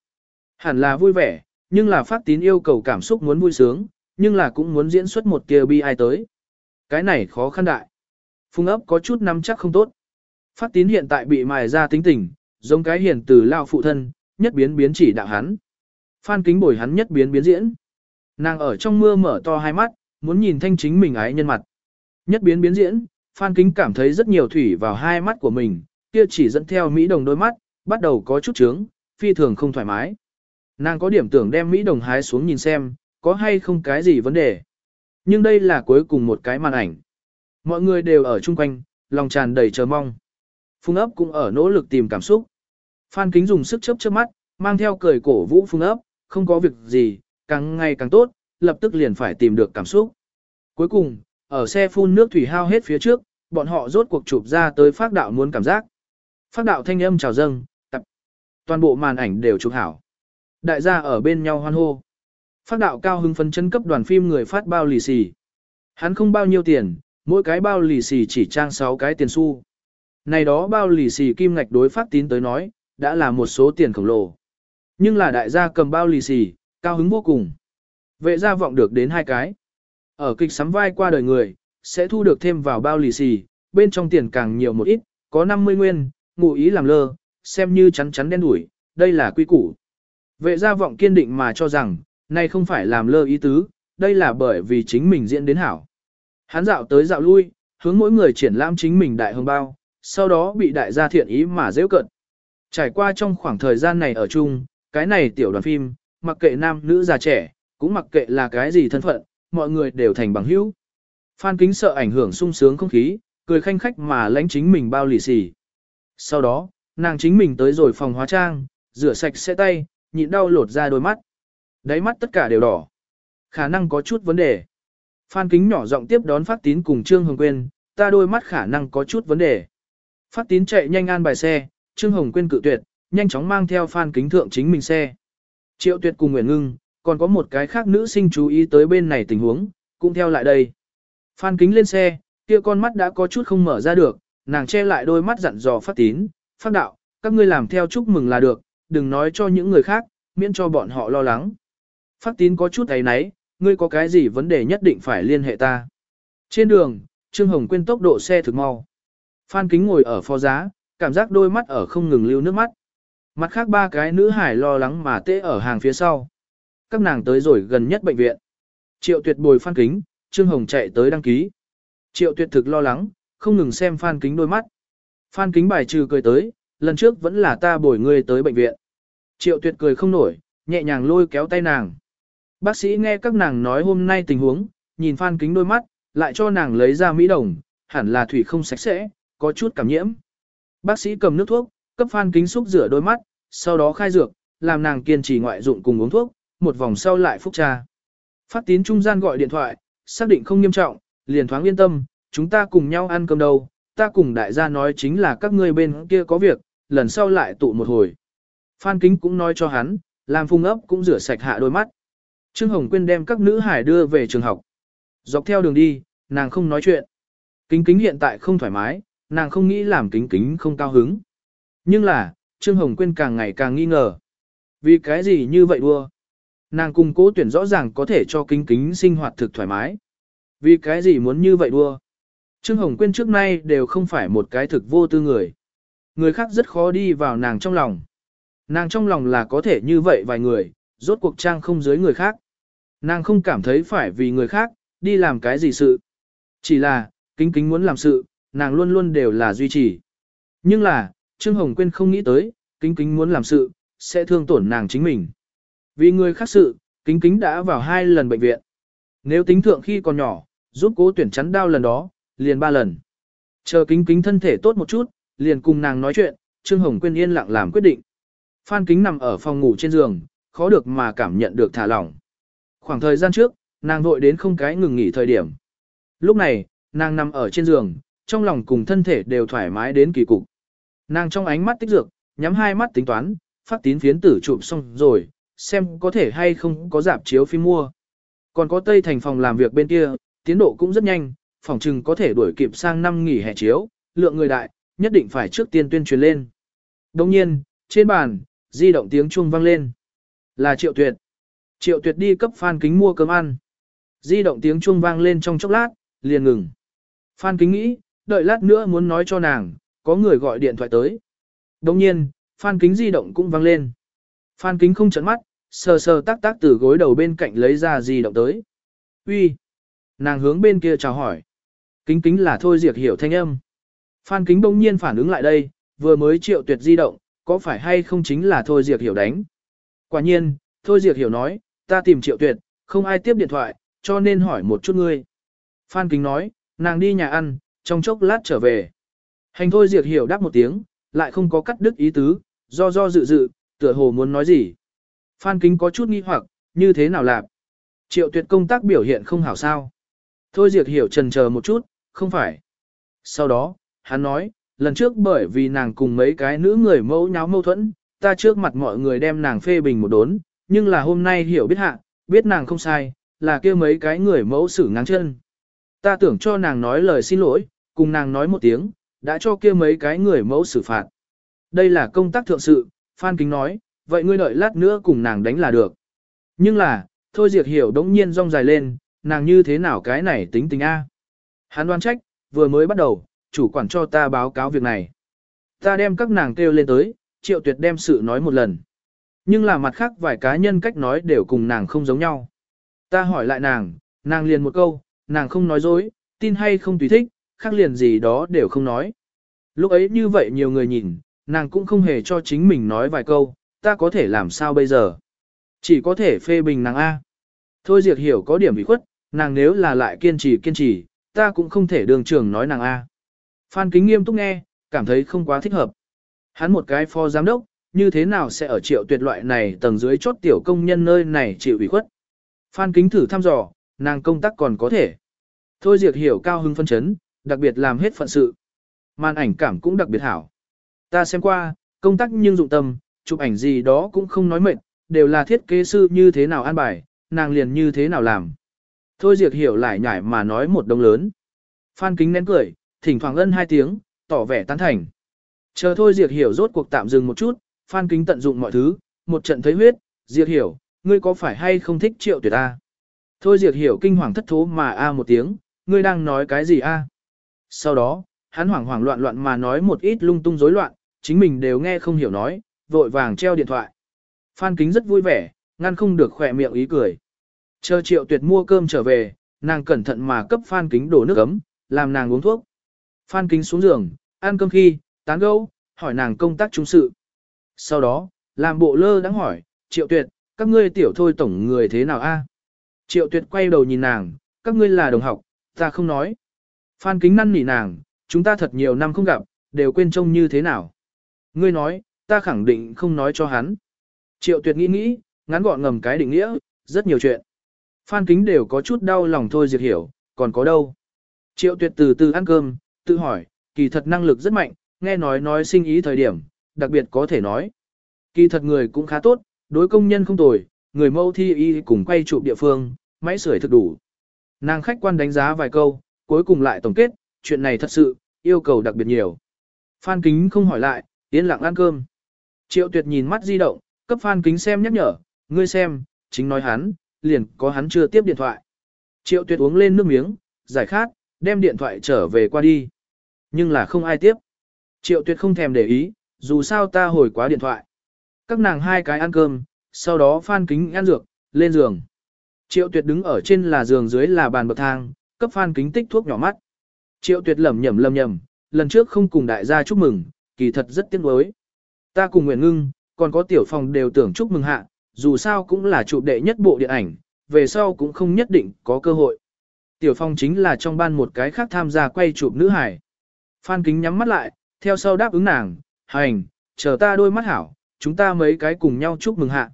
Hẳn là vui vẻ, nhưng là phát tín yêu cầu cảm xúc muốn vui sướng, nhưng là cũng muốn diễn xuất một kia bi ai tới. Cái này khó khăn đại. Phung ấp có chút nắm chắc không tốt. Phát tín hiện tại bị mài ra tính tình, giống cái hiền từ lao phụ thân, nhất biến biến chỉ đạo hắn. Phan kính bồi hắn nhất biến biến diễn. Nàng ở trong mưa mở to hai mắt, muốn nhìn thanh chính mình ái nhân mặt. Nhất biến biến diễn, Phan kính cảm thấy rất nhiều thủy vào hai mắt của mình, kia chỉ dẫn theo Mỹ đồng đôi mắt, bắt đầu có chút trướng, phi thường không thoải mái. Nàng có điểm tưởng đem Mỹ đồng hái xuống nhìn xem, có hay không cái gì vấn đề. Nhưng đây là cuối cùng một cái màn ảnh. Mọi người đều ở chung quanh, lòng tràn đầy chờ mong. Phung ấp cũng ở nỗ lực tìm cảm xúc. Phan Kính dùng sức chớp chớp mắt, mang theo cười cổ vũ Phung ấp, không có việc gì, càng ngày càng tốt, lập tức liền phải tìm được cảm xúc. Cuối cùng, ở xe phun nước thủy hao hết phía trước, bọn họ rốt cuộc chụp ra tới phát đạo muốn cảm giác. Phát đạo thanh âm chào dâng. Toàn bộ màn ảnh đều chụp hảo. Đại gia ở bên nhau hoan hô. Phát đạo cao hứng phấn chân cấp đoàn phim người phát bao lì xì. Hắn không bao nhiêu tiền, mỗi cái bao lì xì chỉ trang 6 cái tiền xu. Này đó bao lì xì kim ngạch đối phát tín tới nói, đã là một số tiền khổng lồ. Nhưng là đại gia cầm bao lì xì, cao hứng vô cùng. Vệ gia vọng được đến hai cái. Ở kịch sắm vai qua đời người, sẽ thu được thêm vào bao lì xì, bên trong tiền càng nhiều một ít, có 50 nguyên, ngụ ý làm lơ, xem như chắn chắn đen đủi, đây là quy củ. Vệ gia vọng kiên định mà cho rằng, này không phải làm lơ ý tứ, đây là bởi vì chính mình diễn đến hảo. Hắn dạo tới dạo lui, hướng mỗi người triển lãm chính mình đại hương bao, sau đó bị đại gia thiện ý mà dễ cận. Trải qua trong khoảng thời gian này ở chung, cái này tiểu đoàn phim, mặc kệ nam nữ già trẻ, cũng mặc kệ là cái gì thân phận, mọi người đều thành bằng hữu. Phan Kính sợ ảnh hưởng sung sướng không khí, cười khanh khách mà lãnh chính mình bao lì xì. Sau đó, nàng chính mình tới rồi phòng hóa trang, rửa sạch sẽ tay, nhịn đau lột ra đôi mắt. Đáy mắt tất cả đều đỏ. Khả năng có chút vấn đề. Phan Kính nhỏ giọng tiếp đón Phát Tín cùng Trương Hồng Quyên, ta đôi mắt khả năng có chút vấn đề. Phát Tín chạy nhanh an bài xe, Trương Hồng Quyên cự tuyệt, nhanh chóng mang theo Phan Kính thượng chính mình xe. Triệu Tuyệt cùng Nguyễn Ngưng, còn có một cái khác nữ sinh chú ý tới bên này tình huống, cũng theo lại đây. Phan Kính lên xe, kia con mắt đã có chút không mở ra được, nàng che lại đôi mắt dặn dò Phát Tín, Phát Đạo, các ngươi làm theo chúc mừng là được, đừng nói cho những người khác, miễn cho bọn họ lo lắng. Phát Tín có chút ấy náy, ngươi có cái gì vấn đề nhất định phải liên hệ ta. Trên đường, Trương Hồng quên tốc độ xe thực mau. Phan Kính ngồi ở phó giá, cảm giác đôi mắt ở không ngừng lưu nước mắt. Mặt khác ba cái nữ hải lo lắng mà tê ở hàng phía sau. Các nàng tới rồi gần nhất bệnh viện. Triệu tuyệt bồi Phan Kính, Trương Hồng chạy tới đăng ký. Triệu tuyệt thực lo lắng, không ngừng xem Phan Kính đôi mắt. Phan Kính bài trừ cười tới, lần trước vẫn là ta bồi ngươi tới bệnh viện. Triệu tuyệt cười không nổi, nhẹ nhàng lôi kéo tay nàng. Bác sĩ nghe các nàng nói hôm nay tình huống, nhìn Phan Kính đôi mắt, lại cho nàng lấy ra mỹ đồng, hẳn là thủy không sạch sẽ, có chút cảm nhiễm. Bác sĩ cầm nước thuốc, cấp Phan Kính xúc rửa đôi mắt, sau đó khai dược, làm nàng kiên trì ngoại dụng cùng uống thuốc, một vòng sau lại phúc tra. Phát tín trung gian gọi điện thoại, xác định không nghiêm trọng, liền thoáng yên tâm, chúng ta cùng nhau ăn cơm đâu, ta cùng đại gia nói chính là các ngươi bên kia có việc, lần sau lại tụ một hồi. Phan Kính cũng nói cho hắn, làm phung ấp cũng rửa sạch hạ đôi mắt. Trương Hồng Quyên đem các nữ hải đưa về trường học. Dọc theo đường đi, nàng không nói chuyện. Kính kính hiện tại không thoải mái, nàng không nghĩ làm kính kính không cao hứng. Nhưng là, Trương Hồng Quyên càng ngày càng nghi ngờ. Vì cái gì như vậy đua? Nàng cùng cố tuyển rõ ràng có thể cho kính kính sinh hoạt thực thoải mái. Vì cái gì muốn như vậy đua? Trương Hồng Quyên trước nay đều không phải một cái thực vô tư người. Người khác rất khó đi vào nàng trong lòng. Nàng trong lòng là có thể như vậy vài người, rốt cuộc trang không dưới người khác. Nàng không cảm thấy phải vì người khác, đi làm cái gì sự. Chỉ là, kính kính muốn làm sự, nàng luôn luôn đều là duy trì. Nhưng là, Trương Hồng Quyên không nghĩ tới, kính kính muốn làm sự, sẽ thương tổn nàng chính mình. Vì người khác sự, kính kính đã vào hai lần bệnh viện. Nếu tính thượng khi còn nhỏ, giúp cố tuyển chắn đau lần đó, liền ba lần. Chờ kính kính thân thể tốt một chút, liền cùng nàng nói chuyện, Trương Hồng Quyên yên lặng làm quyết định. Phan kính nằm ở phòng ngủ trên giường, khó được mà cảm nhận được thả lỏng. Khoảng thời gian trước, nàng vội đến không cái ngừng nghỉ thời điểm. Lúc này, nàng nằm ở trên giường, trong lòng cùng thân thể đều thoải mái đến kỳ cục. Nàng trong ánh mắt tích dược, nhắm hai mắt tính toán, phát tín phiến tử chụp xong rồi, xem có thể hay không có giảm chiếu phim mua. Còn có Tây Thành phòng làm việc bên kia, tiến độ cũng rất nhanh, phòng trừng có thể đuổi kịp sang năm nghỉ hè chiếu, lượng người đại, nhất định phải trước tiên tuyên truyền lên. Đồng nhiên, trên bàn, di động tiếng chuông vang lên. Là triệu tuyệt. Triệu tuyệt đi cấp Phan Kính mua cơm ăn. Di động tiếng chuông vang lên trong chốc lát, liền ngừng. Phan Kính nghĩ, đợi lát nữa muốn nói cho nàng, có người gọi điện thoại tới. Đồng nhiên, Phan Kính di động cũng vang lên. Phan Kính không chấn mắt, sờ sờ tác tác từ gối đầu bên cạnh lấy ra di động tới. Uy, Nàng hướng bên kia chào hỏi. Kính kính là thôi diệt hiểu thanh âm. Phan Kính bỗng nhiên phản ứng lại đây, vừa mới triệu tuyệt di động, có phải hay không chính là thôi diệt hiểu đánh. Quả nhiên, thôi diệt hiểu nói, ta tìm triệu tuyệt, không ai tiếp điện thoại, cho nên hỏi một chút ngươi. Phan Kính nói, nàng đi nhà ăn, trong chốc lát trở về. Hành thôi diệt hiểu đáp một tiếng, lại không có cắt đứt ý tứ, do do dự dự, tựa hồ muốn nói gì. Phan Kính có chút nghi hoặc, như thế nào làm? Triệu tuyệt công tác biểu hiện không hảo sao. Thôi diệt hiểu trần chờ một chút, không phải. Sau đó, hắn nói, lần trước bởi vì nàng cùng mấy cái nữ người mẫu nháo mâu thuẫn, ta trước mặt mọi người đem nàng phê bình một đốn, nhưng là hôm nay hiểu biết hạ, biết nàng không sai, là kia mấy cái người mẫu xử ngang chân. Ta tưởng cho nàng nói lời xin lỗi, cùng nàng nói một tiếng, đã cho kia mấy cái người mẫu xử phạt. Đây là công tác thượng sự, Phan Kính nói, vậy ngươi đợi lát nữa cùng nàng đánh là được. Nhưng là, thôi diệt hiểu đống nhiên rong dài lên, nàng như thế nào cái này tính tình A. Hắn đoán trách, vừa mới bắt đầu, chủ quản cho ta báo cáo việc này. Ta đem các nàng kêu lên tới, triệu tuyệt đem sự nói một lần. Nhưng là mặt khác vài cá nhân cách nói đều cùng nàng không giống nhau. Ta hỏi lại nàng, nàng liền một câu, nàng không nói dối, tin hay không tùy thích, khác liền gì đó đều không nói. Lúc ấy như vậy nhiều người nhìn, nàng cũng không hề cho chính mình nói vài câu, ta có thể làm sao bây giờ? Chỉ có thể phê bình nàng A. Thôi diệt hiểu có điểm bị khuất, nàng nếu là lại kiên trì kiên trì, ta cũng không thể đường trưởng nói nàng A. Phan kính nghiêm túc nghe, cảm thấy không quá thích hợp. Hắn một cái phó giám đốc, như thế nào sẽ ở triệu tuyệt loại này tầng dưới chốt tiểu công nhân nơi này chịu ủy khuất. Phan kính thử thăm dò, nàng công tác còn có thể. Thôi diệt hiểu cao hưng phân chấn, đặc biệt làm hết phận sự. Màn ảnh cảm cũng đặc biệt hảo. Ta xem qua, công tác nhưng dụng tâm, chụp ảnh gì đó cũng không nói mệt, đều là thiết kế sư như thế nào an bài, nàng liền như thế nào làm. Thôi diệt hiểu lại nhải mà nói một đồng lớn. Phan kính nén cười, thỉnh thoảng ân hai tiếng, tỏ vẻ tán thành. Chờ thôi diệt hiểu rốt cuộc tạm dừng một chút, Phan kính tận dụng mọi thứ, một trận thấy huyết, diệt hiểu, ngươi có phải hay không thích triệu tuyệt ta? Thôi diệt hiểu kinh hoàng thất thố mà a một tiếng, ngươi đang nói cái gì a? Sau đó, hắn hoảng hoảng loạn loạn mà nói một ít lung tung rối loạn, chính mình đều nghe không hiểu nói, vội vàng treo điện thoại. Phan Kính rất vui vẻ, ngăn không được khỏe miệng ý cười. Chờ triệu tuyệt mua cơm trở về, nàng cẩn thận mà cấp Phan Kính đổ nước ấm, làm nàng uống thuốc. Phan Kính xuống giường, ăn cơm khi, tán gẫu, hỏi nàng công tác trung sự. Sau đó, làm bộ lơ đắng hỏi, triệu tuyệt, các ngươi tiểu thôi tổng người thế nào a? Triệu tuyệt quay đầu nhìn nàng, các ngươi là đồng học, ta không nói. Phan kính năn nỉ nàng, chúng ta thật nhiều năm không gặp, đều quên trông như thế nào. Ngươi nói, ta khẳng định không nói cho hắn. Triệu tuyệt nghĩ nghĩ, ngắn gọn ngầm cái định nghĩa, rất nhiều chuyện. Phan kính đều có chút đau lòng thôi diệt hiểu, còn có đâu. Triệu tuyệt từ từ ăn cơm, tự hỏi, kỳ thật năng lực rất mạnh, nghe nói nói sinh ý thời điểm, đặc biệt có thể nói. Kỳ thật người cũng khá tốt, đối công nhân không tồi, người mâu thi y cùng quay chụp địa phương, máy sưởi thực đủ. Nàng khách quan đánh giá vài câu, cuối cùng lại tổng kết, chuyện này thật sự, yêu cầu đặc biệt nhiều. Phan Kính không hỏi lại, yên lặng ăn cơm. Triệu tuyệt nhìn mắt di động, cấp Phan Kính xem nhắc nhở, ngươi xem, chính nói hắn, liền có hắn chưa tiếp điện thoại. Triệu tuyệt uống lên nước miếng, giải khát, đem điện thoại trở về qua đi. Nhưng là không ai tiếp. Triệu tuyệt không thèm để ý, dù sao ta hồi quá điện thoại. Các nàng hai cái ăn cơm, sau đó Phan Kính ăn dược, lên giường. Triệu tuyệt đứng ở trên là giường dưới là bàn bậc thang, cấp Phan Kính tích thuốc nhỏ mắt. Triệu tuyệt lẩm nhẩm lẩm nhẩm, lần trước không cùng đại gia chúc mừng, kỳ thật rất tiếc nuối. Ta cùng Nguyễn Ngưng, còn có tiểu phòng đều tưởng chúc mừng hạ, dù sao cũng là chụp đệ nhất bộ điện ảnh, về sau cũng không nhất định có cơ hội. Tiểu phong chính là trong ban một cái khác tham gia quay chụp nữ hải. Phan Kính nhắm mắt lại, theo sau đáp ứng nàng, hành, chờ ta đôi mắt hảo, chúng ta mấy cái cùng nhau chúc mừng hạ.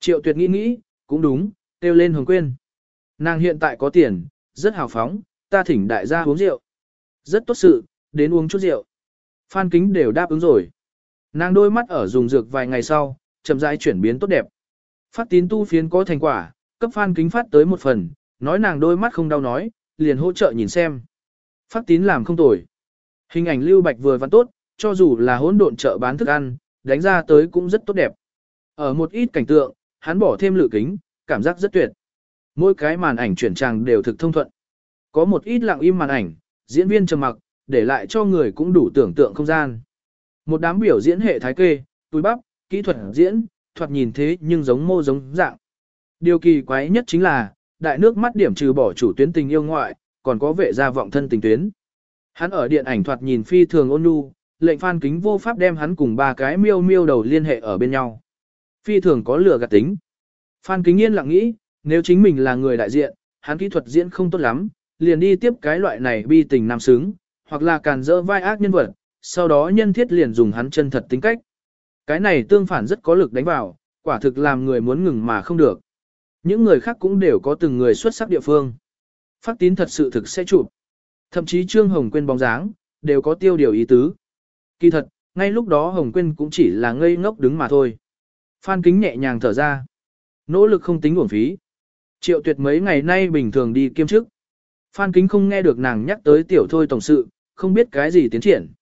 Triệu tuyệt nghĩ nghĩ, cũng đúng, kêu lên hồng quên. Nàng hiện tại có tiền, rất hào phóng, ta thỉnh đại gia uống rượu. Rất tốt sự, đến uống chút rượu. Phan kính đều đáp ứng rồi. Nàng đôi mắt ở dùng dược vài ngày sau, chậm rãi chuyển biến tốt đẹp. Phát tín tu phiến có thành quả, cấp phan kính phát tới một phần, nói nàng đôi mắt không đau nói, liền hỗ trợ nhìn xem. Phát tín làm không tồi. Hình ảnh lưu bạch vừa văn tốt, cho dù là hỗn độn chợ bán thức ăn, đánh ra tới cũng rất tốt đẹp. Ở một ít cảnh tượng, hắn bỏ thêm lự kính, cảm giác rất tuyệt. Mỗi cái màn ảnh chuyển trang đều thực thông thuận. Có một ít lặng im màn ảnh, diễn viên trầm mặc, để lại cho người cũng đủ tưởng tượng không gian. Một đám biểu diễn hệ thái kê, túi bắp, kỹ thuật diễn, thoạt nhìn thế nhưng giống mô giống dạng. Điều kỳ quái nhất chính là, đại nước mắt điểm trừ bỏ chủ tuyến tình yêu ngoại, còn có vệ gia vọng thân tình tuyến. Hắn ở điện ảnh thoạt nhìn phi thường ôn nhu, lệnh phan kính vô pháp đem hắn cùng ba cái miêu miêu đầu liên hệ ở bên nhau. Phi thường có lửa gạt tính. Phan kính yên lặng nghĩ, nếu chính mình là người đại diện, hắn kỹ thuật diễn không tốt lắm, liền đi tiếp cái loại này bi tình nam sướng, hoặc là càn dỡ vai ác nhân vật, sau đó nhân thiết liền dùng hắn chân thật tính cách. Cái này tương phản rất có lực đánh vào, quả thực làm người muốn ngừng mà không được. Những người khác cũng đều có từng người xuất sắc địa phương. Phát tín thật sự thực sẽ chụp. Thậm chí Trương Hồng quyên bóng dáng, đều có tiêu điều ý tứ. Kỳ thật, ngay lúc đó Hồng Quyên cũng chỉ là ngây ngốc đứng mà thôi. Phan Kính nhẹ nhàng thở ra. Nỗ lực không tính uổng phí. Triệu tuyệt mấy ngày nay bình thường đi kiêm chức. Phan Kính không nghe được nàng nhắc tới tiểu thôi tổng sự, không biết cái gì tiến triển.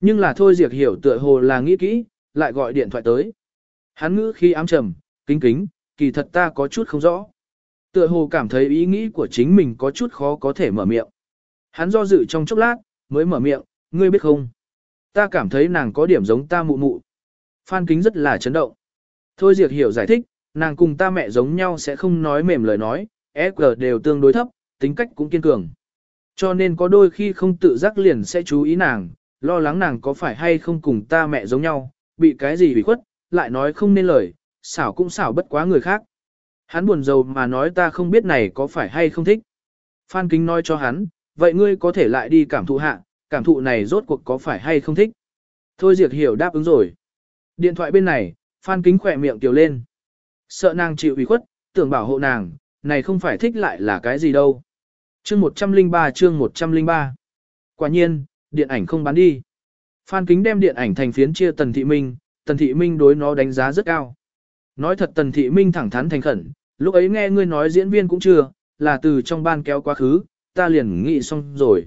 Nhưng là thôi diệt hiểu tựa hồ là nghĩ kỹ, lại gọi điện thoại tới. Hắn ngữ khi ám trầm, kính kính, kỳ thật ta có chút không rõ. Tựa hồ cảm thấy ý nghĩ của chính mình có chút khó có thể mở miệng. Hắn do dự trong chốc lát, mới mở miệng, ngươi biết không? Ta cảm thấy nàng có điểm giống ta mụ mụ. Phan Kính rất là chấn động. Thôi Diệt hiểu giải thích, nàng cùng ta mẹ giống nhau sẽ không nói mềm lời nói, SQ đều tương đối thấp, tính cách cũng kiên cường. Cho nên có đôi khi không tự giác liền sẽ chú ý nàng, lo lắng nàng có phải hay không cùng ta mẹ giống nhau, bị cái gì bị khuất, lại nói không nên lời, xảo cũng xảo bất quá người khác. Hắn buồn rầu mà nói ta không biết này có phải hay không thích. Phan Kính nói cho hắn, vậy ngươi có thể lại đi cảm thụ hạ, cảm thụ này rốt cuộc có phải hay không thích. Thôi Diệp hiểu đáp ứng rồi. Điện thoại bên này, Phan Kính khỏe miệng tiểu lên. Sợ nàng chịu ủy khuất, tưởng bảo hộ nàng, này không phải thích lại là cái gì đâu. Chương 103 chương 103 Quả nhiên, điện ảnh không bán đi. Phan Kính đem điện ảnh thành phiến chia Tần Thị Minh, Tần Thị Minh đối nó đánh giá rất cao. Nói thật Tần Thị Minh thẳng thắn thành khẩn, lúc ấy nghe ngươi nói diễn viên cũng chưa, là từ trong ban kéo quá khứ, ta liền nghĩ xong rồi.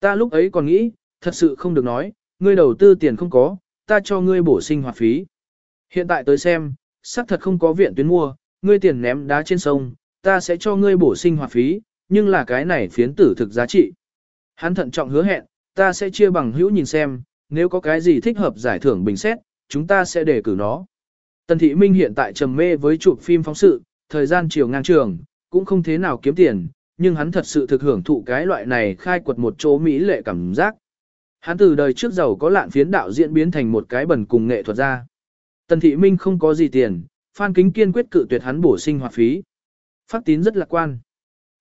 Ta lúc ấy còn nghĩ, thật sự không được nói, ngươi đầu tư tiền không có, ta cho ngươi bổ sinh hoạt phí. Hiện tại tới xem, xác thật không có viện tuyến mua, ngươi tiền ném đá trên sông, ta sẽ cho ngươi bổ sinh hoạt phí, nhưng là cái này phiến tử thực giá trị. Hắn thận trọng hứa hẹn, ta sẽ chia bằng hữu nhìn xem, nếu có cái gì thích hợp giải thưởng bình xét, chúng ta sẽ đề cử nó. Tần Thị Minh hiện tại trầm mê với chụp phim phóng sự, thời gian chiều ngang trường, cũng không thế nào kiếm tiền, nhưng hắn thật sự thực hưởng thụ cái loại này khai quật một chỗ mỹ lệ cảm giác. Hắn từ đời trước giàu có lạn phiến đạo diễn biến thành một cái bẩn cùng nghệ thuật ra. Tần Thị Minh không có gì tiền, Phan Kính kiên quyết cự tuyệt hắn bổ sinh hoạt phí. Phát tín rất lạc quan.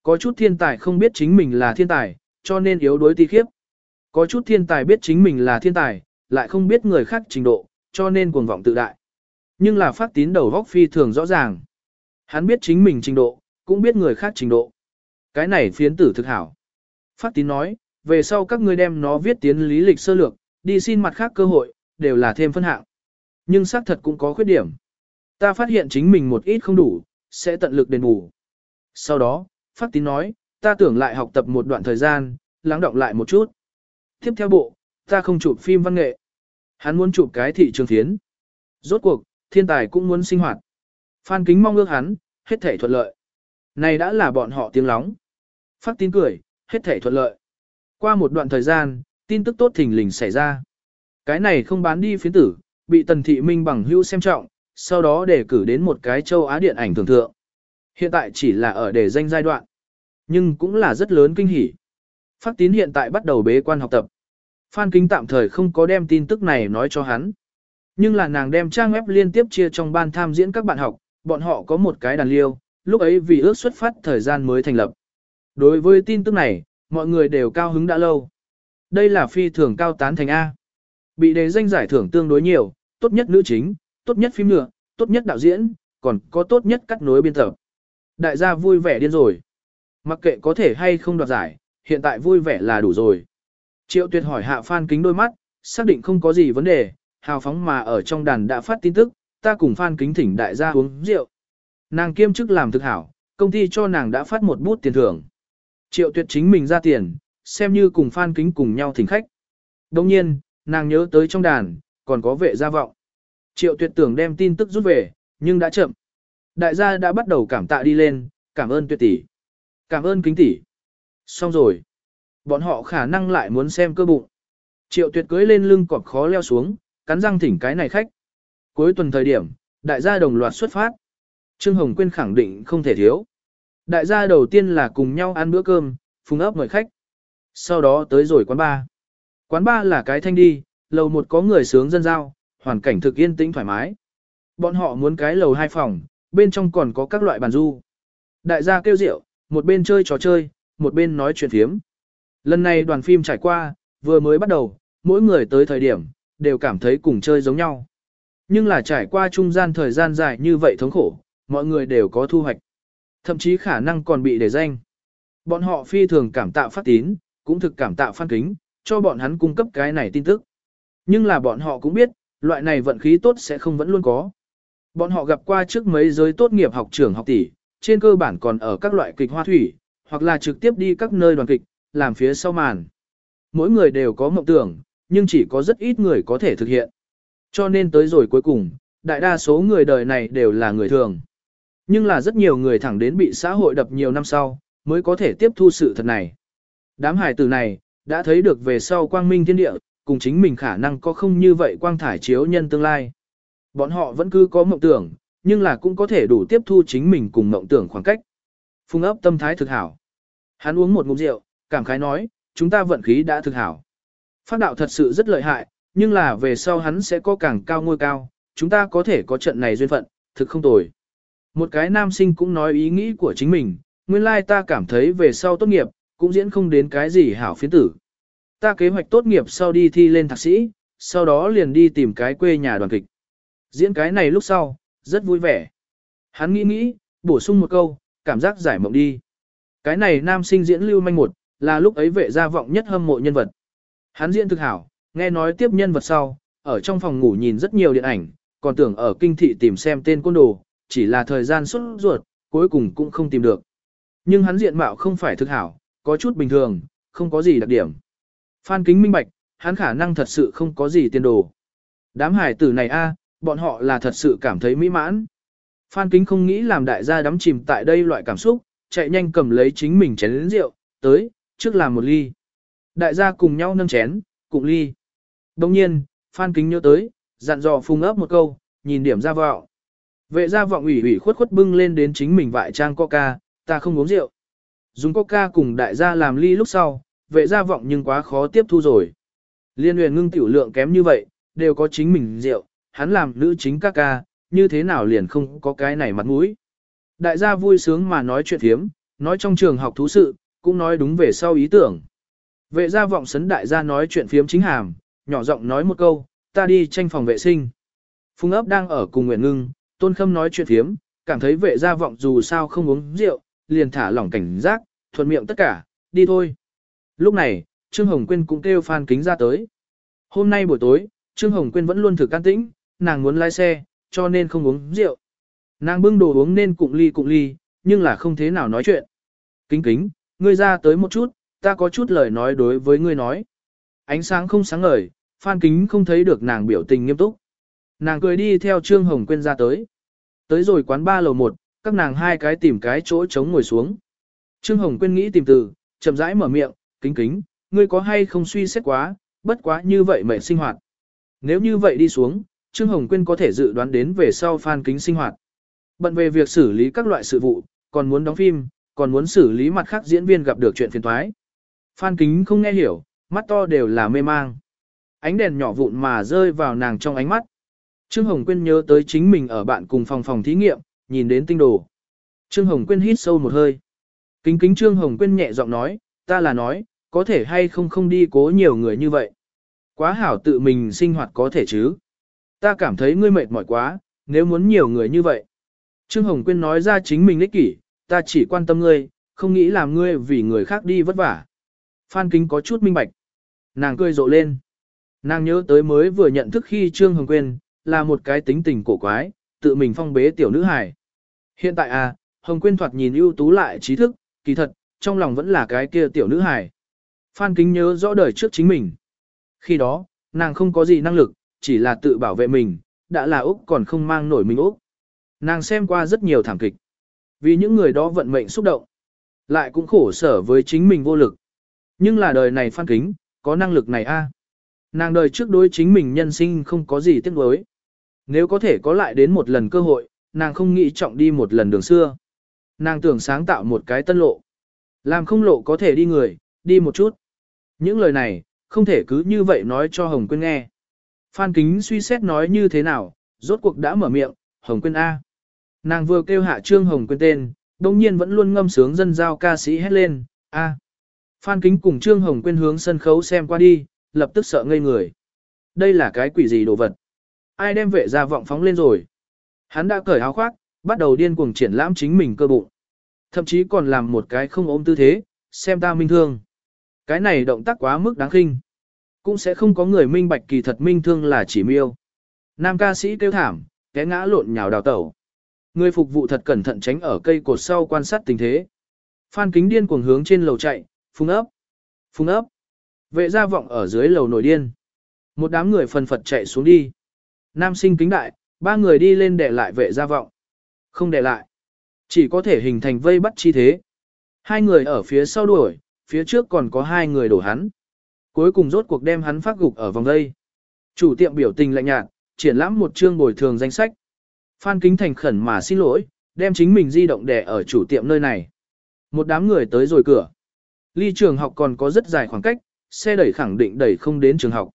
Có chút thiên tài không biết chính mình là thiên tài, cho nên yếu đuối ti khiếp. Có chút thiên tài biết chính mình là thiên tài, lại không biết người khác trình độ, cho nên cuồng vọng tự đại. Nhưng là phát tín đầu góc phi thường rõ ràng. Hắn biết chính mình trình độ, cũng biết người khác trình độ. Cái này phiến tử thực hảo. Phát tín nói, về sau các ngươi đem nó viết tiến lý lịch sơ lược, đi xin mặt khác cơ hội, đều là thêm phân hạng. Nhưng xác thật cũng có khuyết điểm. Ta phát hiện chính mình một ít không đủ, sẽ tận lực đền bù. Sau đó, Phát tín nói, ta tưởng lại học tập một đoạn thời gian, lắng động lại một chút. Tiếp theo bộ, ta không chụp phim văn nghệ. Hắn muốn chụp cái thị trường phiến. Rốt cuộc, thiên tài cũng muốn sinh hoạt. Phan kính mong ước hắn, hết thể thuận lợi. Này đã là bọn họ tiếng lóng. Phát tín cười, hết thể thuận lợi. Qua một đoạn thời gian, tin tức tốt thình lình xảy ra. Cái này không bán đi phiến tử, bị tần thị minh bằng hữu xem trọng, sau đó để cử đến một cái châu Á điện ảnh thường thượng. Hiện tại chỉ là ở để danh giai đoạn, nhưng cũng là rất lớn kinh hỉ. Phát tín hiện tại bắt đầu bế quan học tập. Phan Kính tạm thời không có đem tin tức này nói cho hắn. Nhưng là nàng đem trang web liên tiếp chia trong ban tham diễn các bạn học, bọn họ có một cái đàn liêu, lúc ấy vì ước xuất phát thời gian mới thành lập. Đối với tin tức này, mọi người đều cao hứng đã lâu. Đây là phi thường cao tán thành A. Bị đề danh giải thưởng tương đối nhiều, tốt nhất nữ chính, tốt nhất phim nhựa, tốt nhất đạo diễn, còn có tốt nhất cắt nối biên tập. Đại gia vui vẻ điên rồi. Mặc kệ có thể hay không đoạt giải, hiện tại vui vẻ là đủ rồi. Triệu tuyệt hỏi hạ Phan Kính đôi mắt, xác định không có gì vấn đề, hào phóng mà ở trong đàn đã phát tin tức, ta cùng Phan Kính thỉnh đại gia uống rượu. Nàng kiêm chức làm thực hảo, công ty cho nàng đã phát một bút tiền thưởng. Triệu tuyệt chính mình ra tiền, xem như cùng Phan Kính cùng nhau thỉnh khách. Đồng nhiên, nàng nhớ tới trong đàn, còn có vệ gia vọng. Triệu tuyệt tưởng đem tin tức rút về, nhưng đã chậm. Đại gia đã bắt đầu cảm tạ đi lên, cảm ơn tuyệt tỷ. Cảm ơn kính tỷ. Xong rồi. Bọn họ khả năng lại muốn xem cơ bụng. Triệu tuyệt cưới lên lưng cọp khó leo xuống, cắn răng thỉnh cái này khách. Cuối tuần thời điểm, đại gia đồng loạt xuất phát. Trương Hồng Quyên khẳng định không thể thiếu. Đại gia đầu tiên là cùng nhau ăn bữa cơm, phùng ấp mời khách. Sau đó tới rồi quán ba. Quán ba là cái thanh đi, lầu một có người sướng dân giao, hoàn cảnh thực yên tĩnh thoải mái. Bọn họ muốn cái lầu hai phòng, bên trong còn có các loại bàn du. Đại gia kêu rượu, một bên chơi trò chơi, một bên nói chuyện phiếm. Lần này đoàn phim trải qua, vừa mới bắt đầu, mỗi người tới thời điểm, đều cảm thấy cùng chơi giống nhau. Nhưng là trải qua trung gian thời gian dài như vậy thống khổ, mọi người đều có thu hoạch. Thậm chí khả năng còn bị để danh. Bọn họ phi thường cảm tạo phát tín, cũng thực cảm tạo phan kính, cho bọn hắn cung cấp cái này tin tức. Nhưng là bọn họ cũng biết, loại này vận khí tốt sẽ không vẫn luôn có. Bọn họ gặp qua trước mấy giới tốt nghiệp học trưởng học tỷ, trên cơ bản còn ở các loại kịch hoa thủy, hoặc là trực tiếp đi các nơi đoàn kịch, làm phía sau màn. Mỗi người đều có mộng tưởng, nhưng chỉ có rất ít người có thể thực hiện. Cho nên tới rồi cuối cùng, đại đa số người đời này đều là người thường. Nhưng là rất nhiều người thẳng đến bị xã hội đập nhiều năm sau, mới có thể tiếp thu sự thật này. Đám hải tử này, đã thấy được về sau quang minh thiên địa, cùng chính mình khả năng có không như vậy quang thải chiếu nhân tương lai. Bọn họ vẫn cứ có mộng tưởng, nhưng là cũng có thể đủ tiếp thu chính mình cùng mộng tưởng khoảng cách. Phung ấp tâm thái thực hảo. Hắn uống một ngụm rượu, cảm khái nói, chúng ta vận khí đã thực hảo. Phát đạo thật sự rất lợi hại, nhưng là về sau hắn sẽ có càng cao ngôi cao, chúng ta có thể có trận này duyên phận, thực không tồi. Một cái nam sinh cũng nói ý nghĩ của chính mình, nguyên lai ta cảm thấy về sau tốt nghiệp, cũng diễn không đến cái gì hảo phiến tử. Ta kế hoạch tốt nghiệp sau đi thi lên thạc sĩ, sau đó liền đi tìm cái quê nhà đoàn kịch. Diễn cái này lúc sau, rất vui vẻ. Hắn nghĩ nghĩ, bổ sung một câu, cảm giác giải mộng đi. Cái này nam sinh diễn lưu manh một, là lúc ấy vệ gia vọng nhất hâm mộ nhân vật. Hắn diễn thực hảo, nghe nói tiếp nhân vật sau, ở trong phòng ngủ nhìn rất nhiều điện ảnh, còn tưởng ở kinh thị tìm xem tên côn đồ, chỉ là thời gian xuất ruột, cuối cùng cũng không tìm được. Nhưng hắn diện mạo không phải thực hảo, có chút bình thường, không có gì đặc điểm. Phan kính minh bạch, hắn khả năng thật sự không có gì tiền đồ. Đám hải tử này a, bọn họ là thật sự cảm thấy mỹ mãn. Phan kính không nghĩ làm đại gia đắm chìm tại đây loại cảm xúc, chạy nhanh cầm lấy chính mình chén lĩnh rượu, tới, trước làm một ly. Đại gia cùng nhau nâng chén, cùng ly. Đồng nhiên, Phan kính nhớ tới, dặn dò phung ấp một câu, nhìn điểm ra vọng. Vệ gia vọng ủy ủy khuất khuất bưng lên đến chính mình vại trang coca, ta không uống rượu. Dùng coca cùng đại gia làm ly lúc sau, vệ gia vọng nhưng quá khó tiếp thu rồi. Liên huyền ngưng tiểu lượng kém như vậy, đều có chính mình rượu, hắn làm nữ chính ca ca, như thế nào liền không có cái này mặt mũi. Đại gia vui sướng mà nói chuyện thiếm, nói trong trường học thú sự, cũng nói đúng về sau ý tưởng. Vệ gia vọng sấn đại gia nói chuyện phiếm chính hàm, nhỏ giọng nói một câu, ta đi tranh phòng vệ sinh. Phùng ấp đang ở cùng Nguyễn Ngưng, Tôn Khâm nói chuyện phiếm, cảm thấy vệ gia vọng dù sao không uống rượu, liền thả lỏng cảnh giác, thuận miệng tất cả, đi thôi. Lúc này, Trương Hồng Quyên cũng kêu Phan Kính ra tới. Hôm nay buổi tối, Trương Hồng Quyên vẫn luôn thực can tĩnh, nàng muốn lái xe, cho nên không uống rượu. Nàng bưng đồ uống nên cụng ly cụng ly, nhưng là không thế nào nói chuyện. Kính kính, ngươi ra tới một chút, ta có chút lời nói đối với ngươi nói. Ánh sáng không sáng ngời, Phan Kính không thấy được nàng biểu tình nghiêm túc. Nàng cười đi theo Trương Hồng Quyên ra tới. Tới rồi quán ba lầu một, các nàng hai cái tìm cái chỗ trống ngồi xuống. Trương Hồng Quyên nghĩ tìm từ, chậm rãi mở miệng, kính kính, ngươi có hay không suy xét quá, bất quá như vậy mệnh sinh hoạt. Nếu như vậy đi xuống, Trương Hồng Quyên có thể dự đoán đến về sau Phan Kính sinh hoạt. Bận về việc xử lý các loại sự vụ, còn muốn đóng phim, còn muốn xử lý mặt khác diễn viên gặp được chuyện phiền toái. Phan Kính không nghe hiểu, mắt to đều là mê mang. Ánh đèn nhỏ vụn mà rơi vào nàng trong ánh mắt. Trương Hồng Quyên nhớ tới chính mình ở bạn cùng phòng phòng thí nghiệm, nhìn đến tinh đồ. Trương Hồng Quyên hít sâu một hơi. Kính kính Trương Hồng Quyên nhẹ giọng nói, ta là nói, có thể hay không không đi cố nhiều người như vậy. Quá hảo tự mình sinh hoạt có thể chứ. Ta cảm thấy ngươi mệt mỏi quá, nếu muốn nhiều người như vậy. Trương Hồng Quyên nói ra chính mình ích kỷ, ta chỉ quan tâm ngươi, không nghĩ làm ngươi vì người khác đi vất vả. Phan Kính có chút minh bạch. Nàng cười rộ lên. Nàng nhớ tới mới vừa nhận thức khi Trương Hồng Quyên, là một cái tính tình cổ quái, tự mình phong bế tiểu nữ hài. Hiện tại à, Hồng Quyên thoạt nhìn ưu tú lại trí thức, kỳ thật, trong lòng vẫn là cái kia tiểu nữ hài. Phan Kính nhớ rõ đời trước chính mình. Khi đó, nàng không có gì năng lực, chỉ là tự bảo vệ mình, đã là Úc còn không mang nổi mình Úc. Nàng xem qua rất nhiều thảm kịch. Vì những người đó vận mệnh xúc động, lại cũng khổ sở với chính mình vô lực. Nhưng là đời này Phan Kính, có năng lực này a. Nàng đời trước đối chính mình nhân sinh không có gì tiếc nuối. Nếu có thể có lại đến một lần cơ hội, nàng không nghĩ trọng đi một lần đường xưa. Nàng tưởng sáng tạo một cái tân lộ. Làm không lộ có thể đi người, đi một chút. Những lời này, không thể cứ như vậy nói cho Hồng Quyên nghe. Phan Kính suy xét nói như thế nào, rốt cuộc đã mở miệng, Hồng Quyên A. Nàng vừa kêu hạ Trương Hồng quên tên, đồng nhiên vẫn luôn ngâm sướng dân giao ca sĩ hét lên, A. Phan Kính cùng Trương Hồng quên hướng sân khấu xem qua đi, lập tức sợ ngây người. Đây là cái quỷ gì đồ vật? Ai đem vệ ra vọng phóng lên rồi? Hắn đã cởi áo khoác, bắt đầu điên cuồng triển lãm chính mình cơ bụng. Thậm chí còn làm một cái không ôm tư thế, xem ta minh thương. Cái này động tác quá mức đáng khinh. Cũng sẽ không có người minh bạch kỳ thật minh thương là chỉ miêu. Nam ca sĩ kêu thảm, té ngã lộn nhào đào tẩu. Người phục vụ thật cẩn thận tránh ở cây cột sau quan sát tình thế. Phan kính điên cuồng hướng trên lầu chạy, phung ấp, phung ấp. Vệ gia vọng ở dưới lầu nổi điên. Một đám người phần phật chạy xuống đi. Nam sinh kính đại, ba người đi lên để lại vệ gia vọng. Không để lại. Chỉ có thể hình thành vây bắt chi thế. Hai người ở phía sau đuổi, phía trước còn có hai người đổ hắn. Cuối cùng rốt cuộc đem hắn phát gục ở vòng đây. Chủ tiệm biểu tình lạnh nhạt, triển lãm một chương bồi thường danh sách. Phan Kính thành khẩn mà xin lỗi, đem chính mình di động để ở chủ tiệm nơi này. Một đám người tới rồi cửa. Ly trường học còn có rất dài khoảng cách, xe đẩy khẳng định đẩy không đến trường học.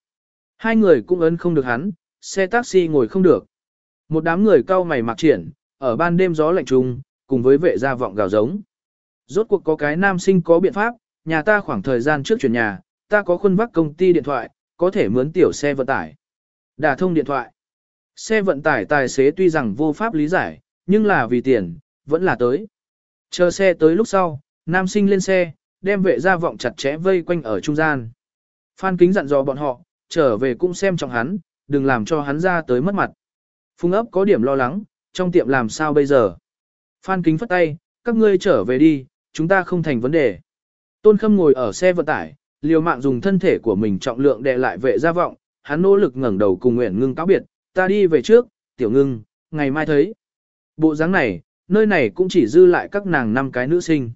Hai người cũng ấn không được hắn, xe taxi ngồi không được. Một đám người cao mày mặc triển, ở ban đêm gió lạnh trùng, cùng với vệ gia vọng gào giống. Rốt cuộc có cái nam sinh có biện pháp, nhà ta khoảng thời gian trước chuyển nhà, ta có khuôn vắc công ty điện thoại, có thể mướn tiểu xe vận tải. Đả thông điện thoại. Xe vận tải tài xế tuy rằng vô pháp lý giải, nhưng là vì tiền, vẫn là tới. Chờ xe tới lúc sau, nam sinh lên xe, đem vệ gia vọng chặt chẽ vây quanh ở trung gian. Phan Kính dặn dò bọn họ, trở về cũng xem trọng hắn, đừng làm cho hắn ra tới mất mặt. Phung ấp có điểm lo lắng, trong tiệm làm sao bây giờ. Phan Kính phất tay, các ngươi trở về đi, chúng ta không thành vấn đề. Tôn Khâm ngồi ở xe vận tải, liều mạng dùng thân thể của mình trọng lượng đè lại vệ gia vọng, hắn nỗ lực ngẩng đầu cùng Nguyễn Ngưng cáo biệt, ta đi về trước, tiểu ngưng, ngày mai thấy. Bộ dáng này, nơi này cũng chỉ dư lại các nàng năm cái nữ sinh.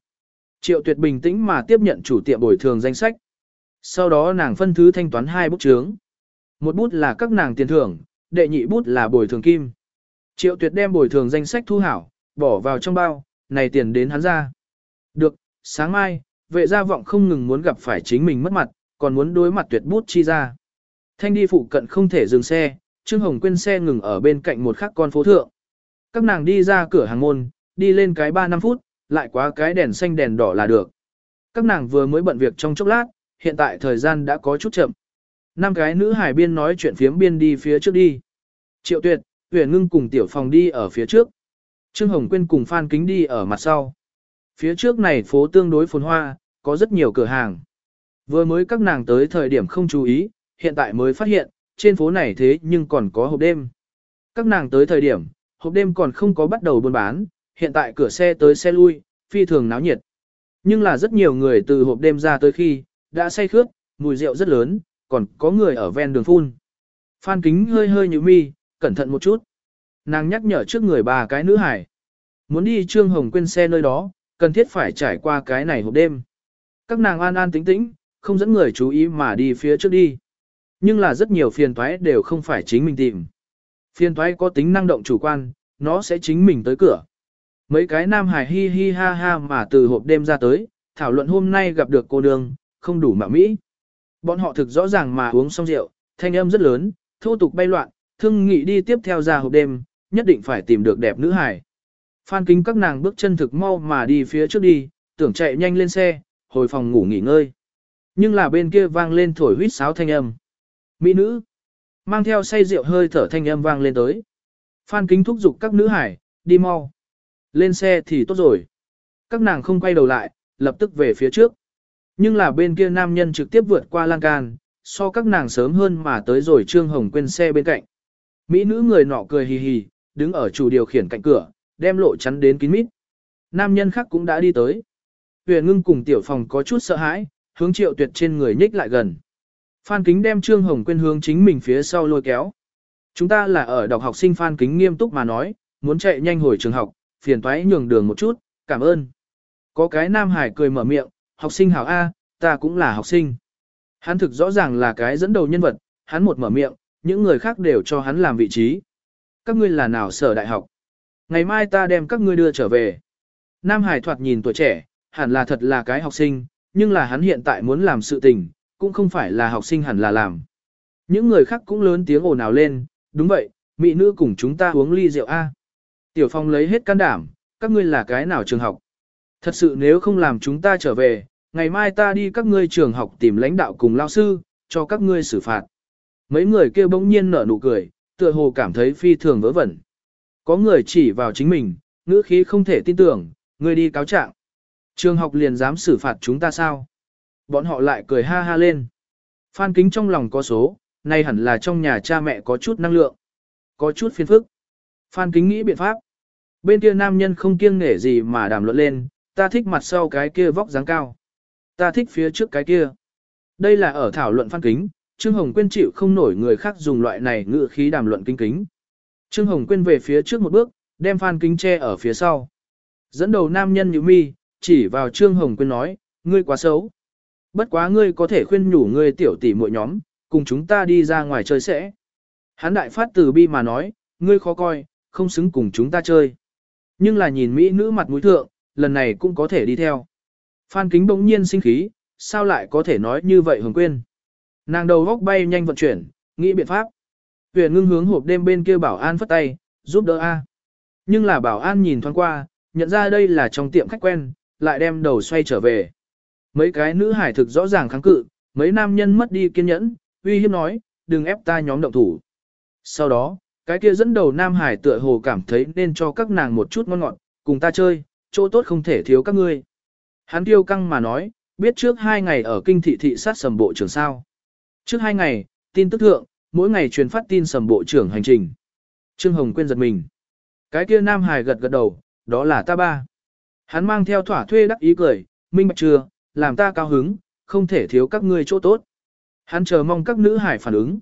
Triệu tuyệt bình tĩnh mà tiếp nhận chủ tiệm bồi thường danh sách. Sau đó nàng phân thứ thanh toán hai bút chướng. Một bút là các nàng tiền thưởng, đệ nhị bút là bồi thường kim. Triệu tuyệt đem bồi thường danh sách thu hảo, bỏ vào trong bao, này tiền đến hắn ra. Được, sáng mai, vệ gia vọng không ngừng muốn gặp phải chính mình mất mặt, còn muốn đối mặt tuyệt bút chi ra. Thanh đi phụ cận không thể dừng xe, Trương Hồng Quyên xe ngừng ở bên cạnh một khắc con phố thượng. Các nàng đi ra cửa hàng môn, đi lên cái 3 năm phút, lại quá cái đèn xanh đèn đỏ là được. Các nàng vừa mới bận việc trong chốc lát, hiện tại thời gian đã có chút chậm. Năm cái nữ hải biên nói chuyện phiếm biên đi phía trước đi. Triệu tuyệt, huyền ngưng cùng tiểu phòng đi ở phía trước. Trương Hồng Quyên cùng Phan Kính đi ở mặt sau. Phía trước này phố tương đối phồn hoa, có rất nhiều cửa hàng. Vừa mới các nàng tới thời điểm không chú ý, hiện tại mới phát hiện, trên phố này thế nhưng còn có hộp đêm. Các nàng tới thời điểm, hộp đêm còn không có bắt đầu buôn bán, hiện tại cửa xe tới xe lui, phi thường náo nhiệt. Nhưng là rất nhiều người từ hộp đêm ra tới khi, đã say khướt, mùi rượu rất lớn, còn có người ở ven đường phun. Phan kính hơi hơi như mi, cẩn thận một chút. Nàng nhắc nhở trước người bà cái nữ hải. Muốn đi Trương Hồng quên xe nơi đó, cần thiết phải trải qua cái này hộp đêm. Các nàng an an tĩnh tĩnh, không dẫn người chú ý mà đi phía trước đi. Nhưng là rất nhiều phiền toái đều không phải chính mình tìm. Phiền toái có tính năng động chủ quan, nó sẽ chính mình tới cửa. Mấy cái nam hài hi hi ha ha mà từ hộp đêm ra tới, thảo luận hôm nay gặp được cô Đường, không đủ mạo mỹ. Bọn họ thực rõ ràng mà uống xong rượu, thanh âm rất lớn, thô tục bay loạn, thương nghị đi tiếp theo ra hộp đêm, nhất định phải tìm được đẹp nữ hài. Phan kính các nàng bước chân thực mau mà đi phía trước đi, tưởng chạy nhanh lên xe, hồi phòng ngủ nghỉ ngơi. Nhưng là bên kia vang lên thổi huýt sáo thanh âm. Mỹ nữ, mang theo say rượu hơi thở thanh âm vang lên tới. Phan kính thúc giục các nữ hải, đi mau. Lên xe thì tốt rồi. Các nàng không quay đầu lại, lập tức về phía trước. Nhưng là bên kia nam nhân trực tiếp vượt qua lan can, so các nàng sớm hơn mà tới rồi Trương Hồng quên xe bên cạnh. Mỹ nữ người nọ cười hì hì, đứng ở chủ điều khiển cạnh cửa, đem lộ chắn đến kín mít. Nam nhân khác cũng đã đi tới. Huyền ngưng cùng tiểu phòng có chút sợ hãi, hướng triệu tuyệt trên người nhích lại gần. Phan Kính đem Trương Hồng Quyên hướng chính mình phía sau lôi kéo. Chúng ta là ở đọc học sinh Phan Kính nghiêm túc mà nói, muốn chạy nhanh hồi trường học, phiền toái nhường đường một chút, cảm ơn. Có cái Nam Hải cười mở miệng, học sinh hảo A, ta cũng là học sinh. Hắn thực rõ ràng là cái dẫn đầu nhân vật, hắn một mở miệng, những người khác đều cho hắn làm vị trí. Các ngươi là nào sở đại học? Ngày mai ta đem các ngươi đưa trở về. Nam Hải thoạt nhìn tuổi trẻ, hẳn là thật là cái học sinh, nhưng là hắn hiện tại muốn làm sự tình, cũng không phải là học sinh hẳn là làm. Những người khác cũng lớn tiếng ồn ào lên, đúng vậy, mỹ nữ cùng chúng ta uống ly rượu A. Tiểu Phong lấy hết can đảm, các ngươi là cái nào trường học? Thật sự nếu không làm chúng ta trở về, ngày mai ta đi các ngươi trường học tìm lãnh đạo cùng lao sư, cho các ngươi xử phạt. Mấy người kêu bỗng nhiên nở nụ cười, tựa hồ cảm thấy phi thường vớ vẩn. Có người chỉ vào chính mình, ngữ khí không thể tin tưởng, người đi cáo trạng. Trường học liền dám xử phạt chúng ta sao? Bọn họ lại cười ha ha lên. Phan kính trong lòng có số, nay hẳn là trong nhà cha mẹ có chút năng lượng. Có chút phiền phức. Phan kính nghĩ biện pháp. Bên kia nam nhân không kiêng nể gì mà đàm luận lên, ta thích mặt sau cái kia vóc dáng cao. Ta thích phía trước cái kia. Đây là ở thảo luận phan kính, Trương Hồng Quyên chịu không nổi người khác dùng loại này ngữ khí đàm luận kinh kính. Trương Hồng Quyên về phía trước một bước, đem phan kính che ở phía sau. Dẫn đầu nam nhân như mi, chỉ vào Trương Hồng Quyên nói, ngươi quá xấu. Bất quá ngươi có thể khuyên nhủ ngươi tiểu tỷ muội nhóm, cùng chúng ta đi ra ngoài chơi sẽ. Hán đại phát từ bi mà nói, ngươi khó coi, không xứng cùng chúng ta chơi. Nhưng là nhìn Mỹ nữ mặt mũi thượng, lần này cũng có thể đi theo. Phan kính bỗng nhiên sinh khí, sao lại có thể nói như vậy hồng quên. Nàng đầu góc bay nhanh vận chuyển, nghĩ biện pháp. Huyền ngưng hướng hộp đêm bên kia bảo an phất tay, giúp đỡ A. Nhưng là bảo an nhìn thoáng qua, nhận ra đây là trong tiệm khách quen, lại đem đầu xoay trở về. Mấy cái nữ hải thực rõ ràng kháng cự, mấy nam nhân mất đi kiên nhẫn, uy hiếp nói, đừng ép ta nhóm động thủ. Sau đó, cái kia dẫn đầu Nam Hải tựa hồ cảm thấy nên cho các nàng một chút ngon ngọt, cùng ta chơi, chỗ tốt không thể thiếu các ngươi. Hắn tiêu căng mà nói, biết trước hai ngày ở kinh thị thị sát sầm bộ trưởng sao. Trước hai ngày, tin tức thượng, mỗi ngày truyền phát tin sầm bộ trưởng hành trình. Trương Hồng quên giật mình. Cái kia Nam Hải gật gật đầu, đó là ta ba. Hắn mang theo thỏa thuê đắc ý cười, minh bạch chưa, làm ta cao hứng, không thể thiếu các ngươi chỗ tốt. Hắn chờ mong các nữ hải phản ứng.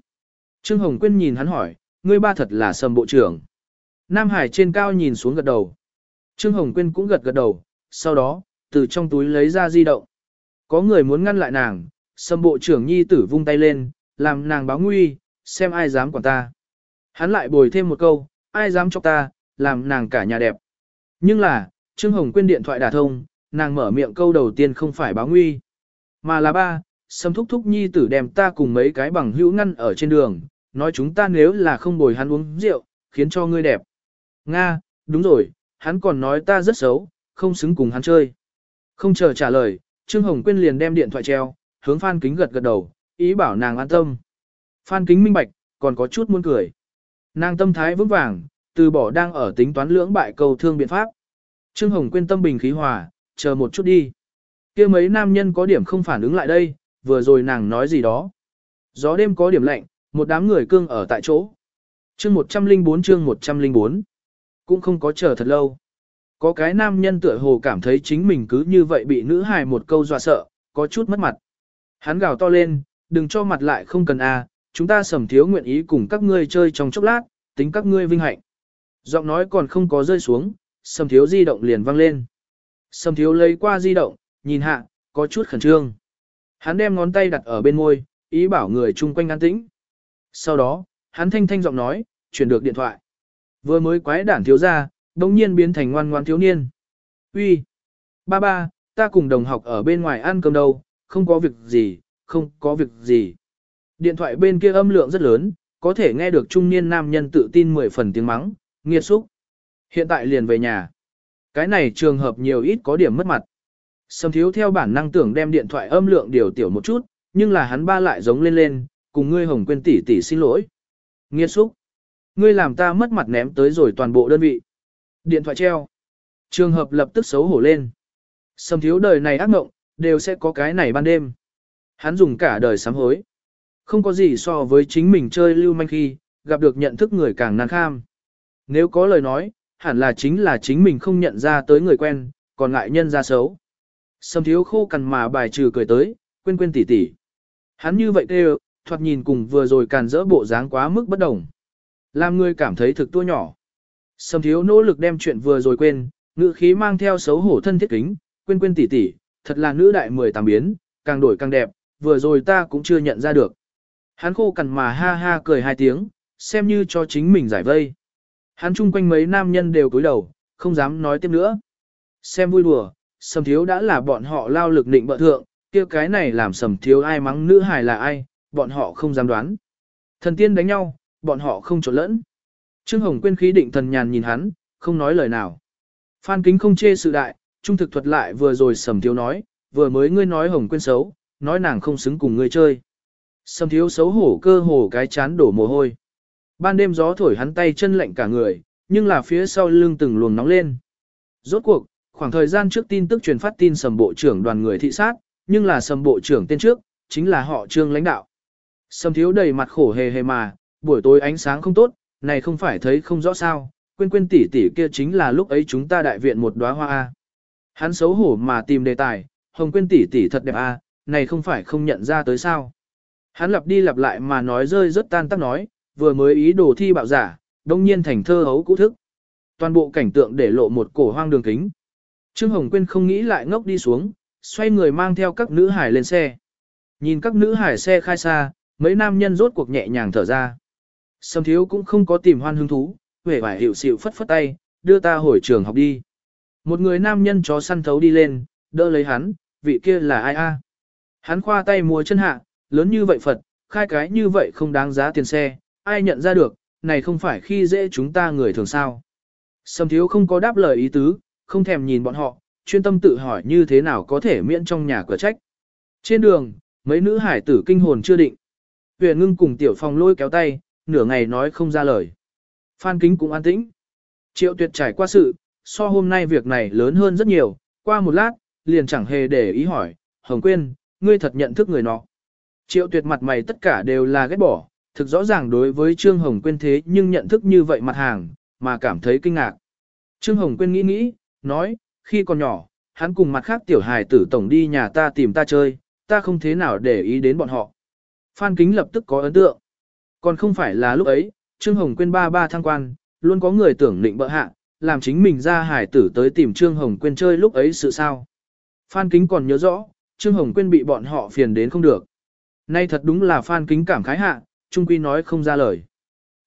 Trương Hồng Quyên nhìn hắn hỏi, ngươi ba thật là sầm bộ trưởng. Nam Hải trên cao nhìn xuống gật đầu. Trương Hồng Quyên cũng gật gật đầu, sau đó, từ trong túi lấy ra di động. Có người muốn ngăn lại nàng, sầm bộ trưởng nhi tử vung tay lên, làm nàng báo nguy, xem ai dám quản ta. Hắn lại bồi thêm một câu, ai dám cho ta, làm nàng cả nhà đẹp. Nhưng là, Trương Hồng Quyên điện thoại đả thông, nàng mở miệng câu đầu tiên không phải báo nguy, mà là ba, Sâm thúc thúc nhi tử đem ta cùng mấy cái bằng hữu ngăn ở trên đường, nói chúng ta nếu là không bồi hắn uống rượu, khiến cho ngươi đẹp. Nga, đúng rồi, hắn còn nói ta rất xấu, không xứng cùng hắn chơi. Không chờ trả lời, Trương Hồng Quyên liền đem điện thoại treo, hướng Phan Kính gật gật đầu, ý bảo nàng an tâm. Phan Kính minh bạch, còn có chút muốn cười. Nàng tâm thái vững vàng, từ bỏ đang ở tính toán lưỡng bại cầu thương biện pháp. Trương Hồng Quyên tâm bình khí hòa, chờ một chút đi. kia mấy nam nhân có điểm không phản ứng lại đây, vừa rồi nàng nói gì đó. Gió đêm có điểm lạnh, một đám người cương ở tại chỗ. Chương 104 chương 104 Cũng không có chờ thật lâu. Có cái nam nhân tựa hồ cảm thấy chính mình cứ như vậy bị nữ hài một câu dọa sợ, có chút mất mặt. Hắn gào to lên, đừng cho mặt lại không cần a, chúng ta sầm thiếu nguyện ý cùng các ngươi chơi trong chốc lát, tính các ngươi vinh hạnh. Giọng nói còn không có rơi xuống, sầm thiếu di động liền vang lên. Sầm thiếu lấy qua di động, nhìn hạ, có chút khẩn trương. Hắn đem ngón tay đặt ở bên môi, ý bảo người chung quanh an tĩnh. Sau đó, hắn thanh thanh giọng nói, chuyển được điện thoại. Vừa mới quái đản thiếu ra, đồng nhiên biến thành ngoan ngoan thiếu niên. Uy, Ba ba, ta cùng đồng học ở bên ngoài ăn cơm đâu, không có việc gì, không có việc gì. Điện thoại bên kia âm lượng rất lớn, có thể nghe được trung niên nam nhân tự tin 10 phần tiếng mắng, nghiệt xúc. Hiện tại liền về nhà. Cái này trường hợp nhiều ít có điểm mất mặt. Sầm thiếu theo bản năng tưởng đem điện thoại âm lượng điều tiểu một chút, nhưng là hắn ba lại giống lên lên, cùng ngươi hồng quên tỷ tỷ xin lỗi. Nghiệt xúc. Ngươi làm ta mất mặt ném tới rồi toàn bộ đơn vị. Điện thoại treo. Trường hợp lập tức xấu hổ lên. Sầm thiếu đời này ác mộng, đều sẽ có cái này ban đêm. Hắn dùng cả đời sám hối. Không có gì so với chính mình chơi lưu manh khi, gặp được nhận thức người càng nan kham. Nếu có lời nói, hẳn là chính là chính mình không nhận ra tới người quen, còn ngại nhân ra xấu. Sầm thiếu khô cằn mà bài trừ cười tới, quên quên tỉ tỉ. Hắn như vậy kêu, thoạt nhìn cùng vừa rồi càn dỡ bộ dáng quá mức bất đồng. Làm người cảm thấy thực tua nhỏ. Sầm thiếu nỗ lực đem chuyện vừa rồi quên, ngữ khí mang theo xấu hổ thân thiết kính, quên quên tỉ tỉ, thật là nữ đại mười tàm biến, càng đổi càng đẹp, vừa rồi ta cũng chưa nhận ra được. Hắn khô cằn mà ha ha cười hai tiếng, xem như cho chính mình giải vây. Hắn chung quanh mấy nam nhân đều cúi đầu, không dám nói tiếp nữa. Xem vui đùa, sầm thiếu đã là bọn họ lao lực định bợ thượng, kia cái này làm sầm thiếu ai mắng nữ hài là ai, bọn họ không dám đoán. Thần tiên đánh nhau, bọn họ không trộn lẫn. Trương Hồng quên khí định thần nhàn nhìn hắn, không nói lời nào. Phan kính không chê sự đại, trung thực thuật lại vừa rồi sầm thiếu nói, vừa mới ngươi nói Hồng quên xấu, nói nàng không xứng cùng ngươi chơi. Sầm thiếu xấu hổ cơ hồ cái chán đổ mồ hôi. Ban đêm gió thổi hắn tay chân lạnh cả người, nhưng là phía sau lưng từng luồng nóng lên. Rốt cuộc, khoảng thời gian trước tin tức truyền phát tin sầm bộ trưởng đoàn người thị sát, nhưng là sầm bộ trưởng tên trước, chính là họ trương lãnh đạo. Sầm thiếu đầy mặt khổ hề hề mà, buổi tối ánh sáng không tốt, này không phải thấy không rõ sao, quên quên tỷ tỷ kia chính là lúc ấy chúng ta đại viện một đóa hoa A. Hắn xấu hổ mà tìm đề tài, hồng quên tỷ tỷ thật đẹp A, này không phải không nhận ra tới sao. Hắn lặp đi lặp lại mà nói rơi rất tan tác nói, vừa mới ý đồ thi bạo giả, đông nhiên thành thơ hấu cũ thức. Toàn bộ cảnh tượng để lộ một cổ hoang đường kính. Trương Hồng Quyên không nghĩ lại ngốc đi xuống, xoay người mang theo các nữ hải lên xe. Nhìn các nữ hải xe khai xa, mấy nam nhân rốt cuộc nhẹ nhàng thở ra. Sâm thiếu cũng không có tìm hoan hứng thú, vẻ vải hiệu xịu phất phất tay, đưa ta hồi trường học đi. Một người nam nhân chó săn thấu đi lên, đỡ lấy hắn, vị kia là ai a? Hắn khoa tay mua chân hạ, lớn như vậy Phật, khai cái như vậy không đáng giá tiền xe, ai nhận ra được, này không phải khi dễ chúng ta người thường sao. Sầm thiếu không có đáp lời ý tứ, không thèm nhìn bọn họ, chuyên tâm tự hỏi như thế nào có thể miễn trong nhà cửa trách. Trên đường, mấy nữ hải tử kinh hồn chưa định. Huyền ngưng cùng tiểu phong lôi kéo tay, nửa ngày nói không ra lời. Phan Kính cũng an tĩnh. Triệu tuyệt trải qua sự, so hôm nay việc này lớn hơn rất nhiều, qua một lát, liền chẳng hề để ý hỏi, Hồng Quyên, ngươi thật nhận thức người nọ. Triệu tuyệt mặt mày tất cả đều là ghét bỏ, thực rõ ràng đối với Trương Hồng Quyên thế nhưng nhận thức như vậy mặt hàng, mà cảm thấy kinh ngạc. Trương Hồng Quyên nghĩ nghĩ, nói, khi còn nhỏ, hắn cùng mặt khác tiểu hài tử tổng đi nhà ta tìm ta chơi, ta không thế nào để ý đến bọn họ. Phan Kính lập tức có ấn tượng. Còn không phải là lúc ấy, Trương Hồng Quyên ba ba thăng quan, luôn có người tưởng định bỡ hạ, làm chính mình ra hài tử tới tìm Trương Hồng Quyên chơi lúc ấy sự sao. Phan Kính còn nhớ rõ, Trương Hồng Quyên bị bọn họ phiền đến không được. Nay thật đúng là Phan Kính cảm khái hạ, Trung Quy nói không ra lời.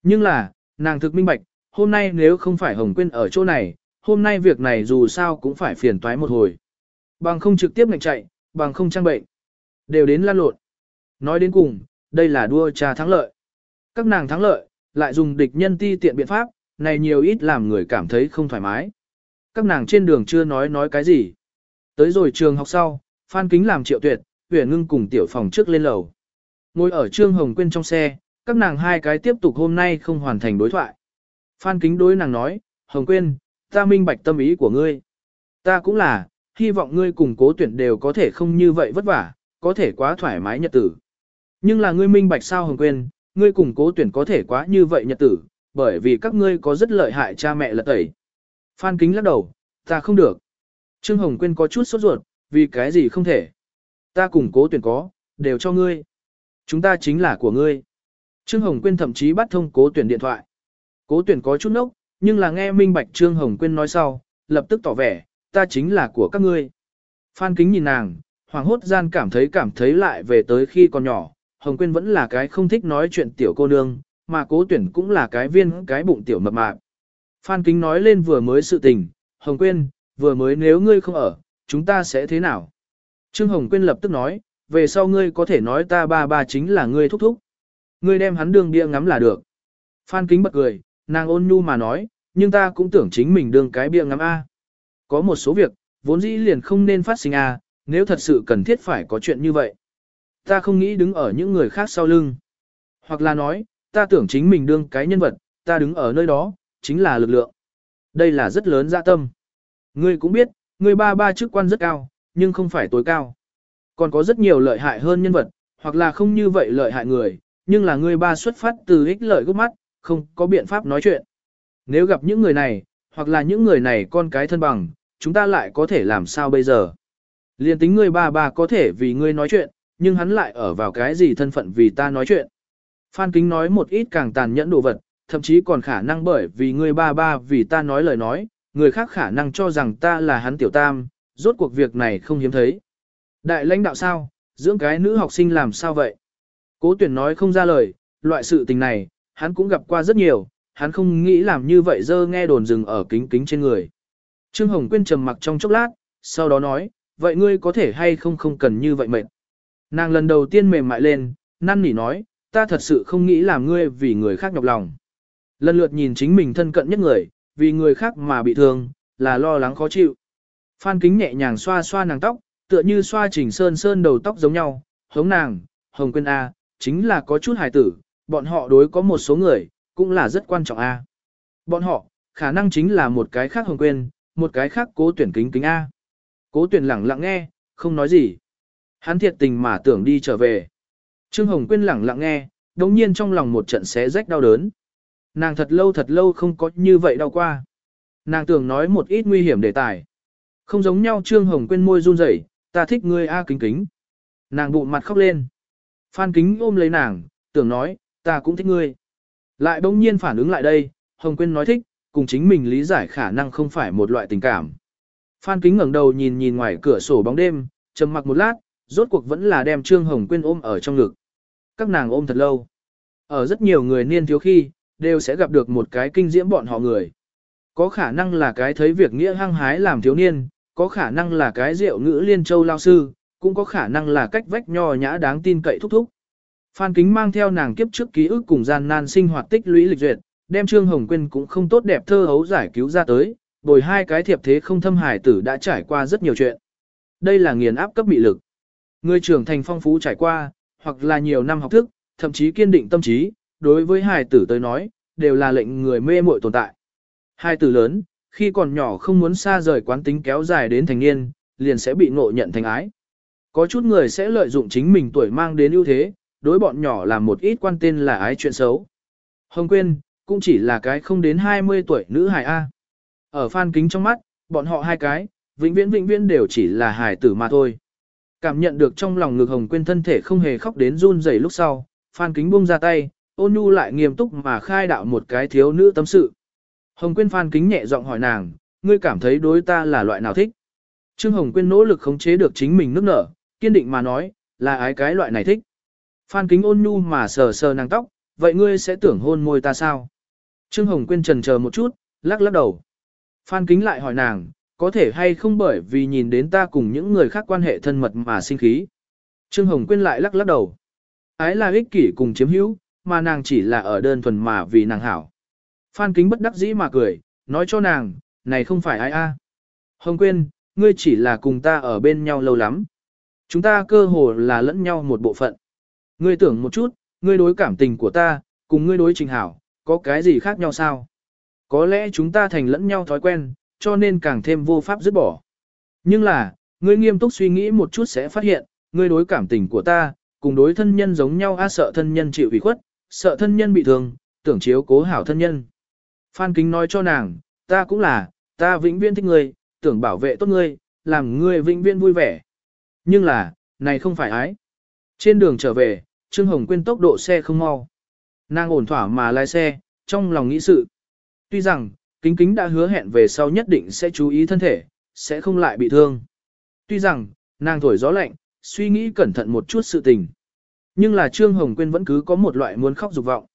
Nhưng là, nàng thực minh bạch, hôm nay nếu không phải Hồng Quyên ở chỗ này, hôm nay việc này dù sao cũng phải phiền toái một hồi. Bằng không trực tiếp ngạnh chạy, bằng không trang bệnh. Đều đến lan lộn. Nói đến cùng, đây là đua trà thắng lợi. Các nàng thắng lợi, lại dùng địch nhân ti tiện biện pháp, này nhiều ít làm người cảm thấy không thoải mái. Các nàng trên đường chưa nói nói cái gì. Tới rồi trường học sau, Phan Kính làm triệu tuyệt, huyền ngưng cùng tiểu phòng trước lên lầu. Ngồi ở Trương Hồng Quyên trong xe, các nàng hai cái tiếp tục hôm nay không hoàn thành đối thoại. Phan Kính đối nàng nói, Hồng Quyên, ta minh bạch tâm ý của ngươi. Ta cũng là, hy vọng ngươi cùng cố tuyển đều có thể không như vậy vất vả, có thể quá thoải mái nhật tử. Nhưng là ngươi minh bạch sao Hồng Quyên, ngươi cùng cố tuyển có thể quá như vậy nhật tử, bởi vì các ngươi có rất lợi hại cha mẹ lật tẩy. Phan Kính lắc đầu, ta không được. Trương Hồng Quyên có chút sốt ruột, vì cái gì không thể. Ta cùng cố tuyển có, đều cho ngươi. Chúng ta chính là của ngươi. Trương Hồng Quyên thậm chí bắt thông cố tuyển điện thoại. Cố tuyển có chút nốc, nhưng là nghe minh bạch Trương Hồng Quyên nói sau, lập tức tỏ vẻ, ta chính là của các ngươi. Phan Kính nhìn nàng, hoàng hốt gian cảm thấy cảm thấy lại về tới khi còn nhỏ, Hồng Quyên vẫn là cái không thích nói chuyện tiểu cô nương, mà cố tuyển cũng là cái viên cái bụng tiểu mập mạp. Phan Kính nói lên vừa mới sự tình, Hồng Quyên, vừa mới nếu ngươi không ở, chúng ta sẽ thế nào? Trương Hồng Quyên lập tức nói, về sau ngươi có thể nói ta ba ba chính là ngươi thúc thúc. Ngươi đem hắn đường bia ngắm là được. Phan Kính bật cười, nàng ôn nhu mà nói, nhưng ta cũng tưởng chính mình đường cái bia ngắm A. Có một số việc, vốn dĩ liền không nên phát sinh A, nếu thật sự cần thiết phải có chuyện như vậy. Ta không nghĩ đứng ở những người khác sau lưng. Hoặc là nói, ta tưởng chính mình đương cái nhân vật, ta đứng ở nơi đó, chính là lực lượng. Đây là rất lớn dạ tâm. Ngươi cũng biết, ngươi ba ba chức quan rất cao, nhưng không phải tối cao. Còn có rất nhiều lợi hại hơn nhân vật, hoặc là không như vậy lợi hại người, nhưng là ngươi ba xuất phát từ ích lợi gốc mắt, không có biện pháp nói chuyện. Nếu gặp những người này, hoặc là những người này con cái thân bằng, chúng ta lại có thể làm sao bây giờ? Liên tính ngươi ba ba có thể vì ngươi nói chuyện, nhưng hắn lại ở vào cái gì thân phận vì ta nói chuyện. Phan Kính nói một ít càng tàn nhẫn đồ vật, thậm chí còn khả năng bởi vì ngươi ba ba vì ta nói lời nói, người khác khả năng cho rằng ta là hắn tiểu tam, rốt cuộc việc này không hiếm thấy. Đại lãnh đạo sao, dưỡng cái nữ học sinh làm sao vậy? Cố tuyển nói không ra lời, loại sự tình này, hắn cũng gặp qua rất nhiều, hắn không nghĩ làm như vậy dơ nghe đồn rừng ở kính kính trên người. Trương Hồng Quyên trầm mặc trong chốc lát, sau đó nói, vậy ngươi có thể hay không không cần như vậy mệt. Nàng lần đầu tiên mềm mại lên, năn nỉ nói, ta thật sự không nghĩ làm ngươi vì người khác nhọc lòng. Lần lượt nhìn chính mình thân cận nhất người, vì người khác mà bị thương, là lo lắng khó chịu. Phan kính nhẹ nhàng xoa xoa nàng tóc, tựa như xoa chỉnh sơn sơn đầu tóc giống nhau, hống nàng, hồng quên A, chính là có chút hài tử, bọn họ đối có một số người, cũng là rất quan trọng A. Bọn họ, khả năng chính là một cái khác hồng quên, một cái khác cố tuyển kính kính A. Cố tuyển lẳng lặng nghe, không nói gì. Hắn thiệt tình mà tưởng đi trở về. Trương Hồng Quyên lẳng lặng nghe, đồng nhiên trong lòng một trận xé rách đau đớn. Nàng thật lâu thật lâu không có như vậy đau qua. Nàng tưởng nói một ít nguy hiểm đề tài. Không giống nhau Trương Hồng Quyên môi run rẩy, ta thích ngươi a kính kính. Nàng bụng mặt khóc lên. Phan kính ôm lấy nàng, tưởng nói, ta cũng thích ngươi. Lại bỗng nhiên phản ứng lại đây, Hồng Quyên nói thích, cùng chính mình lý giải khả năng không phải một loại tình cảm. Phan kính ngẩng đầu nhìn nhìn ngoài cửa sổ bóng đêm, trầm mặc một lát, rốt cuộc vẫn là đem Trương Hồng Quyên ôm ở trong ngực. Các nàng ôm thật lâu. Ở rất nhiều người niên thiếu khi, đều sẽ gặp được một cái kinh diễm bọn họ người. Có khả năng là cái thấy việc nghĩa hăng hái làm thiếu niên, có khả năng là cái rượu ngữ liên châu lao sư, cũng có khả năng là cách vách nho nhã đáng tin cậy thúc thúc. Phan Kính mang theo nàng kiếp trước ký ức cùng gian nan sinh hoạt tích lũy lịch duyệt, đem Trương Hồng Quyên cũng không tốt đẹp thơ hấu giải cứu ra tới, bồi hai cái thiệp thế không thâm hải tử đã trải qua rất nhiều chuyện. Đây là nghiền áp cấp bị lực. Người trưởng thành phong phú trải qua, hoặc là nhiều năm học thức, thậm chí kiên định tâm trí, đối với hải tử tới nói, đều là lệnh người mê muội tồn tại. Hai tử lớn, khi còn nhỏ không muốn xa rời quán tính kéo dài đến thành niên, liền sẽ bị ngộ nhận thành ái. Có chút người sẽ lợi dụng chính mình tuổi mang đến ưu thế, đối bọn nhỏ làm một ít quan tên là ái chuyện xấu. Hồng Quyên, cũng chỉ là cái không đến 20 tuổi nữ hài A. Ở phan kính trong mắt, bọn họ hai cái, vĩnh viễn vĩnh viễn đều chỉ là hài tử mà thôi. Cảm nhận được trong lòng ngực Hồng Quyên thân thể không hề khóc đến run rẩy lúc sau, phan kính buông ra tay, ôn nhu lại nghiêm túc mà khai đạo một cái thiếu nữ tâm sự. Hồng Quyên phan kính nhẹ giọng hỏi nàng, ngươi cảm thấy đối ta là loại nào thích? Trương Hồng Quyên nỗ lực khống chế được chính mình nước nở, kiên định mà nói, là ái cái loại này thích. Phan kính ôn nhu mà sờ sờ nàng tóc, vậy ngươi sẽ tưởng hôn môi ta sao? Trương Hồng Quyên trần chờ một chút, lắc lắc đầu. Phan kính lại hỏi nàng, có thể hay không bởi vì nhìn đến ta cùng những người khác quan hệ thân mật mà sinh khí. Trương Hồng Quyên lại lắc lắc đầu. Ái là ích kỷ cùng chiếm hữu, mà nàng chỉ là ở đơn thuần mà vì nàng hảo. Phan kính bất đắc dĩ mà cười, nói cho nàng, này không phải ai a. Hồng Quyên, ngươi chỉ là cùng ta ở bên nhau lâu lắm. Chúng ta cơ hồ là lẫn nhau một bộ phận. Ngươi tưởng một chút, ngươi đối cảm tình của ta, cùng ngươi đối trình hảo, có cái gì khác nhau sao? Có lẽ chúng ta thành lẫn nhau thói quen, cho nên càng thêm vô pháp dứt bỏ. Nhưng là, ngươi nghiêm túc suy nghĩ một chút sẽ phát hiện, ngươi đối cảm tình của ta, cùng đối thân nhân giống nhau a sợ thân nhân chịu ủy khuất, sợ thân nhân bị thương, tưởng chiếu cố hảo thân nhân. Phan Kính nói cho nàng, ta cũng là, ta vĩnh viễn thích ngươi, tưởng bảo vệ tốt ngươi, làm ngươi vĩnh viễn vui vẻ. Nhưng là, này không phải ái. Trên đường trở về, Trương Hồng Quyên tốc độ xe không mau. Nàng ổn thỏa mà lái xe, trong lòng nghĩ sự. Tuy rằng, kính kính đã hứa hẹn về sau nhất định sẽ chú ý thân thể, sẽ không lại bị thương. Tuy rằng, nàng thổi gió lạnh, suy nghĩ cẩn thận một chút sự tình. Nhưng là Trương Hồng Quyên vẫn cứ có một loại muốn khóc dục vọng.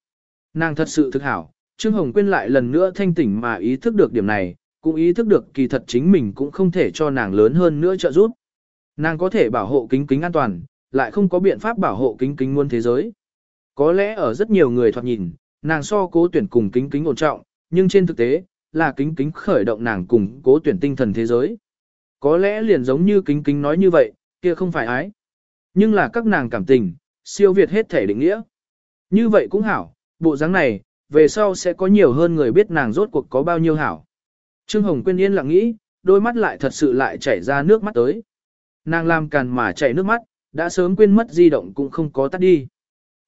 Nàng thật sự thực hảo, Trương Hồng Quyên lại lần nữa thanh tỉnh mà ý thức được điểm này, cũng ý thức được kỳ thật chính mình cũng không thể cho nàng lớn hơn nữa trợ giúp. Nàng có thể bảo hộ kính kính an toàn, lại không có biện pháp bảo hộ kính kính muôn thế giới. Có lẽ ở rất nhiều người thoạt nhìn, nàng so cố tuyển cùng kính kính ổn trọng, nhưng trên thực tế, là kính kính khởi động nàng cùng cố tuyển tinh thần thế giới. Có lẽ liền giống như kính kính nói như vậy, kia không phải ái. Nhưng là các nàng cảm tình, siêu việt hết thể định nghĩa. Như vậy cũng hảo, bộ dáng này, về sau sẽ có nhiều hơn người biết nàng rốt cuộc có bao nhiêu hảo. Trương Hồng Quyên yên lặng nghĩ, đôi mắt lại thật sự lại chảy ra nước mắt tới. Nàng làm càn mà chảy nước mắt, đã sớm quên mất di động cũng không có tắt đi.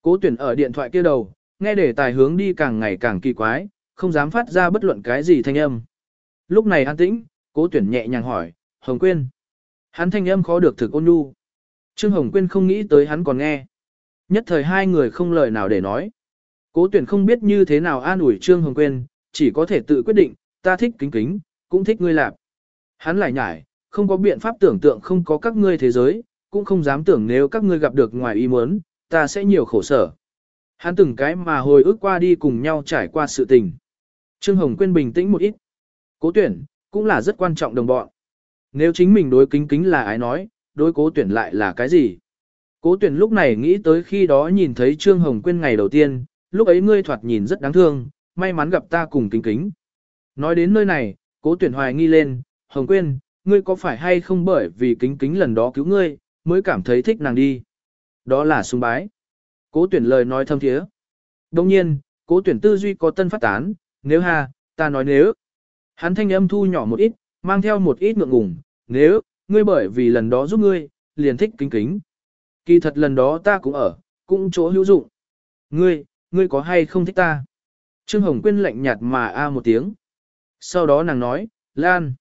Cố tuyển ở điện thoại kia đầu, nghe để tài hướng đi càng ngày càng kỳ quái, không dám phát ra bất luận cái gì thanh âm. Lúc này an tĩnh, cố tuyển nhẹ nhàng hỏi, Hồng Quyên. Hắn thanh âm khó được thực ôn nhu. Trương Hồng Quyên không nghĩ tới hắn còn nghe. Nhất thời hai người không lời nào để nói. Cố tuyển không biết như thế nào an ủi Trương Hồng Quyên, chỉ có thể tự quyết định, ta thích kính kính, cũng thích ngươi lạp. Hắn lại nhải, không có biện pháp tưởng tượng không có các ngươi thế giới, cũng không dám tưởng nếu các ngươi gặp được ngoài ý muốn, ta sẽ nhiều khổ sở. Hắn từng cái mà hồi ức qua đi cùng nhau trải qua sự tình. Trương Hồng Quyên bình tĩnh một ít. Cố tuyển, cũng là rất quan trọng đồng bọn. Nếu chính mình đối kính kính là ai nói, đối cố tuyển lại là cái gì? Cố tuyển lúc này nghĩ tới khi đó nhìn thấy Trương Hồng Quyên ngày đầu tiên, lúc ấy ngươi thoạt nhìn rất đáng thương, may mắn gặp ta cùng kính kính. Nói đến nơi này, cố tuyển hoài nghi lên, Hồng Quyên, ngươi có phải hay không bởi vì kính kính lần đó cứu ngươi, mới cảm thấy thích nàng đi. Đó là sung bái. Cố tuyển lời nói thâm thiế. Đồng nhiên, cố tuyển tư duy có tân phát tán, nếu ha, ta nói nếu. Hắn thanh âm thu nhỏ một ít, mang theo một ít ngượng ngùng, nếu, ngươi bởi vì lần đó giúp ngươi, liền thích kính kính. Kỳ thật lần đó ta cũng ở, cũng chỗ hữu dụng. Ngươi, ngươi có hay không thích ta? Trương Hồng Quyên lạnh nhạt mà a một tiếng. Sau đó nàng nói, Lan.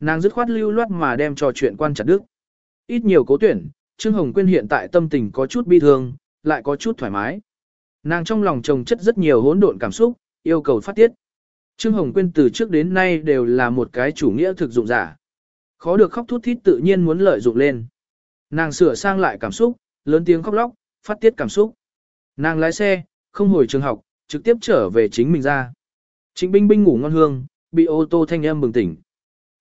Nàng dứt khoát lưu loát mà đem trò chuyện quan chặt đức. Ít nhiều cố tuyển, Trương Hồng Quyên hiện tại tâm tình có chút bi thương, lại có chút thoải mái. Nàng trong lòng trồng chất rất nhiều hỗn độn cảm xúc, yêu cầu phát tiết. Trương Hồng Quyên từ trước đến nay đều là một cái chủ nghĩa thực dụng giả. Khó được khóc thút thít tự nhiên muốn lợi dụng lên. Nàng sửa sang lại cảm xúc, lớn tiếng khóc lóc, phát tiết cảm xúc. Nàng lái xe, không hồi trường học, trực tiếp trở về chính mình ra. Trịnh Binh Binh ngủ ngon hương, bị ô tô thanh âm bừng tỉnh.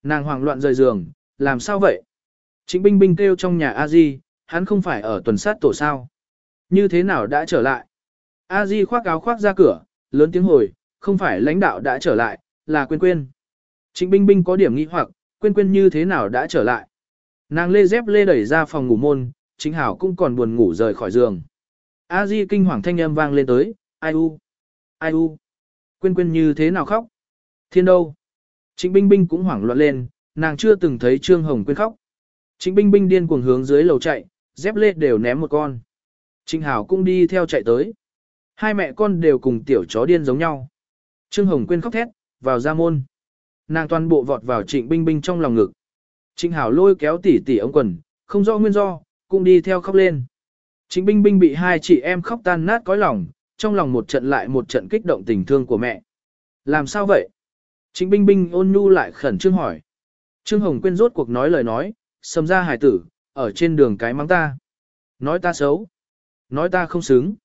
Nàng hoảng loạn rời giường, làm sao vậy? Trịnh Binh Binh kêu trong nhà A Di, hắn không phải ở tuần sát tổ sao? Như thế nào đã trở lại? A Di khoác áo khoác ra cửa, lớn tiếng hồi, không phải lãnh đạo đã trở lại, là quên quên. Trịnh Binh Binh có điểm nghi hoặc, quên quên như thế nào đã trở lại? Nàng lê dép lê đẩy ra phòng ngủ môn, chính hảo cũng còn buồn ngủ rời khỏi giường. A Di kinh hoàng thanh âm vang lên tới, ai u, ai u. Quên quên như thế nào khóc? Thiên đâu? Trịnh Binh Binh cũng hoảng loạn lên, nàng chưa từng thấy Trương Hồng Quyên khóc. Trịnh Binh Binh điên cuồng hướng dưới lầu chạy, dép lê đều ném một con. Trịnh Hảo cũng đi theo chạy tới. Hai mẹ con đều cùng tiểu chó điên giống nhau. Trương Hồng Quyên khóc thét, vào ra môn. Nàng toàn bộ vọt vào Trịnh Binh Binh trong lòng ngực. Trịnh Hảo lôi kéo tỉ tỉ ống quần, không rõ nguyên do, cũng đi theo khóc lên. Trịnh Binh Binh bị hai chị em khóc tan nát cõi lòng, trong lòng một trận lại một trận kích động tình thương của mẹ. Làm sao vậy? Trịnh Binh Binh ôn nhu lại khẩn trương hỏi. Trương Hồng Quyên rốt cuộc nói lời nói, sầm ra hải tử, ở trên đường cái mắng ta. Nói ta xấu. Nói ta không xứng.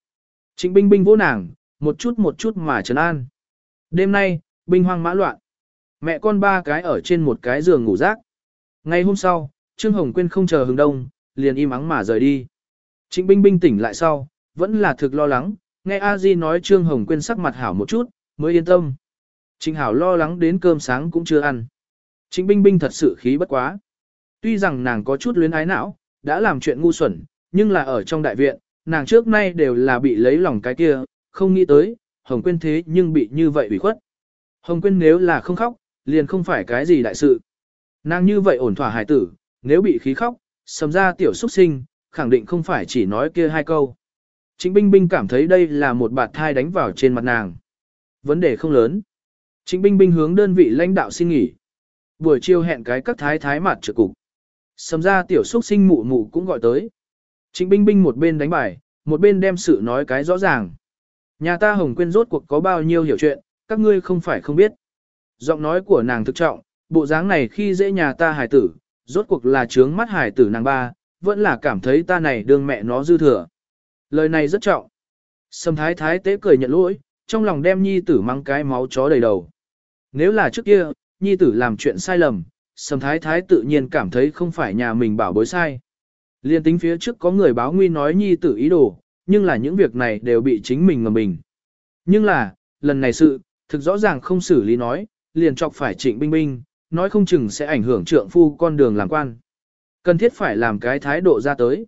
Trịnh Binh Binh vỗ nàng, một chút một chút mà trấn an. Đêm nay, binh hoang mã loạn. Mẹ con ba cái ở trên một cái giường ngủ rác. Ngay hôm sau, Trương Hồng Quyên không chờ hừng đông, liền im ắng mà rời đi. Trịnh Binh Binh tỉnh lại sau, vẫn là thực lo lắng, nghe A Di nói Trương Hồng Quyên sắc mặt hảo một chút, mới yên tâm. Trịnh Hảo lo lắng đến cơm sáng cũng chưa ăn. Trịnh Binh Binh thật sự khí bất quá. Tuy rằng nàng có chút luyến ái não, đã làm chuyện ngu xuẩn, nhưng là ở trong đại viện, nàng trước nay đều là bị lấy lòng cái kia, không nghĩ tới, Hồng Quyên thế nhưng bị như vậy bị khuất. Hồng Quyên nếu là không khóc, liền không phải cái gì đại sự. Nàng như vậy ổn thỏa hài tử, nếu bị khí khóc, sầm ra tiểu xuất sinh, khẳng định không phải chỉ nói kia hai câu. Trịnh Binh Binh cảm thấy đây là một bạt thai đánh vào trên mặt nàng. Vấn đề không lớn. Trịnh Binh Binh hướng đơn vị lãnh đạo xin nghỉ. Buổi chiều hẹn cái các thái thái mặt trực cục. Sầm ra tiểu xuất sinh mụ mụ cũng gọi tới. Trịnh Binh Binh một bên đánh bài, một bên đem sự nói cái rõ ràng. Nhà ta Hồng Quyên rốt cuộc có bao nhiêu hiểu chuyện, các ngươi không phải không biết. Giọng nói của nàng thực trọng, bộ dáng này khi dễ nhà ta hài tử, rốt cuộc là trướng mắt hài tử nàng ba, vẫn là cảm thấy ta này đương mẹ nó dư thừa. Lời này rất trọng. Sầm thái thái tế cười nhận lỗi, trong lòng đem nhi tử mang cái máu chó đầy đầu. Nếu là trước kia, nhi tử làm chuyện sai lầm, sầm thái thái tự nhiên cảm thấy không phải nhà mình bảo bối sai. Liên tính phía trước có người báo nguy nói nhi tử ý đồ, nhưng là những việc này đều bị chính mình ngầm mình. Nhưng là, lần này sự, thực rõ ràng không xử lý nói, liền chọc phải trịnh binh binh, nói không chừng sẽ ảnh hưởng trượng phu con đường làm quan. Cần thiết phải làm cái thái độ ra tới.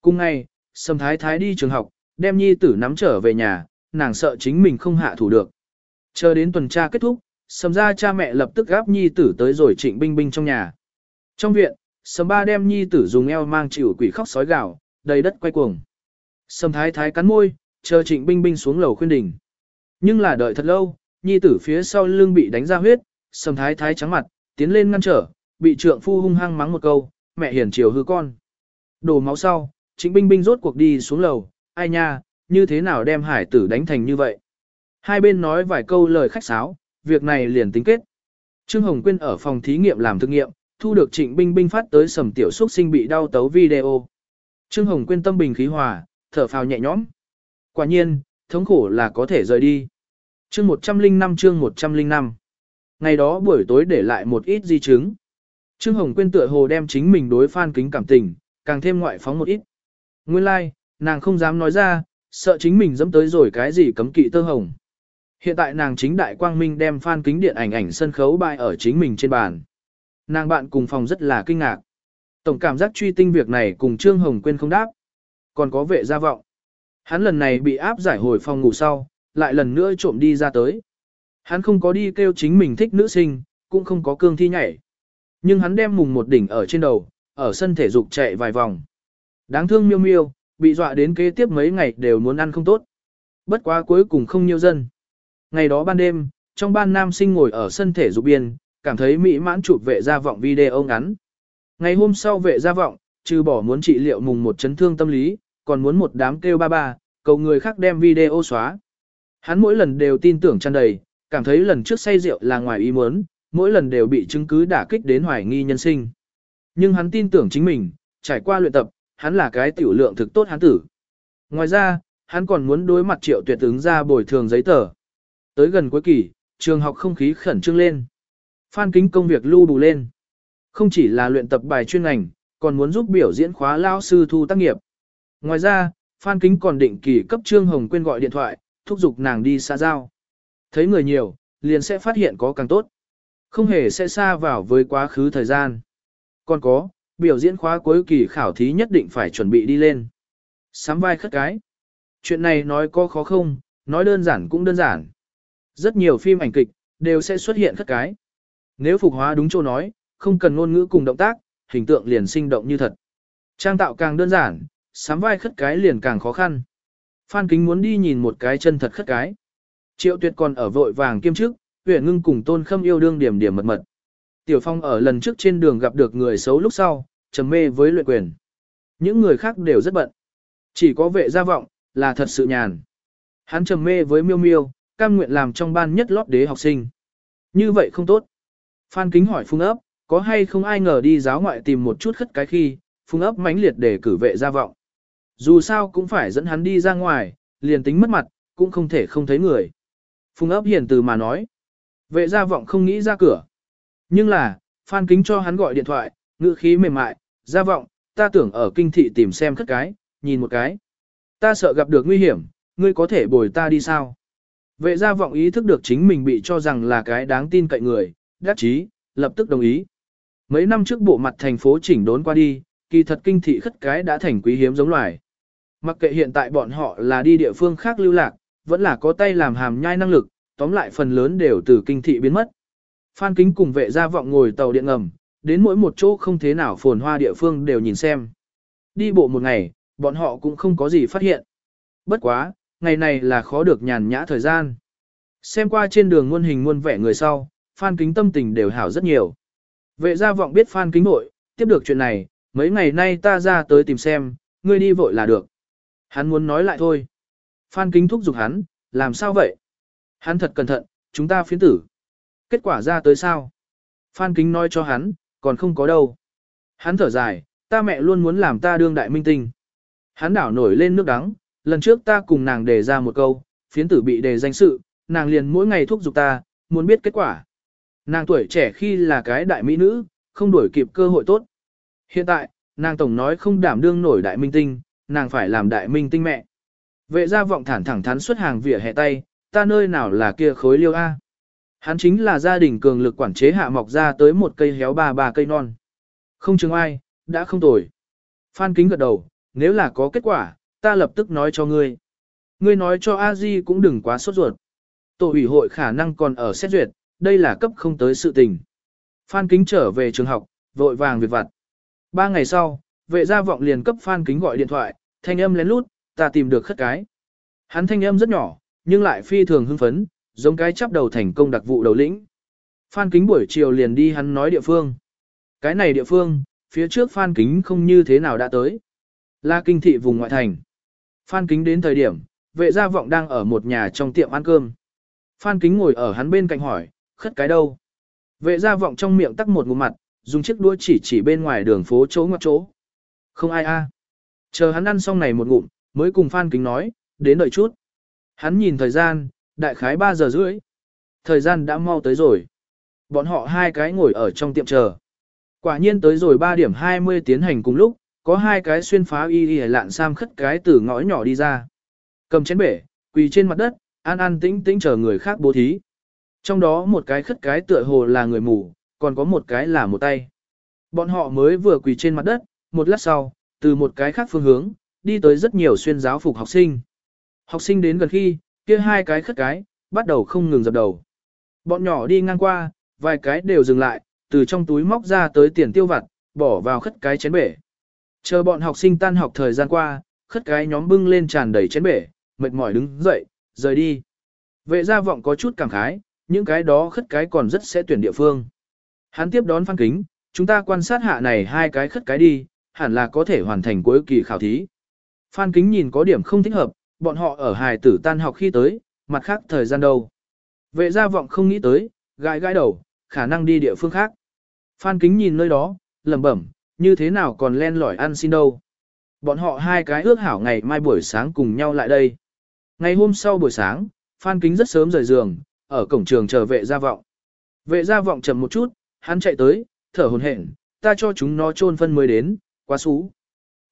Cùng ngày, Sầm Thái Thái đi trường học, đem nhi tử nắm trở về nhà, nàng sợ chính mình không hạ thủ được. Chờ đến tuần tra kết thúc, Sầm ra cha mẹ lập tức gáp nhi tử tới rồi trịnh binh binh trong nhà. Trong viện, Sầm ba đem nhi tử dùng eo mang chịu quỷ khóc sói gạo, đầy đất quay cuồng. Sầm Thái Thái cắn môi, chờ trịnh binh binh xuống lầu khuyên đỉnh. Nhưng là đợi thật lâu, nhi tử phía sau lưng bị đánh ra huyết, Sầm Thái Thái trắng mặt, tiến lên ngăn trở, bị trượng phu hung hăng mắng một câu, mẹ hiền chiều hư con. Đổ máu sau, Trịnh Binh Binh rốt cuộc đi xuống lầu, ai nha, như thế nào đem hải tử đánh thành như vậy. Hai bên nói vài câu lời khách sáo, việc này liền tính kết. Trương Hồng Quyên ở phòng thí nghiệm làm thực nghiệm, thu được Trịnh Binh Binh phát tới sầm tiểu xuất sinh bị đau tấu video. Trương Hồng Quyên tâm bình khí hòa, thở phào nhẹ nhõm. Quả nhiên, thống khổ là có thể rời đi. Chương 105 chương 105 Ngày đó buổi tối để lại một ít di chứng. Trương Hồng Quyên tựa hồ đem chính mình đối Phan Kính cảm tình, càng thêm ngoại phóng một ít. Nguyên lai, like, nàng không dám nói ra, sợ chính mình dẫm tới rồi cái gì cấm kỵ tơ hồng. Hiện tại nàng chính đại quang minh đem Phan Kính điện ảnh ảnh sân khấu bài ở chính mình trên bàn. Nàng bạn cùng phòng rất là kinh ngạc. Tổng cảm giác truy tinh việc này cùng Trương Hồng Quyên không đáp. Còn có vệ gia vọng. Hắn lần này bị áp giải hồi phòng ngủ sau, lại lần nữa trộm đi ra tới. Hắn không có đi kêu chính mình thích nữ sinh, cũng không có cương thi nhảy. Nhưng hắn đem mùng một đỉnh ở trên đầu, ở sân thể dục chạy vài vòng. Đáng thương miêu miêu, bị dọa đến kế tiếp mấy ngày đều muốn ăn không tốt. Bất quá cuối cùng không nhiều dân. Ngày đó ban đêm, trong ban nam sinh ngồi ở sân thể dục biên, cảm thấy mỹ mãn chụp vệ gia vọng video ngắn. Ngày hôm sau vệ gia vọng, trừ bỏ muốn trị liệu mùng một chấn thương tâm lý, còn muốn một đám kêu ba ba, cầu người khác đem video xóa. Hắn mỗi lần đều tin tưởng tràn đầy, cảm thấy lần trước say rượu là ngoài ý muốn, mỗi lần đều bị chứng cứ đả kích đến hoài nghi nhân sinh. Nhưng hắn tin tưởng chính mình, trải qua luyện tập, hắn là cái tiểu lượng thực tốt hắn tử. Ngoài ra, hắn còn muốn đối mặt triệu tuyệt ứng ra bồi thường giấy tờ. Tới gần cuối kỳ, trường học không khí khẩn trương lên. Phan kính công việc lưu đủ lên. Không chỉ là luyện tập bài chuyên ngành, còn muốn giúp biểu diễn khóa lao sư thu tác nghiệp. Ngoài ra, Phan kính còn định kỳ cấp Trương Hồng Quyên gọi điện thoại, thúc giục nàng đi xa giao. Thấy người nhiều, liền sẽ phát hiện có càng tốt. Không hề sẽ xa vào với quá khứ thời gian. Còn có, biểu diễn khóa cuối kỳ khảo thí nhất định phải chuẩn bị đi lên. Sắm vai khất cái. Chuyện này nói có khó không, nói đơn giản cũng đơn giản. Rất nhiều phim ảnh kịch, đều sẽ xuất hiện khất cái. Nếu phục hóa đúng chỗ nói, không cần ngôn ngữ cùng động tác, hình tượng liền sinh động như thật. Trang tạo càng đơn giản, sắm vai khất cái liền càng khó khăn. Phan Kính muốn đi nhìn một cái chân thật khất cái. Triệu tuyệt còn ở vội vàng kiêm chức, huyện ngưng cùng tôn khâm yêu đương điểm điểm mật mật. Tiểu Phong ở lần trước trên đường gặp được người xấu lúc sau, trầm mê với luyện quyền. Những người khác đều rất bận. Chỉ có vệ gia vọng, là thật sự nhàn. Hắn trầm mê với miêu miêu, cam nguyện làm trong ban nhất lót đế học sinh. Như vậy không tốt. Phan Kính hỏi Phung ấp, có hay không ai ngờ đi giáo ngoại tìm một chút khất cái khi, Phung ấp mãnh liệt để cử vệ gia vọng. Dù sao cũng phải dẫn hắn đi ra ngoài, liền tính mất mặt, cũng không thể không thấy người. Phung ấp hiền từ mà nói. Vệ gia vọng không nghĩ ra cửa. Nhưng là, Phan Kính cho hắn gọi điện thoại, ngữ khí mềm mại, gia vọng, ta tưởng ở kinh thị tìm xem khất cái, nhìn một cái. Ta sợ gặp được nguy hiểm, ngươi có thể bồi ta đi sao? Vệ gia vọng ý thức được chính mình bị cho rằng là cái đáng tin cậy người, đắc chí, lập tức đồng ý. Mấy năm trước bộ mặt thành phố chỉnh đốn qua đi, kỳ thật kinh thị khất cái đã thành quý hiếm giống loài. Mặc kệ hiện tại bọn họ là đi địa phương khác lưu lạc, vẫn là có tay làm hàm nhai năng lực, tóm lại phần lớn đều từ kinh thị biến mất. Phan Kính cùng vệ gia vọng ngồi tàu điện ngầm, đến mỗi một chỗ không thế nào phồn hoa địa phương đều nhìn xem. Đi bộ một ngày, bọn họ cũng không có gì phát hiện. Bất quá, ngày này là khó được nhàn nhã thời gian. Xem qua trên đường muôn hình muôn vẻ người sau, Phan Kính tâm tình đều hảo rất nhiều. Vệ gia vọng biết Phan Kính nội, tiếp được chuyện này, mấy ngày nay ta ra tới tìm xem, ngươi đi vội là được. Hắn muốn nói lại thôi. Phan Kính thúc giục hắn, làm sao vậy? Hắn thật cẩn thận, chúng ta phiến tử. Kết quả ra tới sao? Phan Kính nói cho hắn, còn không có đâu. Hắn thở dài, ta mẹ luôn muốn làm ta đương đại minh tinh. Hắn đảo nổi lên nước đắng, lần trước ta cùng nàng đề ra một câu, phiến tử bị đề danh sự, nàng liền mỗi ngày thúc giục ta, muốn biết kết quả. Nàng tuổi trẻ khi là cái đại mỹ nữ, không đuổi kịp cơ hội tốt. Hiện tại, nàng tổng nói không đảm đương nổi đại minh tinh, nàng phải làm đại minh tinh mẹ. Vệ gia vọng thản thẳng thắn xuất hàng vỉa hè tay, ta nơi nào là kia khối liêu A. Hắn chính là gia đình cường lực quản chế hạ mọc ra tới một cây héo ba ba cây non. Không chứng ai, đã không tồi. Phan kính gật đầu, nếu là có kết quả, ta lập tức nói cho ngươi. Ngươi nói cho a di cũng đừng quá sốt ruột. Tổ ủy hội khả năng còn ở xét duyệt, đây là cấp không tới sự tình. Phan kính trở về trường học, vội vàng việc vặt. Ba ngày sau, vệ gia vọng liền cấp Phan kính gọi điện thoại, thanh âm lén lút, ta tìm được khất cái. Hắn thanh âm rất nhỏ, nhưng lại phi thường hưng phấn, giống cái chắp đầu thành công đặc vụ đầu lĩnh. Phan Kính buổi chiều liền đi hắn nói địa phương. Cái này địa phương, phía trước Phan Kính không như thế nào đã tới. Là kinh thị vùng ngoại thành. Phan Kính đến thời điểm, vệ gia vọng đang ở một nhà trong tiệm ăn cơm. Phan Kính ngồi ở hắn bên cạnh hỏi, khất cái đâu? Vệ gia vọng trong miệng tắc một ngụm mặt, dùng chiếc đũa chỉ chỉ bên ngoài đường phố chỗ ngoặt chỗ. Không ai a. Chờ hắn ăn xong này một ngụm, mới cùng Phan Kính nói, đến đợi chút. Hắn nhìn thời gian, đại khái 3 giờ rưỡi. Thời gian đã mau tới rồi. Bọn họ hai cái ngồi ở trong tiệm chờ. Quả nhiên tới rồi 3 điểm 20 tiến hành cùng lúc, có hai cái xuyên phá y y lạn sam khất cái từ ngõ nhỏ đi ra. Cầm chén bể, quỳ trên mặt đất, an an tĩnh tĩnh chờ người khác bố thí. Trong đó một cái khất cái tựa hồ là người mù, còn có một cái là một tay. Bọn họ mới vừa quỳ trên mặt đất, một lát sau, từ một cái khác phương hướng, đi tới rất nhiều xuyên giáo phục học sinh. Học sinh đến gần khi, kia hai cái khất cái, bắt đầu không ngừng dập đầu. Bọn nhỏ đi ngang qua, vài cái đều dừng lại, từ trong túi móc ra tới tiền tiêu vặt, bỏ vào khất cái chén bể. Chờ bọn học sinh tan học thời gian qua, khất cái nhóm bưng lên tràn đầy chén bể, mệt mỏi đứng dậy, rời đi. Vệ gia vọng có chút cảm khái, những cái đó khất cái còn rất sẽ tuyển địa phương. Hắn tiếp đón phan kính, chúng ta quan sát hạ này hai cái khất cái đi, hẳn là có thể hoàn thành cuối kỳ khảo thí. Phan kính nhìn có điểm không thích hợp, bọn họ ở hài tử tan học khi tới, mặt khác thời gian đâu. Vệ gia vọng không nghĩ tới, gãi gãi đầu, khả năng đi địa phương khác. Phan kính nhìn nơi đó, lẩm bẩm, như thế nào còn len lỏi ăn xin đâu. Bọn họ hai cái ước hảo ngày mai buổi sáng cùng nhau lại đây. Ngày hôm sau buổi sáng, Phan kính rất sớm rời giường, ở cổng trường chờ vệ gia vọng. Vệ gia vọng chậm một chút, hắn chạy tới, thở hồn hển, ta cho chúng nó chôn phân mới đến, quá xú.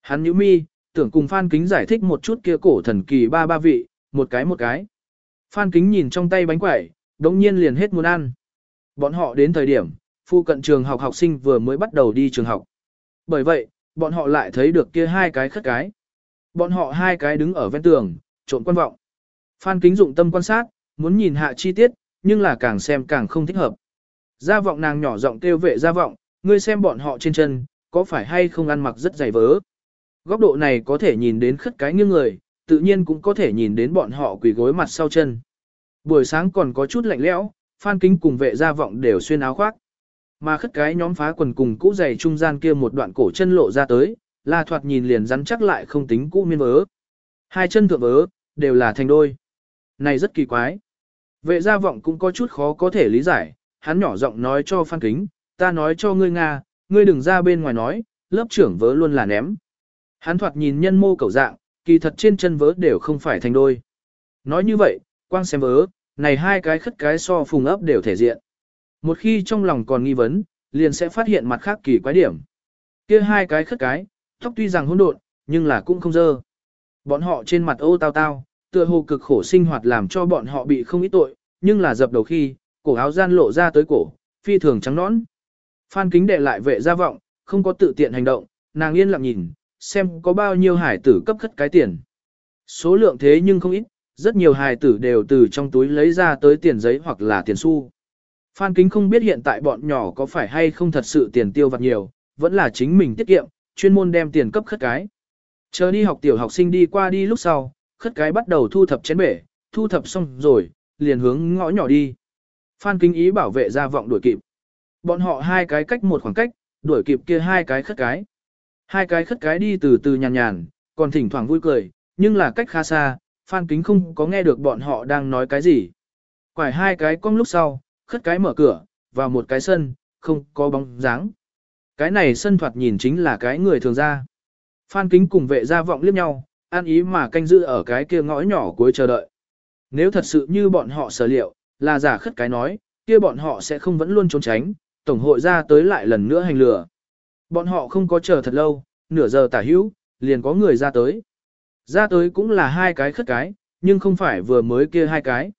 Hắn nhíu mi, tưởng cùng Phan Kính giải thích một chút kia cổ thần kỳ ba ba vị, một cái một cái. Phan Kính nhìn trong tay bánh quẩy, đống nhiên liền hết muốn ăn. Bọn họ đến thời điểm, phu cận trường học học sinh vừa mới bắt đầu đi trường học. Bởi vậy, bọn họ lại thấy được kia hai cái khất cái. Bọn họ hai cái đứng ở ven tường, trộn quan vọng. Phan Kính dụng tâm quan sát, muốn nhìn hạ chi tiết, nhưng là càng xem càng không thích hợp. Gia vọng nàng nhỏ giọng kêu vệ gia vọng, ngươi xem bọn họ trên chân, có phải hay không ăn mặc rất dày vớ. Góc độ này có thể nhìn đến khất cái nghiêng người, tự nhiên cũng có thể nhìn đến bọn họ quỳ gối mặt sau chân. Buổi sáng còn có chút lạnh lẽo, Phan Kính cùng vệ gia vọng đều xuyên áo khoác. Mà khất cái nhóm phá quần cùng cũ giày trung gian kia một đoạn cổ chân lộ ra tới, là thoạt nhìn liền rắn chắc lại không tính cũ miên vớ. Hai chân thượng vớ, đều là thành đôi. Này rất kỳ quái. Vệ gia vọng cũng có chút khó có thể lý giải, hắn nhỏ giọng nói cho Phan Kính, ta nói cho ngươi Nga, ngươi đừng ra bên ngoài nói, lớp trưởng vớ luôn là ném. Hắn thoạt nhìn nhân mô cầu dạng, kỳ thật trên chân vớ đều không phải thành đôi. Nói như vậy, quang xem vớ, này hai cái khất cái so phùng ấp đều thể diện. Một khi trong lòng còn nghi vấn, liền sẽ phát hiện mặt khác kỳ quái điểm. Kia hai cái khất cái, tóc tuy rằng hỗn độn, nhưng là cũng không dơ. Bọn họ trên mặt ô tao tao, tựa hồ cực khổ sinh hoạt làm cho bọn họ bị không ít tội, nhưng là dập đầu khi, cổ áo gian lộ ra tới cổ, phi thường trắng nõn. Phan kính đệ lại vệ gia vọng, không có tự tiện hành động, nàng yên lặng nhìn, xem có bao nhiêu hải tử cấp khất cái tiền. Số lượng thế nhưng không ít, rất nhiều hải tử đều từ trong túi lấy ra tới tiền giấy hoặc là tiền xu. Phan kính không biết hiện tại bọn nhỏ có phải hay không thật sự tiền tiêu vặt nhiều, vẫn là chính mình tiết kiệm, chuyên môn đem tiền cấp khất cái. Chờ đi học tiểu học sinh đi qua đi lúc sau, khất cái bắt đầu thu thập chén bể, thu thập xong rồi, liền hướng ngõ nhỏ đi. Phan Kính ý bảo vệ ra vọng đuổi kịp. Bọn họ hai cái cách một khoảng cách, đuổi kịp kia hai cái khất cái. Hai cái khất cái đi từ từ nhàn nhàn, còn thỉnh thoảng vui cười, nhưng là cách khá xa, Phan Kính không có nghe được bọn họ đang nói cái gì. Quải hai cái cong lúc sau, khất cái mở cửa, vào một cái sân, không có bóng dáng. Cái này sân thoạt nhìn chính là cái người thường ra. Phan Kính cùng vệ gia vọng liếc nhau, an ý mà canh giữ ở cái kia ngõ nhỏ cuối chờ đợi. Nếu thật sự như bọn họ sở liệu, là giả khất cái nói, kia bọn họ sẽ không vẫn luôn trốn tránh, tổng hội ra tới lại lần nữa hành lừa. Bọn họ không có chờ thật lâu, nửa giờ tả hữu, liền có người ra tới. Ra tới cũng là hai cái khất cái, nhưng không phải vừa mới kia hai cái.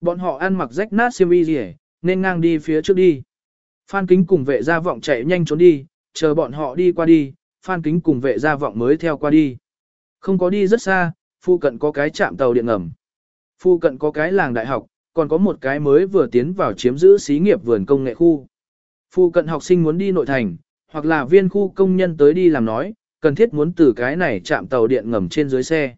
Bọn họ ăn mặc rách nát xiêm y gì nên ngang đi phía trước đi. Phan Kính cùng vệ gia vọng chạy nhanh trốn đi, chờ bọn họ đi qua đi, Phan Kính cùng vệ gia vọng mới theo qua đi. Không có đi rất xa, phu cận có cái trạm tàu điện ngầm. Phu cận có cái làng đại học, còn có một cái mới vừa tiến vào chiếm giữ xí nghiệp vườn công nghệ khu. Phu cận học sinh muốn đi nội thành, hoặc là viên khu công nhân tới đi làm nói, cần thiết muốn từ cái này chạm tàu điện ngầm trên dưới xe.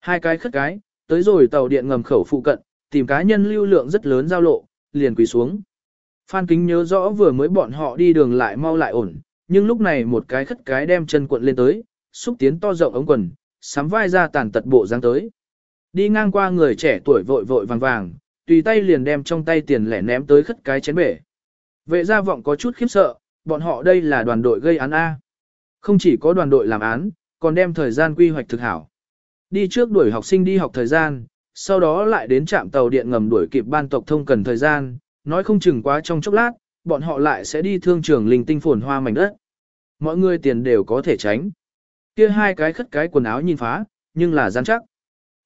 Hai cái khất cái, tới rồi tàu điện ngầm khẩu phụ cận, tìm cá nhân lưu lượng rất lớn giao lộ, liền quỳ xuống. Phan Kính nhớ rõ vừa mới bọn họ đi đường lại mau lại ổn, nhưng lúc này một cái khất cái đem chân cuộn lên tới, xúc tiến to rộng ống quần, sắm vai ra tàn tật bộ dáng tới. Đi ngang qua người trẻ tuổi vội vội vàng vàng, tùy tay liền đem trong tay tiền lẻ ném tới khất cái chén bể. Vệ gia vọng có chút khiếp sợ, bọn họ đây là đoàn đội gây án A. Không chỉ có đoàn đội làm án, còn đem thời gian quy hoạch thực hảo. Đi trước đuổi học sinh đi học thời gian, sau đó lại đến trạm tàu điện ngầm đuổi kịp ban tộc thông cần thời gian, nói không chừng quá trong chốc lát, bọn họ lại sẽ đi thương trường linh tinh phồn hoa mảnh đất. Mọi người tiền đều có thể tránh. Kia hai cái khất cái quần áo nhìn phá, nhưng là rắn chắc.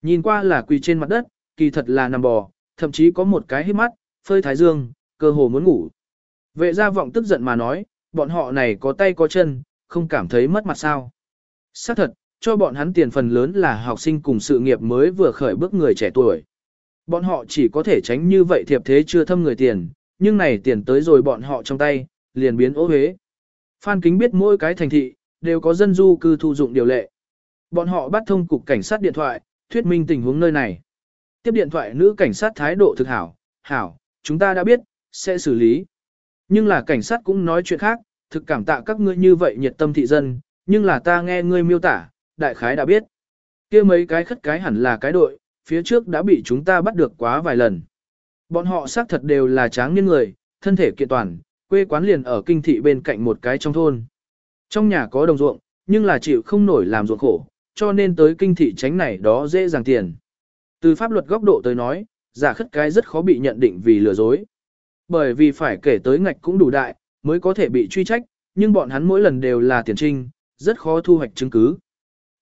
Nhìn qua là quỳ trên mặt đất, kỳ thật là nằm bò, thậm chí có một cái hít mắt, phơi thái dương, cơ hồ muốn ngủ. Vệ gia vọng tức giận mà nói, bọn họ này có tay có chân, không cảm thấy mất mặt sao. Xác thật, cho bọn hắn tiền phần lớn là học sinh cùng sự nghiệp mới vừa khởi bước người trẻ tuổi. Bọn họ chỉ có thể tránh như vậy thiệp thế chưa thâm người tiền, nhưng này tiền tới rồi bọn họ trong tay, liền biến ố huế. Phan Kính biết mỗi cái thành thị, đều có dân du cư thu dụng điều lệ. Bọn họ bắt thông cục cảnh sát điện thoại, thuyết minh tình huống nơi này. Tiếp điện thoại nữ cảnh sát thái độ thực hảo, hảo, chúng ta đã biết, sẽ xử lý. Nhưng là cảnh sát cũng nói chuyện khác, thực cảm tạ các ngươi như vậy nhiệt tâm thị dân, nhưng là ta nghe ngươi miêu tả, đại khái đã biết. kia mấy cái khất cái hẳn là cái đội, phía trước đã bị chúng ta bắt được quá vài lần. Bọn họ xác thật đều là tráng niên người, thân thể kiện toàn, quê quán liền ở kinh thị bên cạnh một cái trong thôn. Trong nhà có đồng ruộng, nhưng là chịu không nổi làm ruộng khổ, cho nên tới kinh thị tránh này đó dễ dàng tiền. Từ pháp luật góc độ tới nói, giả khất cái rất khó bị nhận định vì lừa dối. Bởi vì phải kể tới ngạch cũng đủ đại, mới có thể bị truy trách, nhưng bọn hắn mỗi lần đều là tiền trinh, rất khó thu hoạch chứng cứ.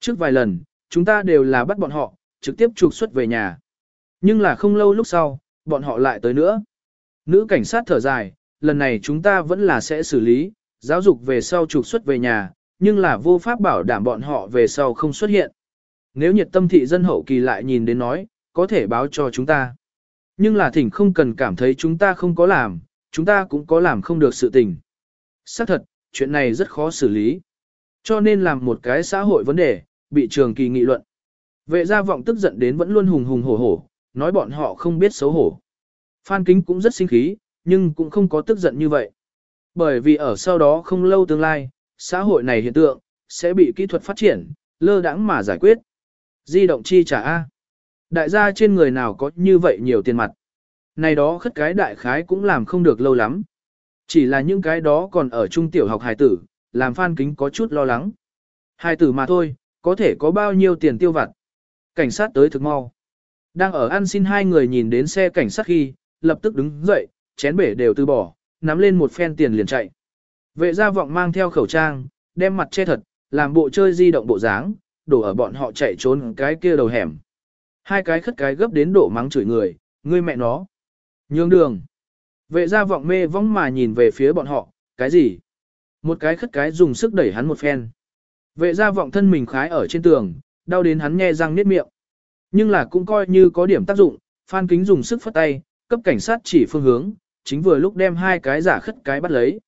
Trước vài lần, chúng ta đều là bắt bọn họ, trực tiếp trục xuất về nhà. Nhưng là không lâu lúc sau, bọn họ lại tới nữa. Nữ cảnh sát thở dài, lần này chúng ta vẫn là sẽ xử lý, giáo dục về sau trục xuất về nhà, nhưng là vô pháp bảo đảm bọn họ về sau không xuất hiện. Nếu nhiệt tâm thị dân hậu kỳ lại nhìn đến nói, có thể báo cho chúng ta. Nhưng là thỉnh không cần cảm thấy chúng ta không có làm, chúng ta cũng có làm không được sự tình. Xác thật, chuyện này rất khó xử lý. Cho nên làm một cái xã hội vấn đề, bị trường kỳ nghị luận. Vệ gia vọng tức giận đến vẫn luôn hùng hùng hổ hổ, nói bọn họ không biết xấu hổ. Phan Kính cũng rất sinh khí, nhưng cũng không có tức giận như vậy. Bởi vì ở sau đó không lâu tương lai, xã hội này hiện tượng, sẽ bị kỹ thuật phát triển, lơ đãng mà giải quyết. Di động chi trả A. Đại gia trên người nào có như vậy nhiều tiền mặt. Này đó khất cái đại khái cũng làm không được lâu lắm. Chỉ là những cái đó còn ở trung tiểu học hài tử, làm Phan Kính có chút lo lắng. Hài tử mà thôi, có thể có bao nhiêu tiền tiêu vặt. Cảnh sát tới thực mau. Đang ở ăn xin hai người nhìn đến xe cảnh sát khi, lập tức đứng dậy, chén bể đều từ bỏ, nắm lên một phen tiền liền chạy. Vệ gia vọng mang theo khẩu trang, đem mặt che thật, làm bộ chơi di động bộ dáng, đổ ở bọn họ chạy trốn cái kia đầu hẻm. Hai cái khất cái gấp đến độ mắng chửi người, ngươi mẹ nó. Nhường đường. Vệ gia vọng mê vong mà nhìn về phía bọn họ, cái gì? Một cái khất cái dùng sức đẩy hắn một phen. Vệ gia vọng thân mình khái ở trên tường, đau đến hắn nghe răng niết miệng. Nhưng là cũng coi như có điểm tác dụng, Phan Kính dùng sức phất tay, cấp cảnh sát chỉ phương hướng, chính vừa lúc đem hai cái giả khất cái bắt lấy.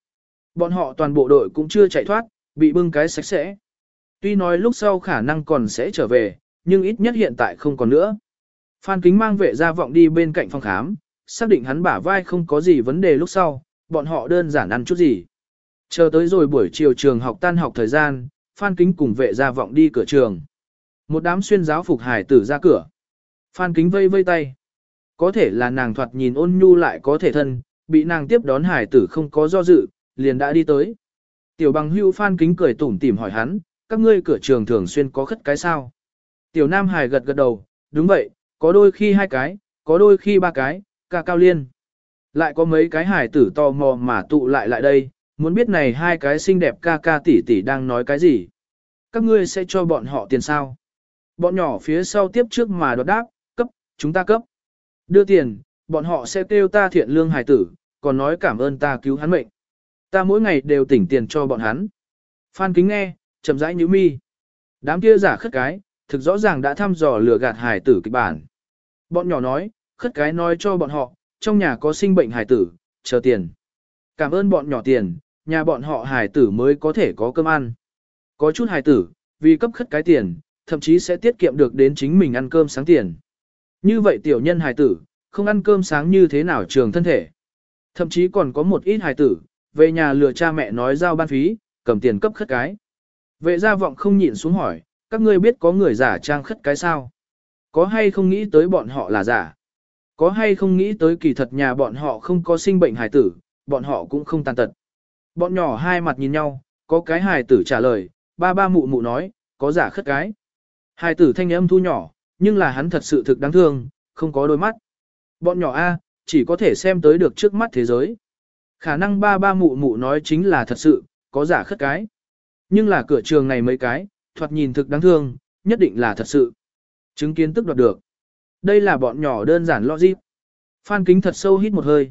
Bọn họ toàn bộ đội cũng chưa chạy thoát, bị bưng cái sạch sẽ. Tuy nói lúc sau khả năng còn sẽ trở về, nhưng ít nhất hiện tại không còn nữa. Phan Kính mang vệ gia vọng đi bên cạnh phòng khám, xác định hắn bả vai không có gì vấn đề lúc sau, bọn họ đơn giản ăn chút gì. Chờ tới rồi buổi chiều trường học tan học thời gian, Phan Kính cùng vệ gia vọng đi cửa trường. Một đám xuyên giáo phục hải tử ra cửa. Phan Kính vây vây tay. Có thể là nàng thoạt nhìn ôn nhu lại có thể thân, bị nàng tiếp đón hải tử không có do dự, liền đã đi tới. Tiểu bằng hưu Phan Kính cười tủm tỉm hỏi hắn, các ngươi cửa trường thường xuyên có khất cái sao? Tiểu Nam Hải gật gật đầu, đúng vậy, có đôi khi hai cái, có đôi khi ba cái, ca cao liên. Lại có mấy cái hải tử tò mò mà tụ lại lại đây, muốn biết này hai cái xinh đẹp ca ca tỷ tỷ đang nói cái gì. Các ngươi sẽ cho bọn họ tiền sao? Bọn nhỏ phía sau tiếp trước mà đột đáp, cấp, chúng ta cấp. Đưa tiền, bọn họ sẽ kêu ta thiện lương hải tử, còn nói cảm ơn ta cứu hắn mệnh. Ta mỗi ngày đều tỉnh tiền cho bọn hắn. Phan kính nghe, chậm rãi như mi. Đám kia giả khất cái, thực rõ ràng đã thăm dò lừa gạt hải tử kịch bản. Bọn nhỏ nói, khất cái nói cho bọn họ, trong nhà có sinh bệnh hải tử, chờ tiền. Cảm ơn bọn nhỏ tiền, nhà bọn họ hải tử mới có thể có cơm ăn. Có chút hải tử, vì cấp khất cái tiền, thậm chí sẽ tiết kiệm được đến chính mình ăn cơm sáng tiền. Như vậy tiểu nhân hải tử, không ăn cơm sáng như thế nào trường thân thể. Thậm chí còn có một ít hải tử, về nhà lừa cha mẹ nói giao ban phí, cầm tiền cấp khất cái. Vệ gia vọng không nhịn xuống hỏi, các ngươi biết có người giả trang khất cái sao? Có hay không nghĩ tới bọn họ là giả? Có hay không nghĩ tới kỳ thật nhà bọn họ không có sinh bệnh hài tử, bọn họ cũng không tàn tật. Bọn nhỏ hai mặt nhìn nhau, có cái hài tử trả lời, ba ba mụ mụ nói, có giả khất cái. Hài tử thanh âm thu nhỏ, nhưng là hắn thật sự thực đáng thương, không có đôi mắt. Bọn nhỏ A, chỉ có thể xem tới được trước mắt thế giới. Khả năng ba ba mụ mụ nói chính là thật sự, có giả khất cái. Nhưng là cửa trường này mấy cái, thoạt nhìn thực đáng thương, nhất định là thật sự. Chứng kiến tức đoạt được. Đây là bọn nhỏ đơn giản logic. Phan kính thật sâu hít một hơi.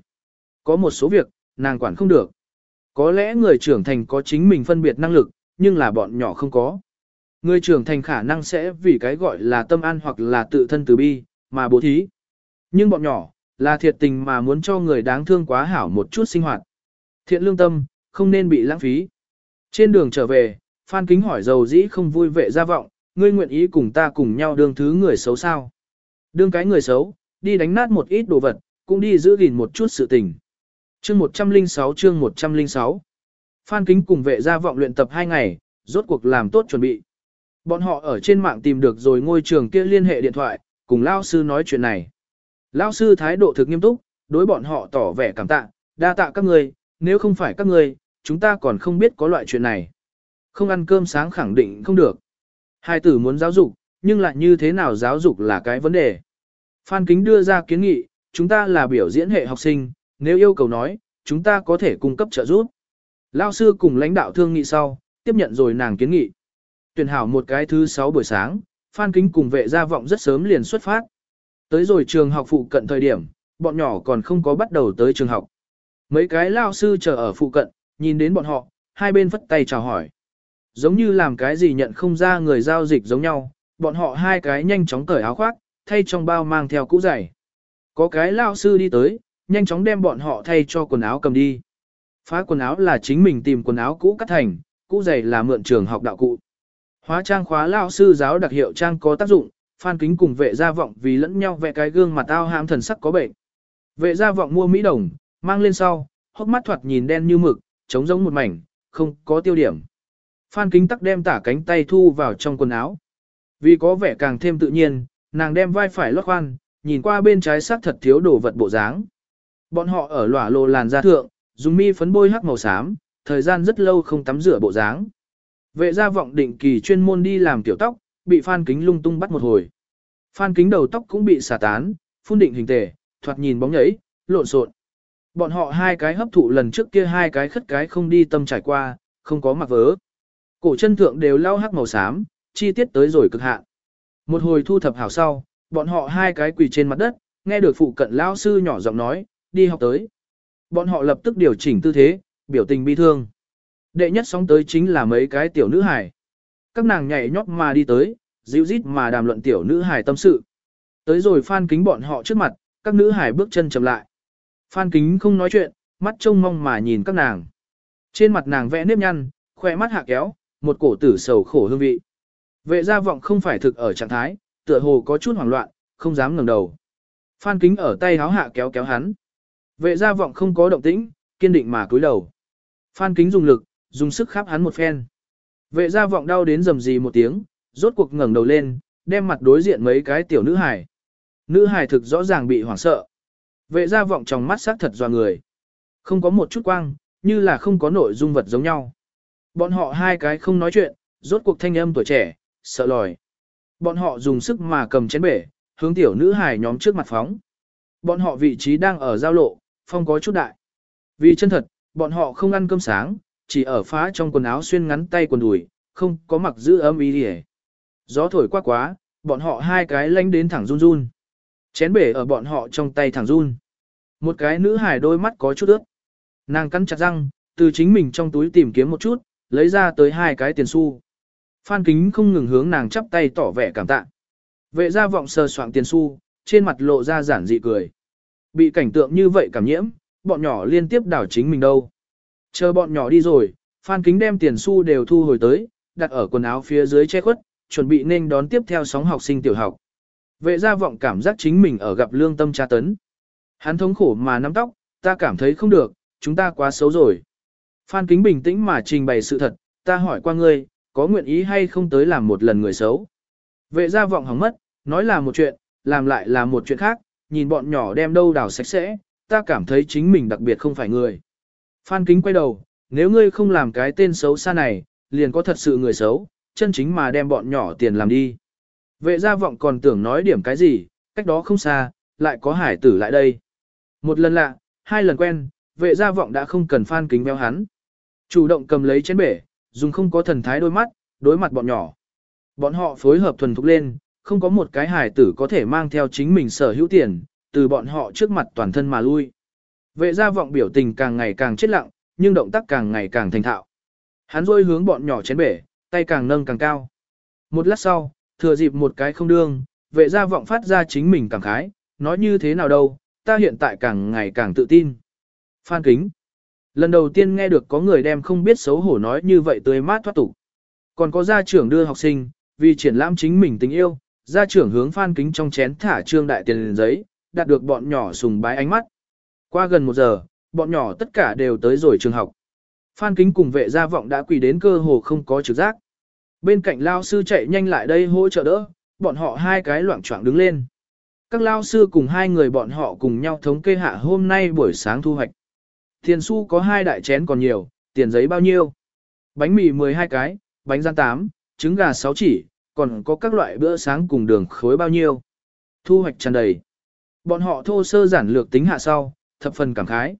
Có một số việc, nàng quản không được. Có lẽ người trưởng thành có chính mình phân biệt năng lực, nhưng là bọn nhỏ không có. Người trưởng thành khả năng sẽ vì cái gọi là tâm an hoặc là tự thân từ bi, mà bố thí. Nhưng bọn nhỏ, là thiệt tình mà muốn cho người đáng thương quá hảo một chút sinh hoạt. Thiện lương tâm, không nên bị lãng phí. Trên đường trở về, Phan Kính hỏi dầu dĩ không vui vệ gia vọng, ngươi nguyện ý cùng ta cùng nhau đương thứ người xấu sao. Đương cái người xấu, đi đánh nát một ít đồ vật, cũng đi giữ gìn một chút sự tình. Chương 106 chương 106 Phan Kính cùng vệ gia vọng luyện tập 2 ngày, rốt cuộc làm tốt chuẩn bị. Bọn họ ở trên mạng tìm được rồi ngôi trường kia liên hệ điện thoại, cùng Lao sư nói chuyện này. Lao sư thái độ thực nghiêm túc, đối bọn họ tỏ vẻ cảm tạ, đa tạ các người, nếu không phải các người, chúng ta còn không biết có loại chuyện này. Không ăn cơm sáng khẳng định không được. Hai tử muốn giáo dục, nhưng lại như thế nào giáo dục là cái vấn đề. Phan Kính đưa ra kiến nghị, chúng ta là biểu diễn hệ học sinh, nếu yêu cầu nói, chúng ta có thể cung cấp trợ giúp. Lao sư cùng lãnh đạo thương nghị sau, tiếp nhận rồi nàng kiến nghị. Tuyển hảo một cái thứ 6 buổi sáng, Phan Kính cùng vệ gia vọng rất sớm liền xuất phát. Tới rồi trường học phụ cận thời điểm, bọn nhỏ còn không có bắt đầu tới trường học. Mấy cái lao sư chờ ở phụ cận, nhìn đến bọn họ, hai bên vất tay chào hỏi. Giống như làm cái gì nhận không ra người giao dịch giống nhau, bọn họ hai cái nhanh chóng cởi áo khoác, thay trong bao mang theo cũ giày. Có cái lao sư đi tới, nhanh chóng đem bọn họ thay cho quần áo cầm đi. Phá quần áo là chính mình tìm quần áo cũ cắt thành, cũ giày là mượn trường học đạo cụ. Hóa trang khóa lao sư giáo đặc hiệu trang có tác dụng, phan kính cùng vệ gia vọng vì lẫn nhau vẽ cái gương mặt tao hãm thần sắc có bệnh. Vệ gia vọng mua mỹ đồng, mang lên sau, hốc mắt thoạt nhìn đen như mực, trống giống một mảnh, không có tiêu điểm. Phan kính tắc đem tả cánh tay thu vào trong quần áo. Vì có vẻ càng thêm tự nhiên, nàng đem vai phải lót khoan, nhìn qua bên trái sắc thật thiếu đồ vật bộ dáng. Bọn họ ở lỏa lồ làn da thượng, dùng mi phấn bôi hắc màu xám, thời gian rất lâu không tắm rửa bộ dáng. Vệ gia vọng định kỳ chuyên môn đi làm tiểu tóc, bị Phan Kính lung tung bắt một hồi. Phan Kính đầu tóc cũng bị xả tán, phun định hình tề, thoạt nhìn bóng nhảy, lộn xộn. Bọn họ hai cái hấp thụ lần trước kia hai cái khất cái không đi tâm trải qua, không có mặc vớ. Cổ chân thượng đều lau hắc màu xám, chi tiết tới rồi cực hạn. Một hồi thu thập hảo sau, bọn họ hai cái quỳ trên mặt đất, nghe được phụ cận lão sư nhỏ giọng nói, đi học tới. Bọn họ lập tức điều chỉnh tư thế, biểu tình bi thương. Đệ nhất sóng tới chính là mấy cái tiểu nữ hài. Các nàng nhảy nhót mà đi tới, dịu rít mà đàm luận tiểu nữ hài tâm sự. Tới rồi phan kính bọn họ trước mặt, các nữ hài bước chân chậm lại. Phan kính không nói chuyện, mắt trông mong mà nhìn các nàng. Trên mặt nàng vẽ nếp nhăn, khoe mắt hạ kéo, một cổ tử sầu khổ hương vị. Vệ gia vọng không phải thực ở trạng thái, tựa hồ có chút hoảng loạn, không dám ngẩng đầu. Phan kính ở tay háo hạ kéo kéo hắn. Vệ gia vọng không có động tĩnh, kiên định mà cúi đầu. Phan kính dùng lực, dùng sức khắp hắn một phen. Vệ gia vọng đau đến rầm rì một tiếng, rốt cuộc ngẩng đầu lên, đem mặt đối diện mấy cái tiểu nữ hài. Nữ hài thực rõ ràng bị hoảng sợ. Vệ gia vọng trong mắt sắc thật doa người. Không có một chút quang, như là không có nội dung vật giống nhau. Bọn họ hai cái không nói chuyện, rốt cuộc thanh âm tuổi trẻ, sợ lòi. Bọn họ dùng sức mà cầm chén bể, hướng tiểu nữ hài nhóm trước mặt phóng. Bọn họ vị trí đang ở giao lộ, phong có chút đại. Vì chân thật, bọn họ không ăn cơm sáng, chỉ ở phá trong quần áo xuyên ngắn tay quần đùi, không có mặc giữ ấm ý gì. Gió thổi quá quá, bọn họ hai cái lanh đến thẳng run run. Chén bể ở bọn họ trong tay thẳng run. Một cái nữ hài đôi mắt có chút ướt. Nàng cắn chặt răng, từ chính mình trong túi tìm kiếm một chút, lấy ra tới hai cái tiền xu. Phan kính không ngừng hướng nàng chắp tay tỏ vẻ cảm tạ. Vệ gia vọng sờ soạn tiền xu, trên mặt lộ ra giản dị cười. Bị cảnh tượng như vậy cảm nhiễm, bọn nhỏ liên tiếp đảo chính mình đâu. Chờ bọn nhỏ đi rồi, Phan Kính đem tiền xu đều thu hồi tới, đặt ở quần áo phía dưới che khuất, chuẩn bị nên đón tiếp theo sóng học sinh tiểu học. Vệ gia vọng cảm giác chính mình ở gặp lương tâm tra tấn. Hắn thống khổ mà nắm tóc, ta cảm thấy không được, chúng ta quá xấu rồi. Phan Kính bình tĩnh mà trình bày sự thật, ta hỏi qua ngươi, có nguyện ý hay không tới làm một lần người xấu. Vệ gia vọng hỏng mất, nói là một chuyện, làm lại là một chuyện khác, nhìn bọn nhỏ đem đâu đào sạch sẽ, ta cảm thấy chính mình đặc biệt không phải người. Phan Kính quay đầu, nếu ngươi không làm cái tên xấu xa này, liền có thật sự người xấu, chân chính mà đem bọn nhỏ tiền làm đi. Vệ gia vọng còn tưởng nói điểm cái gì, cách đó không xa, lại có hải tử lại đây. Một lần lạ, hai lần quen, vệ gia vọng đã không cần Phan Kính béo hắn. Chủ động cầm lấy chén bể, dùng không có thần thái đôi mắt, đối mặt bọn nhỏ. Bọn họ phối hợp thuần thục lên, không có một cái hải tử có thể mang theo chính mình sở hữu tiền, từ bọn họ trước mặt toàn thân mà lui. Vệ gia vọng biểu tình càng ngày càng chết lặng, nhưng động tác càng ngày càng thành thạo. Hắn rôi hướng bọn nhỏ chén bể, tay càng nâng càng cao. Một lát sau, thừa dịp một cái không đương, vệ gia vọng phát ra chính mình càng khái, nói như thế nào đâu, ta hiện tại càng ngày càng tự tin. Phan kính. Lần đầu tiên nghe được có người đem không biết xấu hổ nói như vậy tươi mát thoát tục. Còn có gia trưởng đưa học sinh, vì triển lãm chính mình tình yêu, gia trưởng hướng phan kính trong chén thả trương đại tiền giấy, đạt được bọn nhỏ sùng bái ánh mắt. Qua gần một giờ, bọn nhỏ tất cả đều tới rồi trường học. Phan kính cùng vệ gia vọng đã quỳ đến cơ hồ không có trực giác. Bên cạnh lao sư chạy nhanh lại đây hỗ trợ đỡ, bọn họ hai cái loạn choạng đứng lên. Các lao sư cùng hai người bọn họ cùng nhau thống kê hạ hôm nay buổi sáng thu hoạch. Tiền xu có hai đại chén còn nhiều, tiền giấy bao nhiêu? Bánh mì 12 cái, bánh rán 8, trứng gà 6 chỉ, còn có các loại bữa sáng cùng đường khối bao nhiêu? Thu hoạch tràn đầy. Bọn họ thô sơ giản lược tính hạ sau, thập phần cảm khái.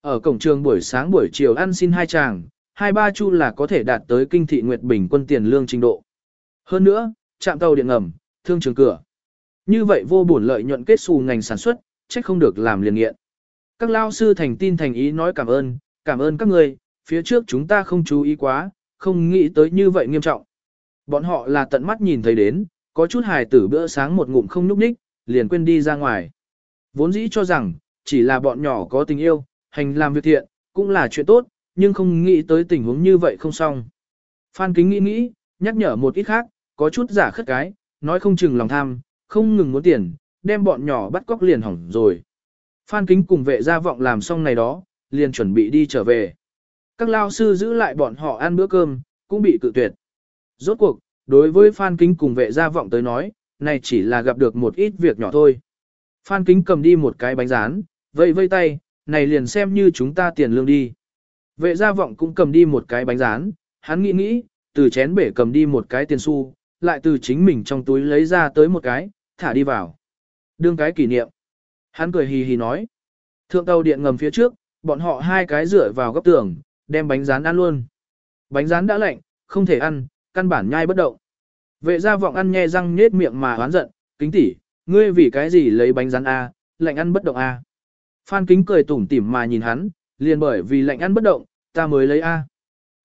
Ở cổng trường buổi sáng buổi chiều ăn xin hai chàng, hai ba chu là có thể đạt tới kinh thị nguyệt bình quân tiền lương trình độ. Hơn nữa, trạm tàu điện ngầm, thương trường cửa. Như vậy vô bổn lợi nhuận kết xù ngành sản xuất, trách không được làm liền nghiện. Các lao sư thành tin thành ý nói cảm ơn, cảm ơn các người, phía trước chúng ta không chú ý quá, không nghĩ tới như vậy nghiêm trọng. Bọn họ là tận mắt nhìn thấy đến, có chút hài tử bữa sáng một ngụm không núp ních, liền quên đi ra ngoài. Vốn dĩ cho rằng, chỉ là bọn nhỏ có tình yêu, hành làm việc thiện, cũng là chuyện tốt, nhưng không nghĩ tới tình huống như vậy không xong. Phan Kính nghĩ nghĩ, nhắc nhở một ít khác, có chút giả khất cái, nói không chừng lòng tham, không ngừng muốn tiền, đem bọn nhỏ bắt cóc liền hỏng rồi. Phan Kính cùng vệ gia vọng làm xong này đó, liền chuẩn bị đi trở về. Các lao sư giữ lại bọn họ ăn bữa cơm, cũng bị cự tuyệt. Rốt cuộc, đối với Phan Kính cùng vệ gia vọng tới nói, này chỉ là gặp được một ít việc nhỏ thôi. Phan Kính cầm đi một cái bánh rán, vây vây tay, này liền xem như chúng ta tiền lương đi. Vệ gia vọng cũng cầm đi một cái bánh rán, hắn nghĩ nghĩ, từ chén bể cầm đi một cái tiền xu, lại từ chính mình trong túi lấy ra tới một cái, thả đi vào. Đương cái kỷ niệm. Hắn cười hì hì nói. Thượng tàu điện ngầm phía trước, bọn họ hai cái rửa vào góc tường, đem bánh rán ăn luôn. Bánh rán đã lạnh, không thể ăn, căn bản nhai bất động. Vệ gia vọng ăn nhe răng nết miệng mà oán giận, kính tỷ, ngươi vì cái gì lấy bánh rán A, lạnh ăn bất động A. Phan kính cười tủm tỉm mà nhìn hắn, liền bởi vì lạnh ăn bất động, ta mới lấy A.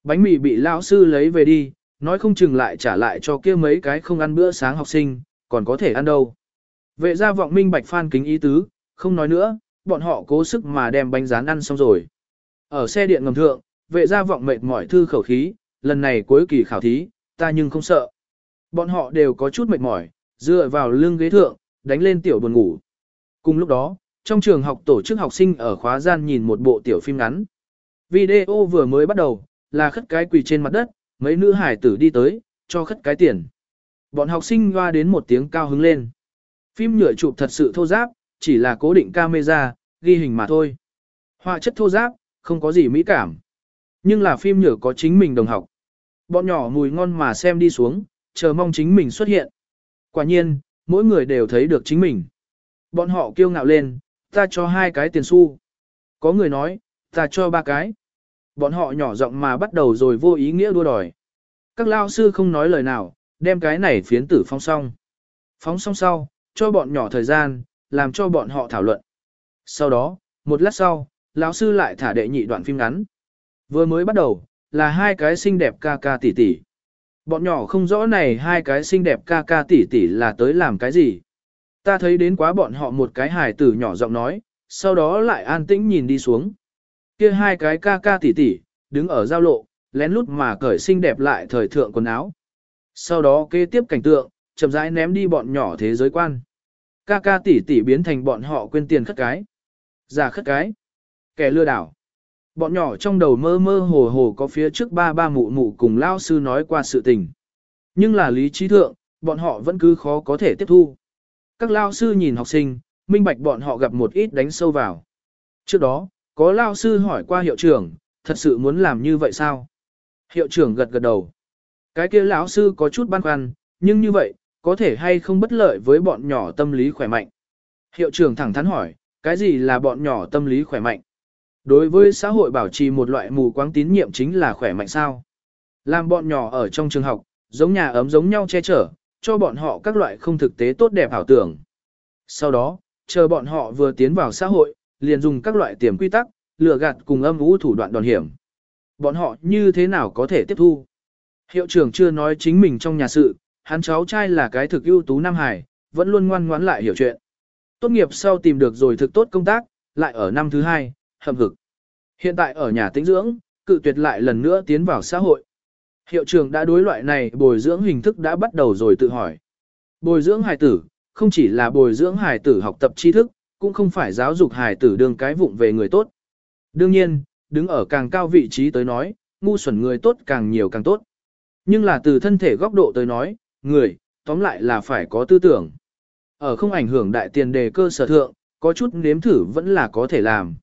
Bánh mì bị lão sư lấy về đi, nói không chừng lại trả lại cho kia mấy cái không ăn bữa sáng học sinh, còn có thể ăn đâu. Vệ gia vọng minh bạch phan kính ý tứ, không nói nữa, bọn họ cố sức mà đem bánh rán ăn xong rồi. Ở xe điện ngầm thượng, vệ gia vọng mệt mỏi thư khẩu khí, lần này cuối kỳ khảo thí, ta nhưng không sợ. Bọn họ đều có chút mệt mỏi, dựa vào lưng ghế thượng, đánh lên tiểu buồn ngủ. Cùng lúc đó, trong trường học tổ chức học sinh ở khóa gian nhìn một bộ tiểu phim ngắn. Video vừa mới bắt đầu, là khất cái quỳ trên mặt đất, mấy nữ hải tử đi tới, cho khất cái tiền. Bọn học sinh hoa đến một tiếng cao hứng lên. Phim nhựa chụp thật sự thô giáp, chỉ là cố định camera, ghi hình mà thôi. Họa chất thô giáp, không có gì mỹ cảm. Nhưng là phim nhựa có chính mình đồng học. Bọn nhỏ mùi ngon mà xem đi xuống, chờ mong chính mình xuất hiện. Quả nhiên, mỗi người đều thấy được chính mình. Bọn họ kiêu ngạo lên, ta cho hai cái tiền xu. Có người nói, ta cho ba cái. Bọn họ nhỏ giọng mà bắt đầu rồi vô ý nghĩa đua đòi. Các lao sư không nói lời nào, đem cái này phiến tử phong xong. Phóng xong sau, cho bọn nhỏ thời gian, làm cho bọn họ thảo luận. Sau đó, một lát sau, lão sư lại thả đệ nhị đoạn phim ngắn. Vừa mới bắt đầu, là hai cái xinh đẹp ca ca tỷ tỷ. Bọn nhỏ không rõ này hai cái xinh đẹp ca ca tỷ tỷ là tới làm cái gì. Ta thấy đến quá bọn họ một cái hài tử nhỏ giọng nói, sau đó lại an tĩnh nhìn đi xuống. Kia hai cái ca ca tỷ tỷ, đứng ở giao lộ, lén lút mà cởi xinh đẹp lại thời thượng quần áo. Sau đó kế tiếp cảnh tượng, chậm rãi ném đi bọn nhỏ thế giới quan. Ca ca tỷ tỷ biến thành bọn họ quên tiền khất cái. Giả khất cái. Kẻ lừa đảo. Bọn nhỏ trong đầu mơ mơ hồ hồ có phía trước ba ba mụ mụ cùng lao sư nói qua sự tình. Nhưng là lý trí thượng, bọn họ vẫn cứ khó có thể tiếp thu. Các lao sư nhìn học sinh, minh bạch bọn họ gặp một ít đánh sâu vào. Trước đó, có lao sư hỏi qua hiệu trưởng, thật sự muốn làm như vậy sao? Hiệu trưởng gật gật đầu. Cái kia lão sư có chút băn khoăn, nhưng như vậy, có thể hay không bất lợi với bọn nhỏ tâm lý khỏe mạnh. Hiệu trưởng thẳng thắn hỏi, cái gì là bọn nhỏ tâm lý khỏe mạnh? Đối với xã hội bảo trì một loại mù quáng tín nhiệm chính là khỏe mạnh sao? Làm bọn nhỏ ở trong trường học, giống nhà ấm giống nhau che chở, cho bọn họ các loại không thực tế tốt đẹp ảo tưởng. Sau đó, chờ bọn họ vừa tiến vào xã hội, liền dùng các loại tiềm quy tắc, lừa gạt cùng âm ú thủ đoạn đòn hiểm. Bọn họ như thế nào có thể tiếp thu? Hiệu trưởng chưa nói chính mình trong nhà sự, hắn cháu trai là cái thực ưu tú Nam Hải, vẫn luôn ngoan ngoãn lại hiểu chuyện. Tốt nghiệp sau tìm được rồi thực tốt công tác, lại ở năm thứ hai, hầm hực. Hiện tại ở nhà tĩnh dưỡng, cự tuyệt lại lần nữa tiến vào xã hội. Hiệu trưởng đã đối loại này bồi dưỡng hình thức đã bắt đầu rồi tự hỏi. Bồi dưỡng hài tử, không chỉ là bồi dưỡng hài tử học tập tri thức, cũng không phải giáo dục hài tử đương cái vụng về người tốt. Đương nhiên, đứng ở càng cao vị trí tới nói, ngu xuẩn người tốt càng nhiều càng tốt. Nhưng là từ thân thể góc độ tới nói, người, tóm lại là phải có tư tưởng. Ở không ảnh hưởng đại tiền đề cơ sở thượng, có chút nếm thử vẫn là có thể làm.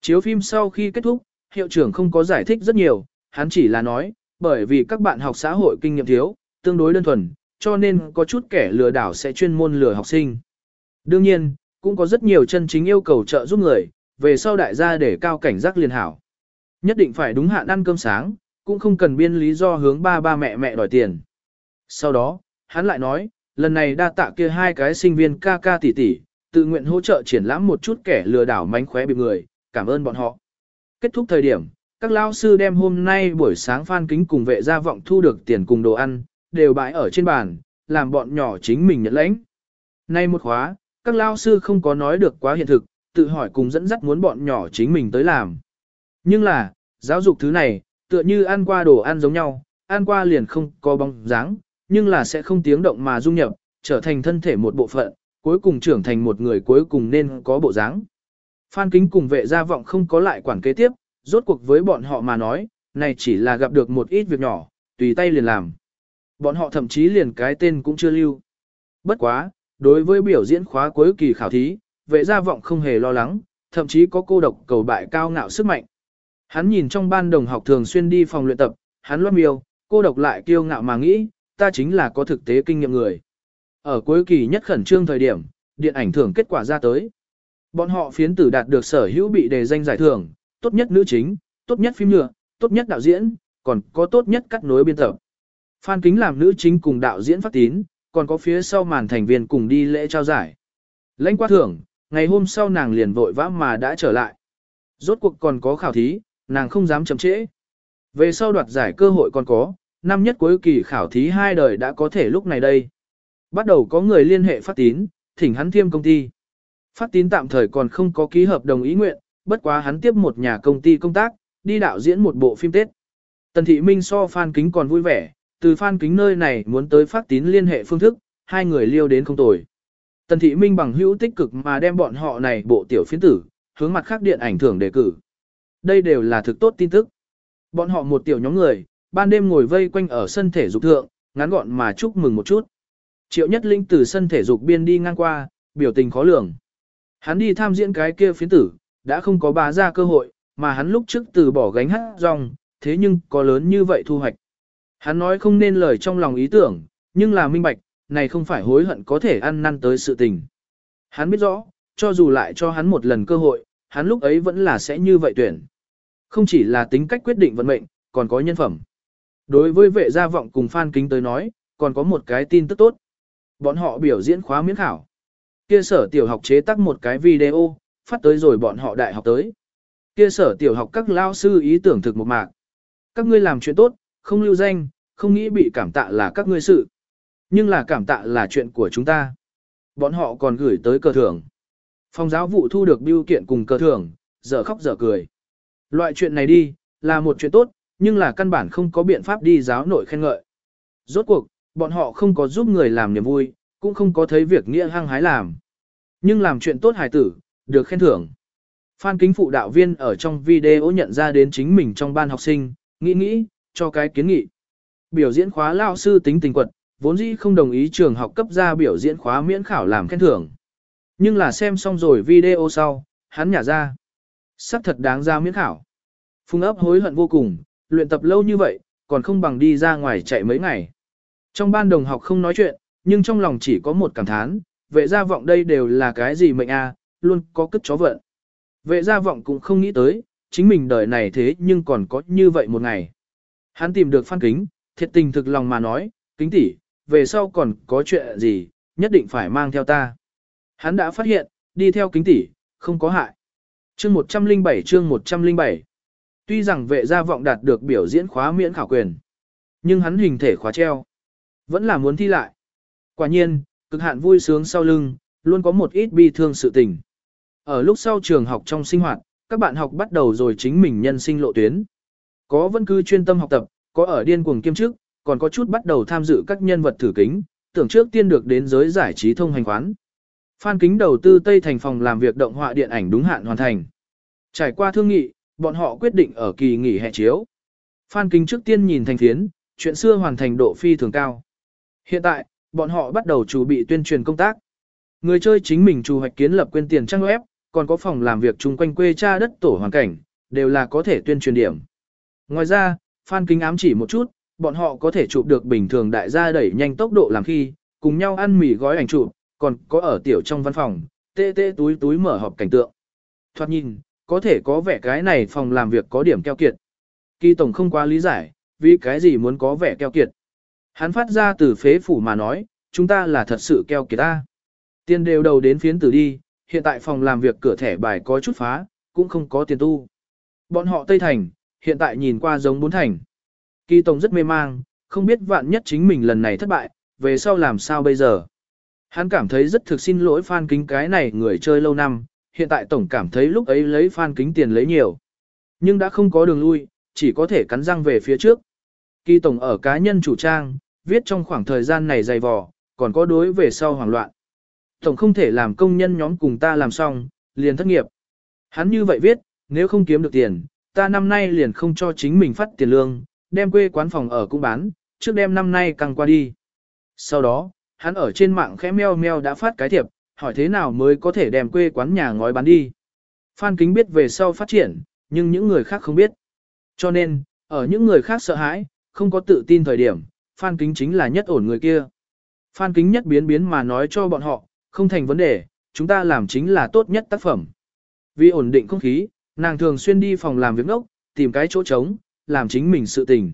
Chiếu phim sau khi kết thúc, hiệu trưởng không có giải thích rất nhiều, hắn chỉ là nói, bởi vì các bạn học xã hội kinh nghiệm thiếu, tương đối đơn thuần, cho nên có chút kẻ lừa đảo sẽ chuyên môn lừa học sinh. Đương nhiên, cũng có rất nhiều chân chính yêu cầu trợ giúp người, về sau đại gia để cao cảnh giác liền hảo. Nhất định phải đúng hạn ăn cơm sáng, cũng không cần biên lý do hướng ba ba mẹ mẹ đòi tiền. Sau đó, hắn lại nói, lần này đa tạ kia hai cái sinh viên ca ca tỷ tỷ, tự nguyện hỗ trợ triển lãm một chút kẻ lừa đảo mánh khóe bị người, cảm ơn bọn họ. Kết thúc thời điểm, các lao sư đem hôm nay buổi sáng phan kính cùng vệ gia vọng thu được tiền cùng đồ ăn, đều bãi ở trên bàn, làm bọn nhỏ chính mình nhận lãnh. Nay một khóa, Các lao sư không có nói được quá hiện thực, tự hỏi cùng dẫn dắt muốn bọn nhỏ chính mình tới làm. Nhưng là, giáo dục thứ này, tựa như ăn qua đồ ăn giống nhau, ăn qua liền không có bóng dáng, nhưng là sẽ không tiếng động mà dung nhập, trở thành thân thể một bộ phận, cuối cùng trưởng thành một người cuối cùng nên có bộ dáng. Phan Kính cùng vệ gia vọng không có lại quản kế tiếp, rốt cuộc với bọn họ mà nói, này chỉ là gặp được một ít việc nhỏ, tùy tay liền làm. Bọn họ thậm chí liền cái tên cũng chưa lưu. Bất quá, đối với biểu diễn khóa cuối kỳ khảo thí, vệ gia vọng không hề lo lắng, thậm chí có cô độc cầu bại cao ngạo sức mạnh. Hắn nhìn trong ban đồng học thường xuyên đi phòng luyện tập, hắn loát miêu, cô độc lại kiêu ngạo mà nghĩ, ta chính là có thực tế kinh nghiệm người. Ở cuối kỳ nhất khẩn trương thời điểm, điện ảnh thưởng kết quả ra tới. Bọn họ phiến tử đạt được sở hữu bị đề danh giải thưởng, tốt nhất nữ chính, tốt nhất phim nhựa, tốt nhất đạo diễn, còn có tốt nhất cắt nối biên tập. Phan Kính làm nữ chính cùng đạo diễn phát tín, còn có phía sau màn thành viên cùng đi lễ trao giải. Lãnh qua thưởng, ngày hôm sau nàng liền vội vã mà đã trở lại. Rốt cuộc còn có khảo thí, nàng không dám chậm trễ. Về sau đoạt giải cơ hội còn có, năm nhất cuối kỳ khảo thí hai đời đã có thể lúc này đây. Bắt đầu có người liên hệ phát tín, thỉnh hắn thiêm công ty. Phát tín tạm thời còn không có ký hợp đồng ý nguyện, bất quá hắn tiếp một nhà công ty công tác, đi đạo diễn một bộ phim Tết. Tần Thị Minh so Phan Kính còn vui vẻ, từ Phan Kính nơi này muốn tới phát tín liên hệ phương thức, hai người liêu đến không tồi. Tần Thị Minh bằng hữu tích cực mà đem bọn họ này bộ tiểu phiến tử, hướng mặt khác điện ảnh thưởng đề cử. Đây đều là thực tốt tin tức. Bọn họ một tiểu nhóm người, ban đêm ngồi vây quanh ở sân thể dục thượng, ngắn gọn mà chúc mừng một chút. Triệu Nhất Linh từ sân thể dục biên đi ngang qua, biểu tình khó lường. Hắn đi tham diễn cái kia phiến tử, đã không có bá ra cơ hội, mà hắn lúc trước từ bỏ gánh hát rong, thế nhưng có lớn như vậy thu hoạch. Hắn nói không nên lời trong lòng ý tưởng, nhưng là minh bạch, này không phải hối hận có thể ăn năn tới sự tình. Hắn biết rõ, cho dù lại cho hắn một lần cơ hội, hắn lúc ấy vẫn là sẽ như vậy tuyển. Không chỉ là tính cách quyết định vận mệnh, còn có nhân phẩm. Đối với vệ gia vọng cùng Phan Kính tới nói, còn có một cái tin tức tốt. Bọn họ biểu diễn khóa miễn khảo. Kia sở tiểu học chế tác một cái video, phát tới rồi bọn họ đại học tới. Kia sở tiểu học các lao sư ý tưởng thực một mạc. Các ngươi làm chuyện tốt, không lưu danh, không nghĩ bị cảm tạ là các ngươi sự. Nhưng là cảm tạ là chuyện của chúng ta. Bọn họ còn gửi tới cờ thưởng. Phòng giáo vụ thu được biêu kiện cùng cờ thưởng, giờ khóc giờ cười. Loại chuyện này đi, là một chuyện tốt, nhưng là căn bản không có biện pháp đi giáo nội khen ngợi. Rốt cuộc, bọn họ không có giúp người làm niềm vui, cũng không có thấy việc nghĩa hăng hái làm. Nhưng làm chuyện tốt hài tử, được khen thưởng. Phan kính phụ đạo viên ở trong video nhận ra đến chính mình trong ban học sinh, nghĩ nghĩ, cho cái kiến nghị. Biểu diễn khóa lao sư tính tình quật, vốn dĩ không đồng ý trường học cấp ra biểu diễn khóa miễn khảo làm khen thưởng. Nhưng là xem xong rồi video sau, hắn nhả ra. Sắc thật đáng ra miễn khảo. Phung ấp hối hận vô cùng, luyện tập lâu như vậy, còn không bằng đi ra ngoài chạy mấy ngày. Trong ban đồng học không nói chuyện, nhưng trong lòng chỉ có một cảm thán, vệ gia vọng đây đều là cái gì mệnh a, luôn có cất chó vận. Vệ gia vọng cũng không nghĩ tới, chính mình đời này thế nhưng còn có như vậy một ngày. Hắn tìm được phan kính, thiệt tình thực lòng mà nói, kính tỷ, về sau còn có chuyện gì, nhất định phải mang theo ta. Hắn đã phát hiện, đi theo kính tỷ, không có hại. Chương 107 chương 107 Tuy rằng vệ gia vọng đạt được biểu diễn khóa miễn khảo quyền, nhưng hắn hình thể khóa treo. Vẫn là muốn thi lại. Quả nhiên, cực hạn vui sướng sau lưng, luôn có một ít bi thương sự tình. Ở lúc sau trường học trong sinh hoạt, các bạn học bắt đầu rồi chính mình nhân sinh lộ tuyến. Có vẫn cứ chuyên tâm học tập, có ở điên cuồng kiêm chức, còn có chút bắt đầu tham dự các nhân vật thử kính, tưởng trước tiên được đến giới giải trí thông hành khoán. Phan kính đầu tư Tây Thành phòng làm việc động họa điện ảnh đúng hạn hoàn thành. Trải qua thương nghị, bọn họ quyết định ở kỳ nghỉ hè chiếu. Phan kính trước tiên nhìn thành Thiến, chuyện xưa hoàn thành độ phi thường cao. Hiện tại, bọn họ bắt đầu chuẩn bị tuyên truyền công tác. Người chơi chính mình chủ hoạch kiến lập quên tiền trang web, còn có phòng làm việc chung quanh quê cha đất tổ hoàn cảnh, đều là có thể tuyên truyền điểm. Ngoài ra, Phan Kính ám chỉ một chút, bọn họ có thể chụp được bình thường đại gia đẩy nhanh tốc độ làm khi, cùng nhau ăn mì gói ảnh chụp, còn có ở tiểu trong văn phòng, tê tê túi túi mở họp cảnh tượng. Thoát nhìn, có thể có vẻ cái này phòng làm việc có điểm keo kiệt. Kỳ tổng không quá lý giải, vì cái gì muốn có vẻ keo kiệt. Hắn phát ra từ phế phủ mà nói, chúng ta là thật sự keo kiệt ta. Tiền đều đầu đến phiến tử đi, hiện tại phòng làm việc cửa thẻ bài có chút phá, cũng không có tiền tu. Bọn họ Tây Thành, hiện tại nhìn qua giống bốn thành. Kỳ Tổng rất mê mang, không biết vạn nhất chính mình lần này thất bại, về sau làm sao bây giờ. Hắn cảm thấy rất thực xin lỗi Phan Kính cái này người chơi lâu năm, hiện tại tổng cảm thấy lúc ấy lấy Phan Kính tiền lấy nhiều. Nhưng đã không có đường lui, chỉ có thể cắn răng về phía trước. Kỳ tổng ở cá nhân chủ trang, viết trong khoảng thời gian này dày vò, còn có đối về sau hoảng loạn. Tổng không thể làm công nhân nhóm cùng ta làm xong, liền thất nghiệp. Hắn như vậy viết, nếu không kiếm được tiền, ta năm nay liền không cho chính mình phát tiền lương, đem quê quán phòng ở cũng bán, trước đêm năm nay càng qua đi. Sau đó, hắn ở trên mạng khẽ meo meo đã phát cái thiệp, hỏi thế nào mới có thể đem quê quán nhà ngói bán đi. Phan Kính biết về sau phát triển, nhưng những người khác không biết. Cho nên, ở những người khác sợ hãi, không có tự tin thời điểm, Phan Kính chính là nhất ổn người kia. Phan Kính nhất biến biến mà nói cho bọn họ, không thành vấn đề, chúng ta làm chính là tốt nhất tác phẩm. Vì ổn định không khí, nàng thường xuyên đi phòng làm việc ngốc, tìm cái chỗ trống, làm chính mình sự tình.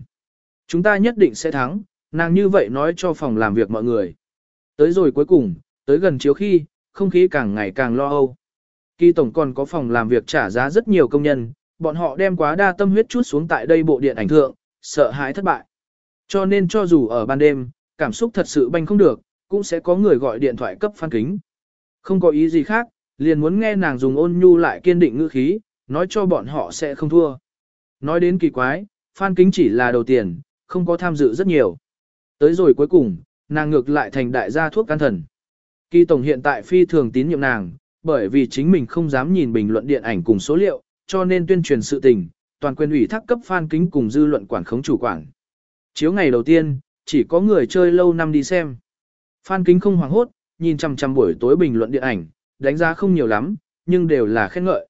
Chúng ta nhất định sẽ thắng, nàng như vậy nói cho phòng làm việc mọi người. Tới rồi cuối cùng, tới gần chiếu khi, không khí càng ngày càng lo âu. Kỳ tổng còn có phòng làm việc trả giá rất nhiều công nhân, bọn họ đem quá đa tâm huyết chút xuống tại đây bộ điện ảnh thượng, sợ hãi thất bại. Cho nên cho dù ở ban đêm, cảm xúc thật sự banh không được, cũng sẽ có người gọi điện thoại cấp phan kính. Không có ý gì khác, liền muốn nghe nàng dùng ôn nhu lại kiên định ngữ khí, nói cho bọn họ sẽ không thua. Nói đến kỳ quái, phan kính chỉ là đầu tiền, không có tham dự rất nhiều. Tới rồi cuối cùng, nàng ngược lại thành đại gia thuốc can thần. Kỳ tổng hiện tại phi thường tín nhiệm nàng, bởi vì chính mình không dám nhìn bình luận điện ảnh cùng số liệu, cho nên tuyên truyền sự tình, toàn quyền ủy thác cấp fan kính cùng dư luận quản khống chủ quản. Chiếu ngày đầu tiên, chỉ có người chơi lâu năm đi xem. Fan kính không hoảng hốt, nhìn chằm chằm buổi tối bình luận điện ảnh, đánh giá không nhiều lắm, nhưng đều là khen ngợi.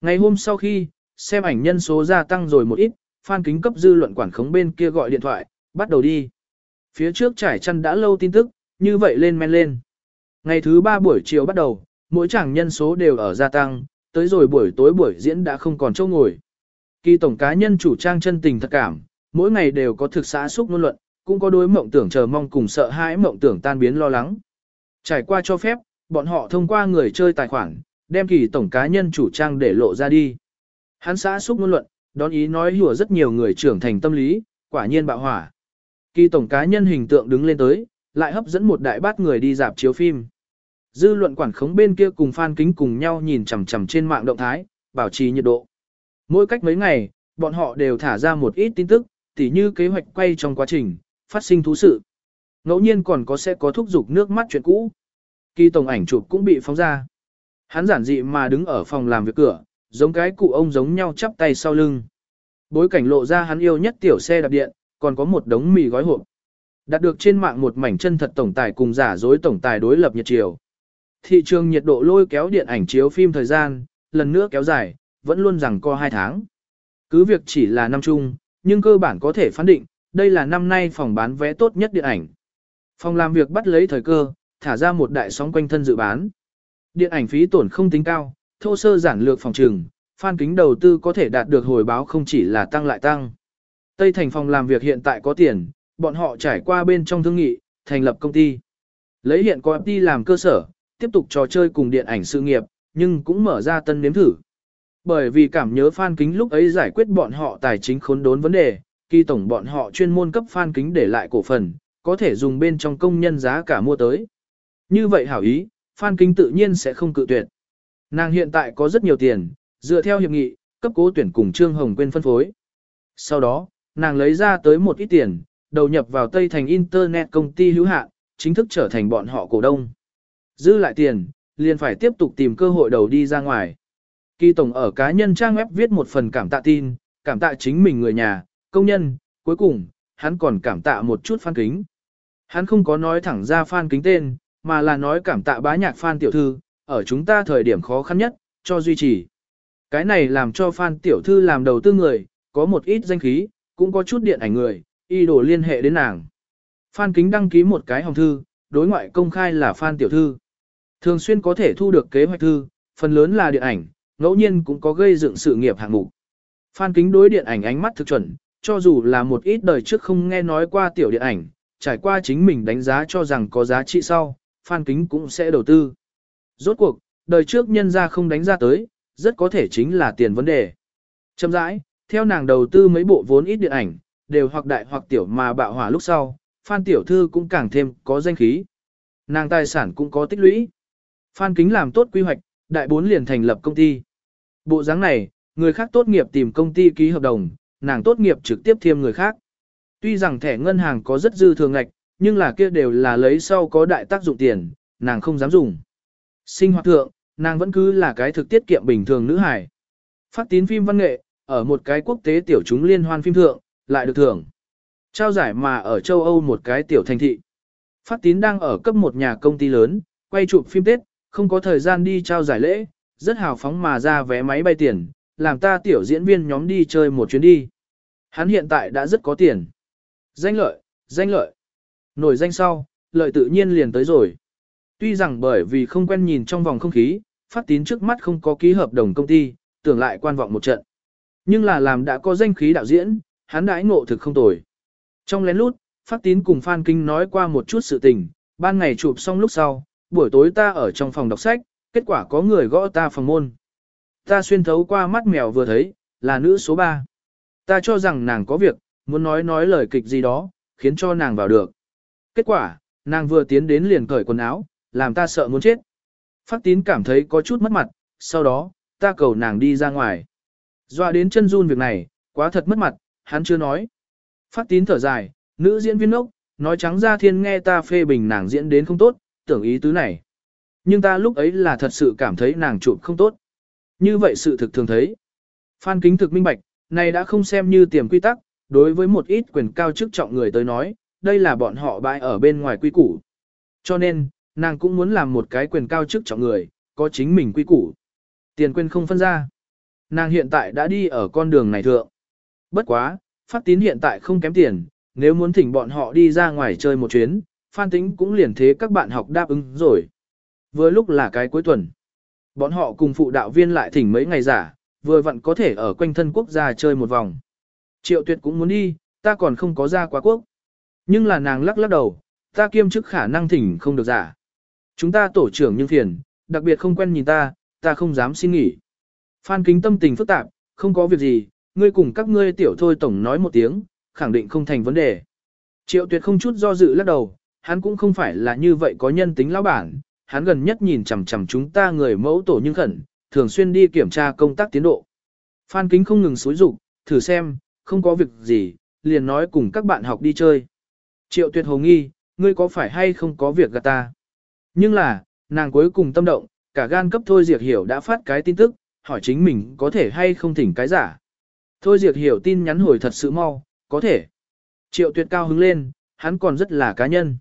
Ngày hôm sau khi, xem ảnh nhân số gia tăng rồi một ít, fan kính cấp dư luận quản khống bên kia gọi điện thoại, bắt đầu đi. Phía trước trải chăn đã lâu tin tức, như vậy lên men lên. Ngày thứ ba buổi chiều bắt đầu, mỗi chàng nhân số đều ở gia tăng, tới rồi buổi tối buổi diễn đã không còn chỗ ngồi. Kỳ tổng cá nhân chủ trang chân tình thật cảm, mỗi ngày đều có thực xã xúc ngôn luận, cũng có đối mộng tưởng chờ mong cùng sợ hãi mộng tưởng tan biến lo lắng. Trải qua cho phép, bọn họ thông qua người chơi tài khoản, đem kỳ tổng cá nhân chủ trang để lộ ra đi. Hắn xã xúc ngôn luận, đón ý nói hùa rất nhiều người trưởng thành tâm lý, quả nhiên bạo hỏa. Kỳ tổng cá nhân hình tượng đứng lên tới, lại hấp dẫn một đại bát người đi dạp chiếu phim. Dư luận quản khống bên kia cùng fan kính cùng nhau nhìn chằm chằm trên mạng động thái, bảo trì nhiệt độ. Mỗi cách mấy ngày, bọn họ đều thả ra một ít tin tức, tỉ như kế hoạch quay trong quá trình, phát sinh thú sự. Ngẫu nhiên còn có sẽ có thúc giục nước mắt chuyện cũ. Kỳ tổng ảnh chụp cũng bị phóng ra. Hắn giản dị mà đứng ở phòng làm việc cửa, giống cái cụ ông giống nhau chắp tay sau lưng. Bối cảnh lộ ra hắn yêu nhất tiểu xe đạp điện, còn có một đống mì gói hộp. Đạt được trên mạng một mảnh chân thật tổng tài cùng giả dối tổng tài đối lập nhiệt chiều. Thị trường nhiệt độ lôi kéo điện ảnh chiếu phim thời gian, lần nữa kéo dài, vẫn luôn rằng co 2 tháng. Cứ việc chỉ là năm chung, nhưng cơ bản có thể phán định, đây là năm nay phòng bán vé tốt nhất điện ảnh. Phòng làm việc bắt lấy thời cơ, thả ra một đại sóng quanh thân dự bán. Điện ảnh phí tổn không tính cao, thô sơ giản lược phòng trường, fan kính đầu tư có thể đạt được hồi báo không chỉ là tăng lại tăng. Tây thành phòng làm việc hiện tại có tiền, bọn họ trải qua bên trong thương nghị, thành lập công ty. Lấy hiện có FT làm cơ sở, tiếp tục trò chơi cùng điện ảnh sự nghiệp, nhưng cũng mở ra tân nếm thử. Bởi vì cảm nhớ Phan Kính lúc ấy giải quyết bọn họ tài chính khốn đốn vấn đề, kỳ tổng bọn họ chuyên môn cấp Phan Kính để lại cổ phần, có thể dùng bên trong công nhân giá cả mua tới. Như vậy hảo ý, Phan Kính tự nhiên sẽ không cự tuyệt. Nàng hiện tại có rất nhiều tiền, dựa theo hiệp nghị, cấp cố tuyển cùng Trương Hồng Quyên phân phối. Sau đó, nàng lấy ra tới một ít tiền, đầu nhập vào Tây Thành Internet công ty hữu hạn, chính thức trở thành bọn họ cổ đông. Giữ lại tiền, liền phải tiếp tục tìm cơ hội đầu đi ra ngoài. Kỳ Tổng ở cá nhân trang web viết một phần cảm tạ tin, cảm tạ chính mình người nhà, công nhân, cuối cùng, hắn còn cảm tạ một chút phan kính. Hắn không có nói thẳng ra phan kính tên, mà là nói cảm tạ bá nhạc phan tiểu thư, ở chúng ta thời điểm khó khăn nhất, cho duy trì. Cái này làm cho phan tiểu thư làm đầu tư người, có một ít danh khí, cũng có chút điện ảnh người, y đồ liên hệ đến nàng. Phan kính đăng ký một cái hồng thư, đối ngoại công khai là phan tiểu thư. Thường xuyên có thể thu được kế hoạch thư, phần lớn là điện ảnh, ngẫu nhiên cũng có gây dựng sự nghiệp hạng mục. Phan kính đối điện ảnh ánh mắt thực chuẩn, cho dù là một ít đời trước không nghe nói qua tiểu điện ảnh, trải qua chính mình đánh giá cho rằng có giá trị sau, Phan kính cũng sẽ đầu tư. Rốt cuộc, đời trước nhân ra không đánh ra tới, rất có thể chính là tiền vấn đề. Chậm rãi, theo nàng đầu tư mấy bộ vốn ít điện ảnh, đều hoặc đại hoặc tiểu mà bạo hỏa lúc sau, Phan tiểu thư cũng càng thêm có danh khí. Nàng tài sản cũng có tích lũy. Phan Kính làm tốt quy hoạch, đại bốn liền thành lập công ty. Bộ dáng này, người khác tốt nghiệp tìm công ty ký hợp đồng, nàng tốt nghiệp trực tiếp thêm người khác. Tuy rằng thẻ ngân hàng có rất dư thường ngạch, nhưng là kia đều là lấy sau có đại tác dụng tiền, nàng không dám dùng. Sinh hoạt thượng, nàng vẫn cứ là cái thực tiết kiệm bình thường nữ hải. Phát tín phim văn nghệ, ở một cái quốc tế tiểu chúng liên hoan phim thượng, lại được thưởng. Trao giải mà ở châu Âu một cái tiểu thành thị. Phát tín đang ở cấp một nhà công ty lớn, quay chụp phim Tết, không có thời gian đi trao giải lễ, rất hào phóng mà ra vé máy bay tiền, làm ta tiểu diễn viên nhóm đi chơi một chuyến đi. Hắn hiện tại đã rất có tiền. Danh lợi, danh lợi. Nổi danh sau, lợi tự nhiên liền tới rồi. Tuy rằng bởi vì không quen nhìn trong vòng không khí, phát tín trước mắt không có ký hợp đồng công ty, tưởng lại quan vọng một trận. Nhưng là làm đã có danh khí đạo diễn, hắn đãi ngộ thực không tồi. Trong lén lút, phát tín cùng Phan Kinh nói qua một chút sự tình, ban ngày chụp xong lúc sau, buổi tối ta ở trong phòng đọc sách, kết quả có người gõ ta phòng môn. Ta xuyên thấu qua mắt mèo vừa thấy, là nữ số 3. Ta cho rằng nàng có việc, muốn nói nói lời kịch gì đó, khiến cho nàng vào được. Kết quả, nàng vừa tiến đến liền cởi quần áo, làm ta sợ muốn chết. Phát tín cảm thấy có chút mất mặt, sau đó, ta cầu nàng đi ra ngoài. Doa đến chân run việc này, quá thật mất mặt, hắn chưa nói. Phát tín thở dài, nữ diễn viên ốc, nói trắng ra thiên nghe ta phê bình nàng diễn đến không tốt, tưởng ý tứ này. Nhưng ta lúc ấy là thật sự cảm thấy nàng chụp không tốt. Như vậy sự thực thường thấy. Phan kính thực minh bạch, này đã không xem như tiềm quy tắc, đối với một ít quyền cao chức trọng người tới nói, đây là bọn họ bãi ở bên ngoài quy củ. Cho nên, nàng cũng muốn làm một cái quyền cao chức trọng người, có chính mình quy củ. Tiền quyền không phân ra. Nàng hiện tại đã đi ở con đường này thượng. Bất quá, phát tín hiện tại không kém tiền, nếu muốn thỉnh bọn họ đi ra ngoài chơi một chuyến, Phan tĩnh cũng liền thế các bạn học đáp ứng rồi. Vừa lúc là cái cuối tuần. Bọn họ cùng phụ đạo viên lại thỉnh mấy ngày giả, vừa vặn có thể ở quanh thân quốc gia chơi một vòng. Triệu tuyệt cũng muốn đi, ta còn không có ra quá quốc. Nhưng là nàng lắc lắc đầu, ta kiêm chức khả năng thỉnh không được giả. Chúng ta tổ trưởng nhưng phiền, đặc biệt không quen nhìn ta, ta không dám xin nghỉ. Phan kính tâm tình phức tạp, không có việc gì, ngươi cùng các ngươi tiểu thôi tổng nói một tiếng, khẳng định không thành vấn đề. Triệu tuyệt không chút do dự lắc đầu, hắn cũng không phải là như vậy có nhân tính lão bản, hắn gần nhất nhìn chằm chằm chúng ta người mẫu tổ nhưng khẩn, thường xuyên đi kiểm tra công tác tiến độ. Phan kính không ngừng xúi rục, thử xem, không có việc gì, liền nói cùng các bạn học đi chơi. Triệu tuyệt hồ nghi, ngươi có phải hay không có việc gạt ta? Nhưng là, nàng cuối cùng tâm động, cả gan cấp Thôi Diệt Hiểu đã phát cái tin tức, hỏi chính mình có thể hay không thỉnh cái giả. Thôi Diệt Hiểu tin nhắn hồi thật sự mau, có thể. Triệu tuyệt cao hứng lên, hắn còn rất là cá nhân.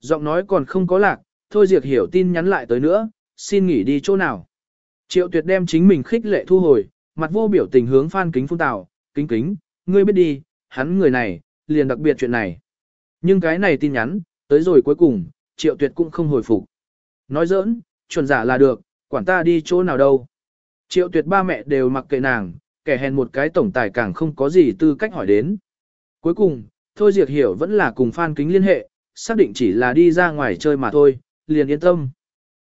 Giọng nói còn không có lạc, Thôi Diệt Hiểu tin nhắn lại tới nữa, xin nghỉ đi chỗ nào. Triệu tuyệt đem chính mình khích lệ thu hồi, mặt vô biểu tình hướng phan kính phun tào, kính kính, ngươi biết đi, hắn người này, liền đặc biệt chuyện này. Nhưng cái này tin nhắn, tới rồi cuối cùng, triệu tuyệt cũng không hồi phục. Nói giỡn, chuẩn giả là được, quản ta đi chỗ nào đâu. Triệu tuyệt ba mẹ đều mặc kệ nàng, kẻ hèn một cái tổng tài càng không có gì tư cách hỏi đến. Cuối cùng, Thôi Diệt Hiểu vẫn là cùng Phan Kính liên hệ, xác định chỉ là đi ra ngoài chơi mà thôi, liền yên tâm.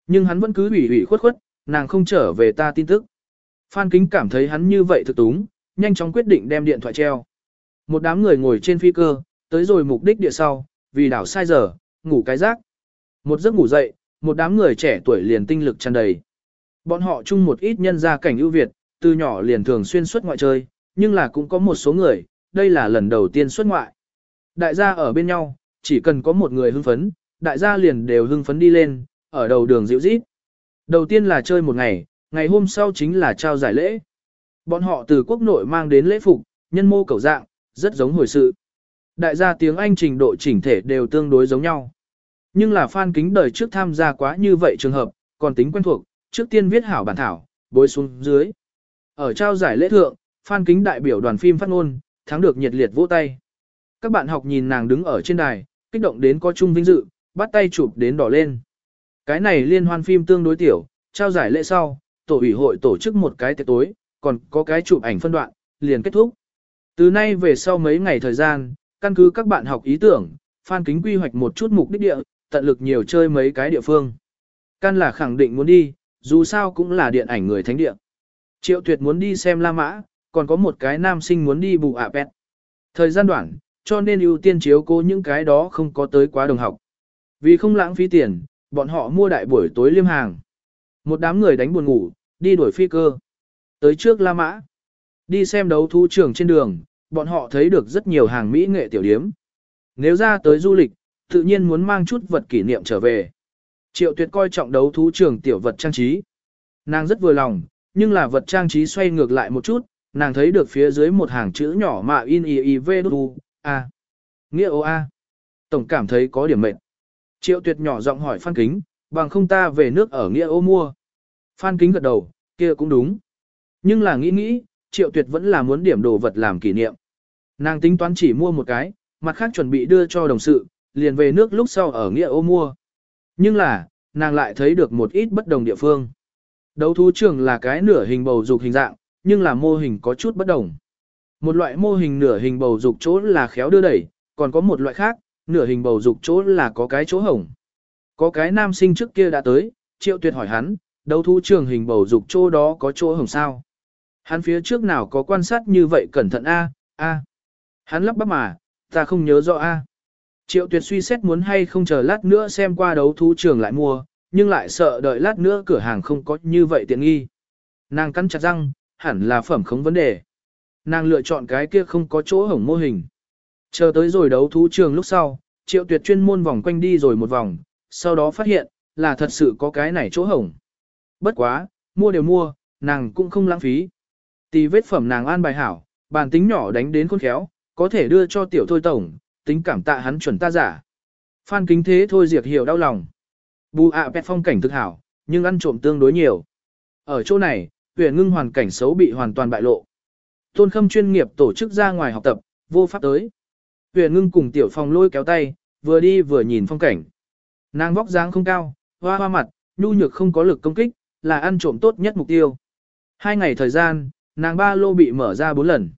Nhưng hắn vẫn cứ ủy ủy khuất khuất, nàng không trở về ta tin tức. Phan Kính cảm thấy hắn như vậy thực túng, nhanh chóng quyết định đem điện thoại treo. Một đám người ngồi trên phi cơ, tới rồi mục đích địa sau, vì đảo sai giờ, ngủ cái rác. Một giấc ngủ dậy, một đám người trẻ tuổi liền tinh lực tràn đầy. Bọn họ chung một ít nhân gia cảnh ưu việt, từ nhỏ liền thường xuyên xuất ngoại chơi, nhưng là cũng có một số người, đây là lần đầu tiên xuất ngoại. Đại gia ở bên nhau, chỉ cần có một người hưng phấn, đại gia liền đều hưng phấn đi lên, ở đầu đường dịu rít. Đầu tiên là chơi một ngày, ngày hôm sau chính là trao giải lễ. Bọn họ từ quốc nội mang đến lễ phục, nhân mô cầu dạng, rất giống hồi sự. Đại gia tiếng Anh trình độ chỉnh thể đều tương đối giống nhau. Nhưng là fan kính đời trước tham gia quá như vậy trường hợp, còn tính quen thuộc, trước tiên viết hảo bản thảo, bối xuống dưới. Ở trao giải lễ thượng, phan kính đại biểu đoàn phim phát ngôn, thắng được nhiệt liệt vỗ tay. Các bạn học nhìn nàng đứng ở trên đài, kích động đến có chung vinh dự, bắt tay chụp đến đỏ lên. Cái này liên hoan phim tương đối tiểu, trao giải lễ sau, tổ ủy hội tổ chức một cái tiệc tối, còn có cái chụp ảnh phân đoạn, liền kết thúc. Từ nay về sau mấy ngày thời gian, căn cứ các bạn học ý tưởng, Phan Kính quy hoạch một chút mục đích địa, tận lực nhiều chơi mấy cái địa phương. Căn là khẳng định muốn đi, dù sao cũng là điện ảnh người thánh địa. Triệu tuyệt muốn đi xem La Mã, còn có một cái nam sinh muốn đi bù ạ pet. Thời gian đoạn, cho nên ưu tiên chiếu cố những cái đó không có tới quá đồng học. Vì không lãng phí tiền, bọn họ mua đại buổi tối liêm hàng. Một đám người đánh buồn ngủ, đi đuổi phi cơ. Tới trước La Mã. Đi xem đấu thú trường trên đường, bọn họ thấy được rất nhiều hàng mỹ nghệ tiểu điếm. Nếu ra tới du lịch, tự nhiên muốn mang chút vật kỷ niệm trở về. Triệu tuyệt coi trọng đấu thú trường tiểu vật trang trí. Nàng rất vừa lòng, nhưng là vật trang trí xoay ngược lại một chút, nàng thấy được phía dưới một hàng chữ nhỏ mà in y y v u a. Nghĩa ô a. Tổng cảm thấy có điểm mệnh. Triệu tuyệt nhỏ giọng hỏi Phan Kính, bằng không ta về nước ở Nghĩa ô mua. Phan Kính gật đầu, kia cũng đúng. Nhưng là nghĩ nghĩ, triệu tuyệt vẫn là muốn điểm đồ vật làm kỷ niệm. Nàng tính toán chỉ mua một cái, mặt khác chuẩn bị đưa cho đồng sự, liền về nước lúc sau ở Nghĩa ô mua. Nhưng là, nàng lại thấy được một ít bất đồng địa phương. Đấu thú trường là cái nửa hình bầu dục hình dạng, nhưng là mô hình có chút bất đồng. Một loại mô hình nửa hình bầu dục chỗ là khéo đưa đẩy, còn có một loại khác, nửa hình bầu dục chỗ là có cái chỗ hổng. Có cái nam sinh trước kia đã tới, triệu tuyệt hỏi hắn, đấu thú trường hình bầu dục chỗ đó có chỗ hổng sao? Hắn phía trước nào có quan sát như vậy cẩn thận a a Hắn lắp bắp mà, ta không nhớ rõ a Triệu tuyệt suy xét muốn hay không chờ lát nữa xem qua đấu thú trường lại mua, nhưng lại sợ đợi lát nữa cửa hàng không có như vậy tiện nghi. Nàng cắn chặt răng, hẳn là phẩm không vấn đề. Nàng lựa chọn cái kia không có chỗ hổng mô hình. Chờ tới rồi đấu thú trường lúc sau, triệu tuyệt chuyên môn vòng quanh đi rồi một vòng, sau đó phát hiện, là thật sự có cái này chỗ hổng. Bất quá, mua đều mua, nàng cũng không lãng phí. Tì vết phẩm nàng an bài hảo, bàn tính nhỏ đánh đến khôn khéo, có thể đưa cho tiểu thôi tổng, tính cảm tạ hắn chuẩn ta giả. Phan kính thế thôi diệt hiểu đau lòng. Bù ạ à phong cảnh thực hảo, nhưng ăn trộm tương đối nhiều. Ở chỗ này, huyền ngưng hoàn cảnh xấu bị hoàn toàn bại lộ. Tôn khâm chuyên nghiệp tổ chức ra ngoài học tập, vô pháp tới. Huyền ngưng cùng tiểu phong lôi kéo tay, vừa đi vừa nhìn phong cảnh. Nàng vóc dáng không cao, hoa hoa mặt, nhu nhược không có lực công kích, là ăn trộm tốt nhất mục tiêu. Hai ngày thời gian, nàng ba lô bị mở ra bốn lần.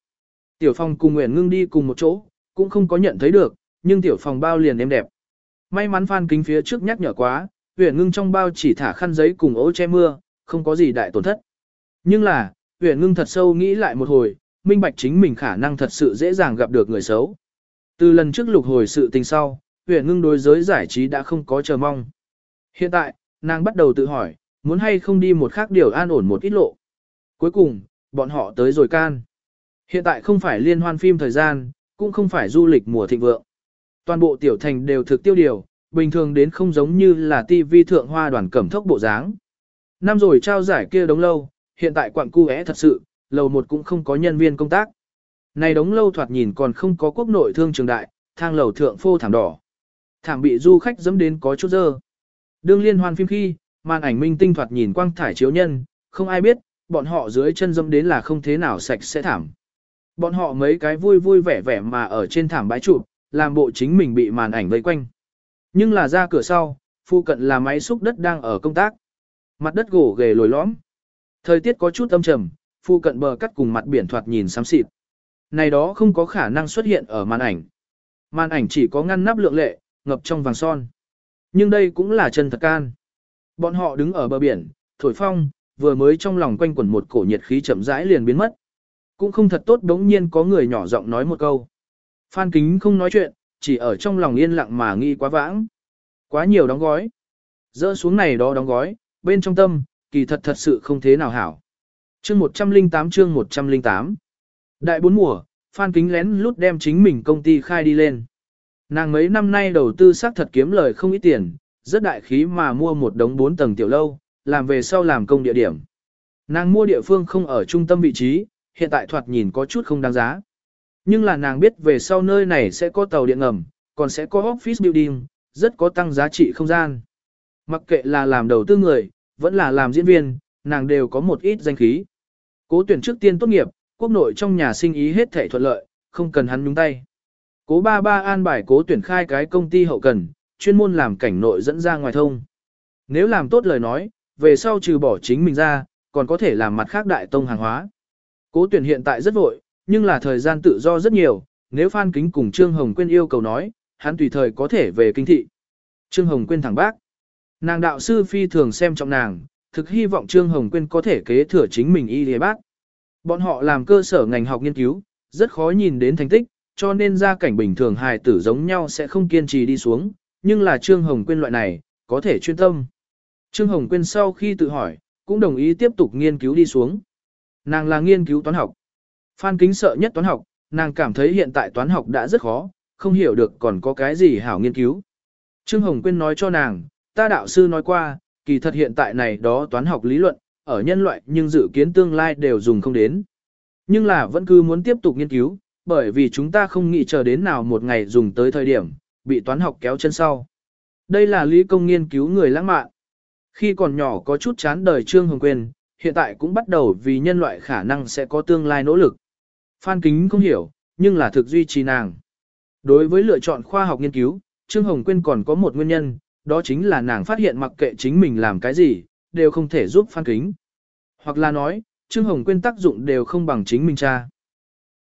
Tiểu phong cùng Nguyễn Ngưng đi cùng một chỗ, cũng không có nhận thấy được, nhưng tiểu phòng bao liền êm đẹp. May mắn Phan Kính phía trước nhắc nhở quá, Huyền Ngưng trong bao chỉ thả khăn giấy cùng ố che mưa, không có gì đại tổn thất. Nhưng là, Huyền Ngưng thật sâu nghĩ lại một hồi, minh bạch chính mình khả năng thật sự dễ dàng gặp được người xấu. Từ lần trước lục hồi sự tình sau, Huyền Ngưng đối giới giải trí đã không có chờ mong. Hiện tại, nàng bắt đầu tự hỏi, muốn hay không đi một khác điều an ổn một ít lộ. Cuối cùng, bọn họ tới rồi can. Hiện tại không phải liên hoan phim thời gian, cũng không phải du lịch mùa thịnh vượng. Toàn bộ tiểu thành đều thực tiêu điều, bình thường đến không giống như là TV thượng hoa đoàn cẩm thốc bộ dáng. Năm rồi trao giải kia đống lâu, hiện tại quặng cu thật sự, lầu một cũng không có nhân viên công tác. Này đống lâu thoạt nhìn còn không có quốc nội thương trường đại, thang lầu thượng phô thảm đỏ. Thảm bị du khách dẫm đến có chút dơ. Đương liên hoan phim khi, màn ảnh minh tinh thoạt nhìn quang thải chiếu nhân, không ai biết, bọn họ dưới chân dẫm đến là không thế nào sạch sẽ thảm. Bọn họ mấy cái vui vui vẻ vẻ mà ở trên thảm bãi chụp, làm bộ chính mình bị màn ảnh vây quanh. Nhưng là ra cửa sau, phụ cận là máy xúc đất đang ở công tác. Mặt đất gỗ ghề lồi lõm. Thời tiết có chút âm trầm, phụ cận bờ cắt cùng mặt biển thoạt nhìn xám xịt. Này đó không có khả năng xuất hiện ở màn ảnh. Màn ảnh chỉ có ngăn nắp lượng lệ, ngập trong vàng son. Nhưng đây cũng là chân thật can. Bọn họ đứng ở bờ biển, thổi phong, vừa mới trong lòng quanh quẩn một cổ nhiệt khí chậm rãi liền biến mất. Cũng không thật tốt đống nhiên có người nhỏ giọng nói một câu. Phan Kính không nói chuyện, chỉ ở trong lòng yên lặng mà nghĩ quá vãng. Quá nhiều đóng gói. Dỡ xuống này đó đóng gói, bên trong tâm, kỳ thật thật sự không thế nào hảo. Chương 108 chương 108 Đại bốn mùa, Phan Kính lén lút đem chính mình công ty khai đi lên. Nàng mấy năm nay đầu tư xác thật kiếm lời không ít tiền, rất đại khí mà mua một đống bốn tầng tiểu lâu, làm về sau làm công địa điểm. Nàng mua địa phương không ở trung tâm vị trí, hiện tại thoạt nhìn có chút không đáng giá. Nhưng là nàng biết về sau nơi này sẽ có tàu điện ngầm, còn sẽ có office building, rất có tăng giá trị không gian. Mặc kệ là làm đầu tư người, vẫn là làm diễn viên, nàng đều có một ít danh khí. Cố tuyển trước tiên tốt nghiệp, quốc nội trong nhà sinh ý hết thể thuận lợi, không cần hắn nhúng tay. Cố ba ba an bài cố tuyển khai cái công ty hậu cần, chuyên môn làm cảnh nội dẫn ra ngoài thông. Nếu làm tốt lời nói, về sau trừ bỏ chính mình ra, còn có thể làm mặt khác đại tông hàng hóa. Cố tuyển hiện tại rất vội, nhưng là thời gian tự do rất nhiều, nếu Phan Kính cùng Trương Hồng Quyên yêu cầu nói, hắn tùy thời có thể về kinh thị. Trương Hồng Quyên thẳng bác. Nàng đạo sư phi thường xem trọng nàng, thực hy vọng Trương Hồng Quyên có thể kế thừa chính mình y lý bác. Bọn họ làm cơ sở ngành học nghiên cứu, rất khó nhìn đến thành tích, cho nên gia cảnh bình thường hài tử giống nhau sẽ không kiên trì đi xuống, nhưng là Trương Hồng Quyên loại này, có thể chuyên tâm. Trương Hồng Quyên sau khi tự hỏi, cũng đồng ý tiếp tục nghiên cứu đi xuống. Nàng là nghiên cứu toán học. Phan Kính sợ nhất toán học, nàng cảm thấy hiện tại toán học đã rất khó, không hiểu được còn có cái gì hảo nghiên cứu. Trương Hồng Quyên nói cho nàng, ta đạo sư nói qua, kỳ thật hiện tại này đó toán học lý luận, ở nhân loại nhưng dự kiến tương lai đều dùng không đến. Nhưng là vẫn cứ muốn tiếp tục nghiên cứu, bởi vì chúng ta không nghĩ chờ đến nào một ngày dùng tới thời điểm, bị toán học kéo chân sau. Đây là lý công nghiên cứu người lãng mạn. Khi còn nhỏ có chút chán đời Trương Hồng Quyên, hiện tại cũng bắt đầu vì nhân loại khả năng sẽ có tương lai nỗ lực. Phan Kính không hiểu, nhưng là thực duy trì nàng. Đối với lựa chọn khoa học nghiên cứu, Trương Hồng Quyên còn có một nguyên nhân, đó chính là nàng phát hiện mặc kệ chính mình làm cái gì, đều không thể giúp Phan Kính. Hoặc là nói, Trương Hồng Quyên tác dụng đều không bằng chính mình cha.